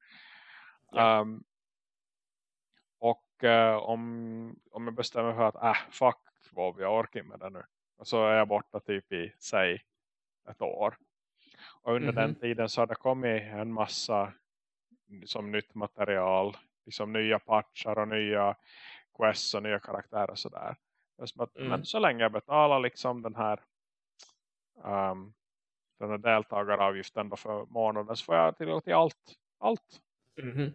Ja. Um, eh, om, om jag bestämmer för att äh, fuck WoW, jag orkar med det nu. Och så är jag borta typ i, säg, ett år. Och under Mhm. den tiden så har det kommit en massa som nytt material. Liksom nya patchar och nya quests och nya karaktärer och sådär. Mm. Men så länge jag betalar liksom den här um, den här deltagaravgiften för månaden så får jag tillgång till allt. Allt. Mhm.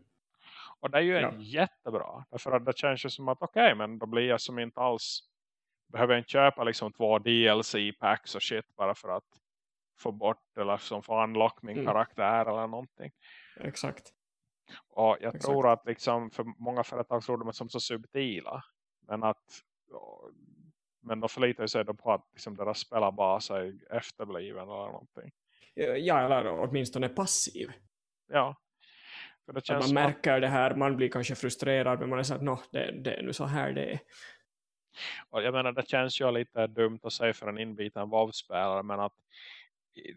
Och det är ju Ja. jättebra. Därför att det känns ju som att okej men då blir jag som inte alls behöver jag inte köpa liksom två DLC-packs och shit bara för att få bort eller som få unlock min Mm. karaktär eller någonting. Exakt. Och jag Exakt. tror att liksom för många företag tror de är som så subtila. Men att men de förlitar sig då på att liksom deras spelarbas är efterbliven eller någonting. Ja, eller åtminstone passiv. Ja. För det Att känns man som märker det här, man blir kanske frustrerad men man är så att no, det, det är nu så här det är. och jag menar det känns ju lite dumt att säga för en inbiten WoW-spelare men att i,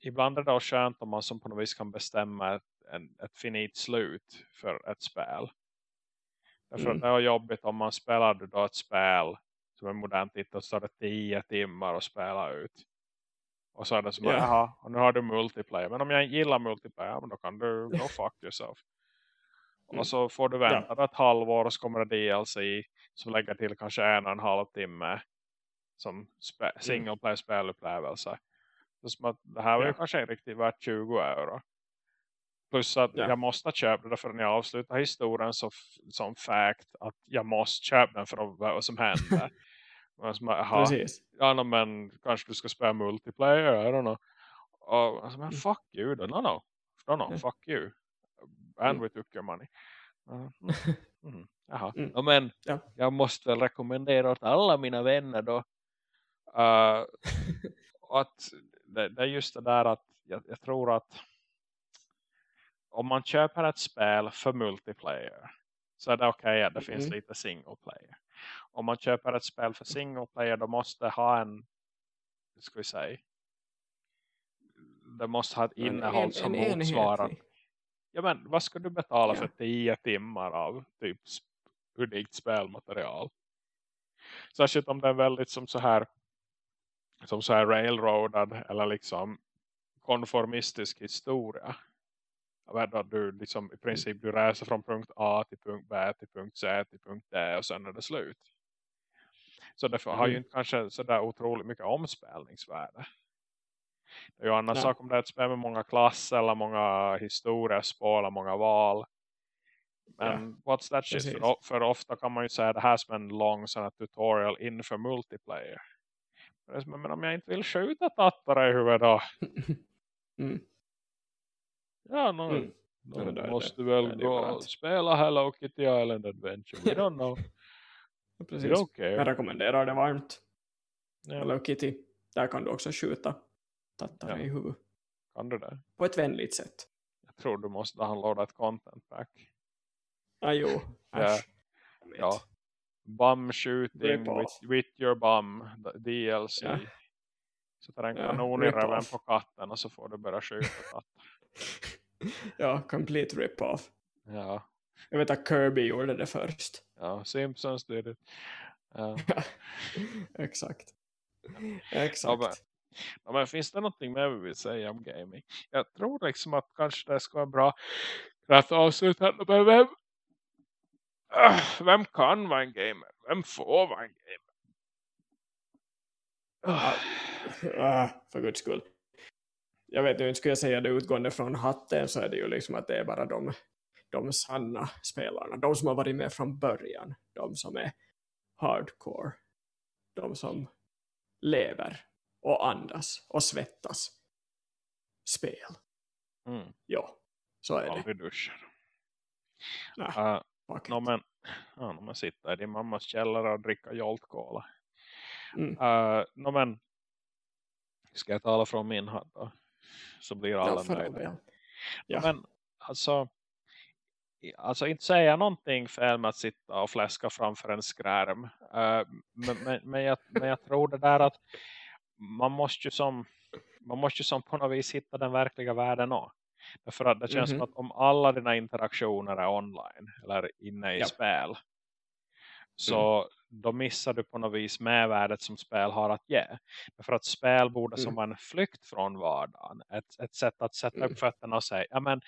ibland är det skönt om man som på något vis kan bestämma ett, en, ett finit slut för ett spel. Därför Mm. att det är jobbigt om man spelar då ett spel som är modernt titel så tar det 10 timmar att spela ut. Och så är det som Ja. att, jaha, och nu har du multiplayer. Men om jag gillar multiplayer, ja, då kan du go fuck yourself. Mm. Och så får du vänta då ett halvår och så kommer det DLC som lägger till kanske en och en halv timme som spe- Mm. single player spelupplevelse. Så som att det här var ju Ja. kanske riktigt värt 20 euro. Plus att Ja. jag måste köpa det för när jag avslutar historien så som fact att jag måste köpa den för vad som händer. Men som, aha, Precis. ja, no, men kanske du ska spela multiplayer, I don't know. Och alltså, men Mm. fuck you, då. no no. No no, fuck you. And Mm. we took your money. Uh, mm. Jaha. Mm. No, men Ja. jag måste väl rekommendera åt alla mina vänner då. Uh, att det, det är just det där att jag, jag tror att om man köper ett spel för multiplayer så är det okej att det finns Mm. lite single player. Om man köper ett spel för single player då måste ha en ska vi säga det måste ha ett innehåll en- som en motsvarar enhetlig. ja men vad ska du betala Ja. för 10 timmar av typ unikt spelmaterial särskilt om det är väldigt som så här som så här railroadad eller liksom konformistisk historia Att du liksom i princip du reser från punkt A till punkt B till punkt C till punkt D och sen är det slut. Så därför har ju Mm. inte kanske sådär otroligt mycket omspelningsvärde. Det är ju annan Nej. sak om det är ett spel med många klasser eller många historiespår eller många val. Men yeah. what's that shit? För, för, ofta kan man ju säga det här som en lång sån här tutorial inför multiplayer. Men om jag inte vill skjuta tattare i huvudet då. mm. Ja, no, mm. Då ja, måste det, väl gå och spela Hello Kitty Island Adventure. We don't know. Precis. We don't care. Jag rekommenderar det varmt. Ja. Hello Kitty. Där kan du också skjuta tattare ja. i huvudet. Kan du det? På ett vänligt sätt. Jag tror du måste downloada ett content pack. Ah, jo. ja. ja. Bum shooting with, with your bum. DLC. Ja. Så tar en kanon i röven på katten och så får du börja skjuta katten. ja, complete rip-off. Ja. Jag vet att Kirby gjorde det först. Ja, Simpsons did it. Ja. Exakt. Exakt. Ja, men, ja, men finns det någonting mer vi vill säga om gaming? Jag tror liksom att kanske det ska vara bra att avsluta. Men vem, äh, vem kan vara en gamer? Vem får vara en gamer? Uh. Uh, för guds skull jag vet inte, skulle jag säga det utgående från hatten så är det ju liksom att det är bara de, de sanna spelarna. De som har varit med från början. De som är hardcore. De som lever och andas och svettas. Spel. Mm. Ja, så är Aldrig det. duschar. uh, no, men, ja, när man sitter i din mammas källare och dricker joltkola. Mm. Uh, no, men, ska jag tala från min hatt då? Så blir alla ja, nöjda. Ja. Men alltså, alltså inte säga någonting fel med att sitta och fläska framför en skärm. Uh, men, men, men, jag, men jag tror det där att man måste ju som man måste ju som på något vis hitta den verkliga världen också. För att det känns mm -hmm. som att om alla dina interaktioner är online eller inne i ja. spel så mm då missar du på något vis medvärdet som spel har att ge. För att spel borde mm. som en flykt från vardagen. Ett, ett sätt att sätta mm. upp fötterna och säga, ja men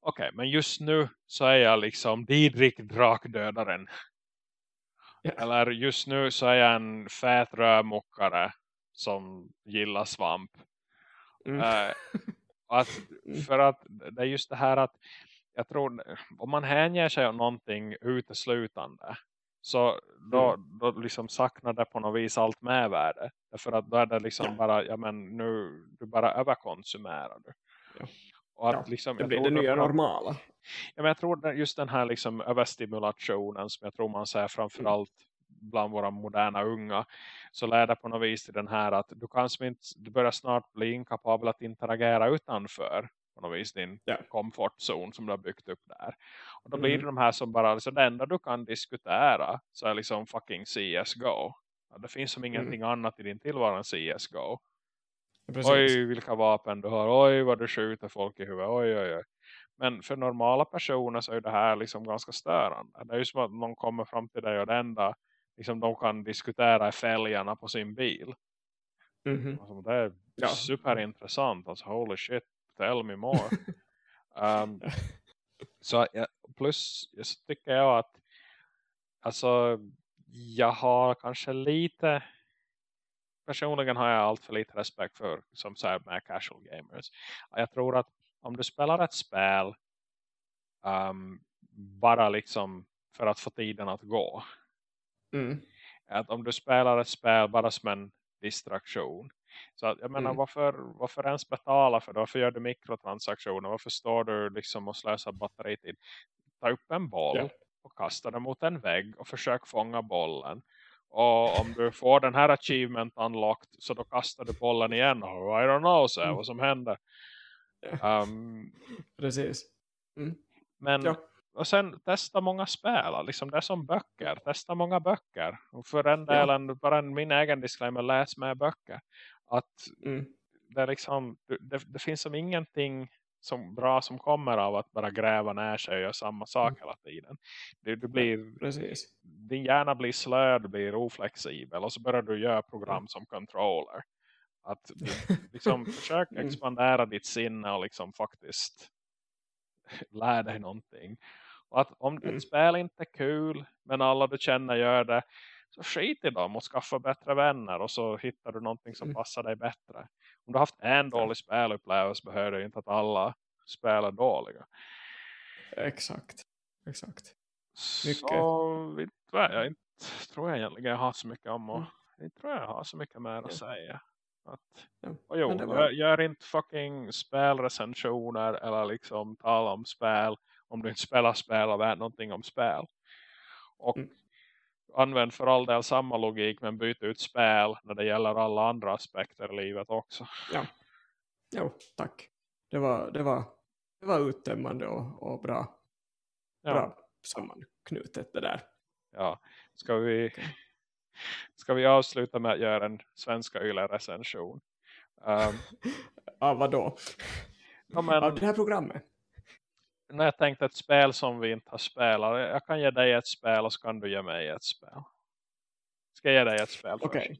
okej, okay, men just nu så är jag liksom Didrik drakdödaren. Yeah. Eller just nu så är jag en fät rödmockare som gillar svamp. Mm. Uh, att, mm. för att det är just det här att jag tror om man hänger sig åt någonting uteslutande så då, mm. då liksom saknar det på något vis allt medvärde. För att då är det liksom bara, ja men nu, du bara överkonsumerar du. Ja. Och att ja, liksom, det blir det nya normala. Ja, men jag tror just den här liksom överstimulationen som jag tror man säger framförallt mm. bland våra moderna unga så leder på något vis till den här att du kanske inte, du börjar snart bli inkapabel att interagera utanför på något vis din ja. komfortzon som du har byggt upp där. Och då blir mm. det de här som bara, liksom, det enda du kan diskutera så är liksom fucking CSGO. Ja, det finns som mm. ingenting annat i din tillvaro än CSGO. Precis. Oj vilka vapen du har, oj vad du skjuter folk i huvudet, oj oj oj. Men för normala personer så är det här liksom ganska störande. Det är ju som att någon kommer fram till dig och det enda liksom de kan diskutera är fälgarna på sin bil. Mm -hmm. alltså, det är ja. superintressant. Alltså holy shit tell me more. um, så plus så tycker jag att alltså jag har kanske lite personligen har jag allt för lite respekt för som säger med casual gamers. Jag tror att om du spelar ett spel um, bara liksom för att få tiden att gå. Mm. Att om du spelar ett spel bara som en distraktion så att, jag menar, mm. varför, varför ens betala för det? Varför gör du mikrotransaktioner? Varför står du liksom och slösar batteritid? Ta upp en boll ja. och kasta den mot en vägg och försök fånga bollen. Och om du får den här achievement unlocked så då kastar du bollen igen. Och I don't know, så mm. vad som händer. Um, Precis. Mm. Men ja. och sen testa många spel. Liksom det är som böcker. Testa många böcker. Och för den delen, ja. bara min egen disclaimer, läs med böcker. Att mm. det, liksom, det, det, finns som ingenting som bra som kommer av att bara gräva ner sig och göra samma sak mm. hela tiden. Du, du blir, Precis. Din hjärna blir slö, du blir oflexibel och så börjar du göra program mm. som controller. Att liksom, försök mm. expandera ditt sinne och liksom faktiskt lära dig någonting. Och att om mm. ett spel inte är kul men alla du känner gör det så skit i dem och skaffa bättre vänner och så hittar du någonting som mm. passar dig bättre. Om du har haft en dålig spelupplevelse behöver det inte att alla spel är dåliga. Exakt. exakt. Mycket. Så vet jag inte tror jag egentligen jag har så mycket om och mm. inte tror jag har så mycket mer att säga. Att, och jo, var... jag gör inte fucking spelrecensioner eller liksom tala om spel om du inte spelar spel och vet någonting om spel. Och mm. Använd för all del samma logik men byt ut spel när det gäller alla andra aspekter i livet också. Ja, jo, tack. Det var, det var, det var uttömmande och, och bra, ja. bra sammanknutet det där. Ja, ska vi, ska vi avsluta med att göra en svenska YLE-recension? Um, Av vad då? Ja, men, Av det här programmet? När jag tänkte ett spel som vi inte har spelat. Jag kan ge dig ett spel och så kan du ge mig ett spel. Ska jag ge dig ett spel Okej. Okay.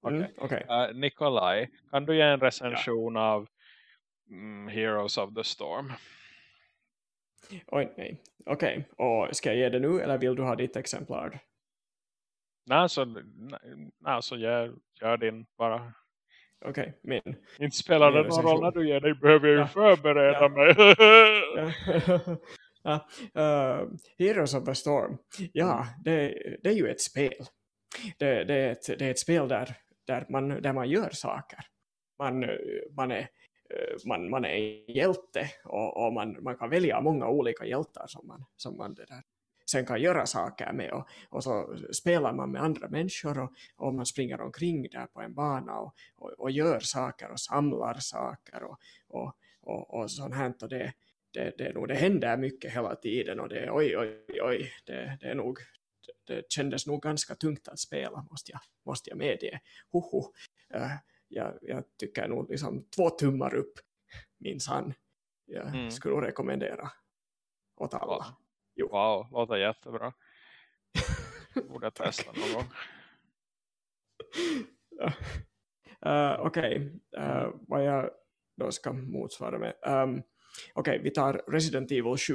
Okay. Mm, okay. Uh, Nikolaj, kan du ge en recension ja. av mm, Heroes of the Storm? Oj, nej. Okej, och ska jag ge det nu eller vill du ha ditt exemplar? Nej, så, nej, så gör, gör din bara. Okej, okay, min. Inte spelar det någon roll när du ger dig, behöver jag ju ja. förbereda ja. mig. ja. uh, Heroes of the Storm. Ja, mm. det, det är ju ett spel. Det, det, är, ett, det är ett spel där, där, man, där man gör saker. Man, man, är, man, man är hjälte och, och man, man kan välja många olika hjältar som man, som man det där sen kan göra saker med och, och så spelar man med andra människor och, och man springer omkring där på en bana och, och, och gör saker och samlar saker och, och, och, och sånt här och det, det, det, nog, det händer mycket hela tiden och det, oj, oj, oj, det, det är nog det kändes nog ganska tungt att spela måste jag, måste jag medge. Hoho. Uh, jag, jag tycker nog liksom två tummar upp minns han. Jag mm. skulle rekommendera åt alla. Jo. Wow, låter jättebra. Borde testa någon gång. uh, Okej, okay. uh, eh, vad jag då ska motsvara med. Um, Okej, okay, vi tar Resident Evil 7.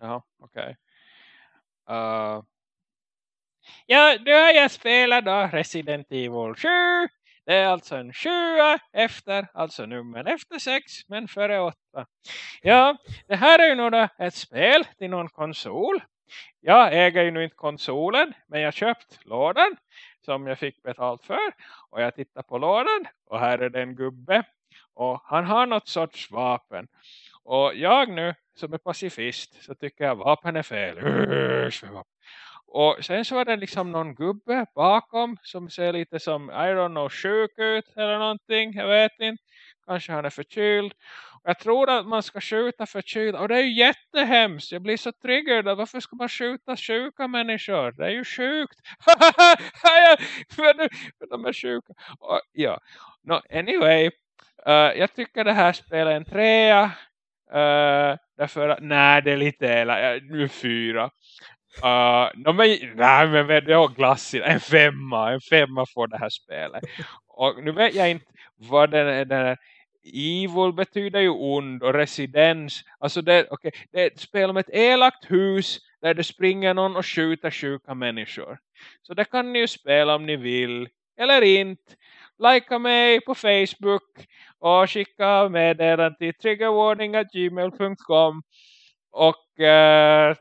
Jaha, okej. Okay. Uh, eh, ja, nu har jag spelat då Resident Evil 7. Det är alltså en sjua efter, alltså nummer efter sex men före åtta. Ja, det här är ju några, ett spel till någon konsol. Jag äger ju nu inte konsolen men jag köpt lådan som jag fick betalt för. Och jag tittar på lådan och här är det en gubbe. Och han har något sorts vapen. Och jag nu som är pacifist så tycker jag vapen är fel. Och sen så var det liksom någon gubbe bakom som ser lite som, I don't know, sjuk ut eller någonting. Jag vet inte. Kanske han är förkyld. Och jag tror att man ska skjuta förkyld. Och det är ju jättehemskt. Jag blir så triggerad. Varför ska man skjuta sjuka människor? Det är ju sjukt. för, för de är sjuka. Och, ja. No, anyway. Uh, jag tycker det här spelar en trea. Uh, därför att, nej det är lite, elakt. Eh, nu fyra. Uh, no, men, nej, men det var glassigt. En femma. En femma får det här spelet. Och nu vet jag inte vad den, den Evil betyder ju ond och residens. Alltså det, okay, det är ett spel om ett elakt hus där det springer någon och skjuter sjuka människor. Så det kan ni ju spela om ni vill. Eller inte. Likea mig på Facebook och skicka meddelandet till triggerwarning.gmail.com och uh,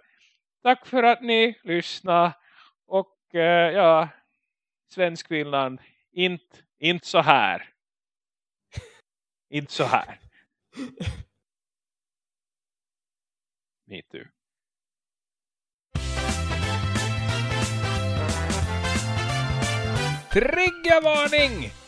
Tack för att ni lyssnar. Och eh, ja, svensk Finland, inte, inte så här. inte så här. Me too. Triggervarning!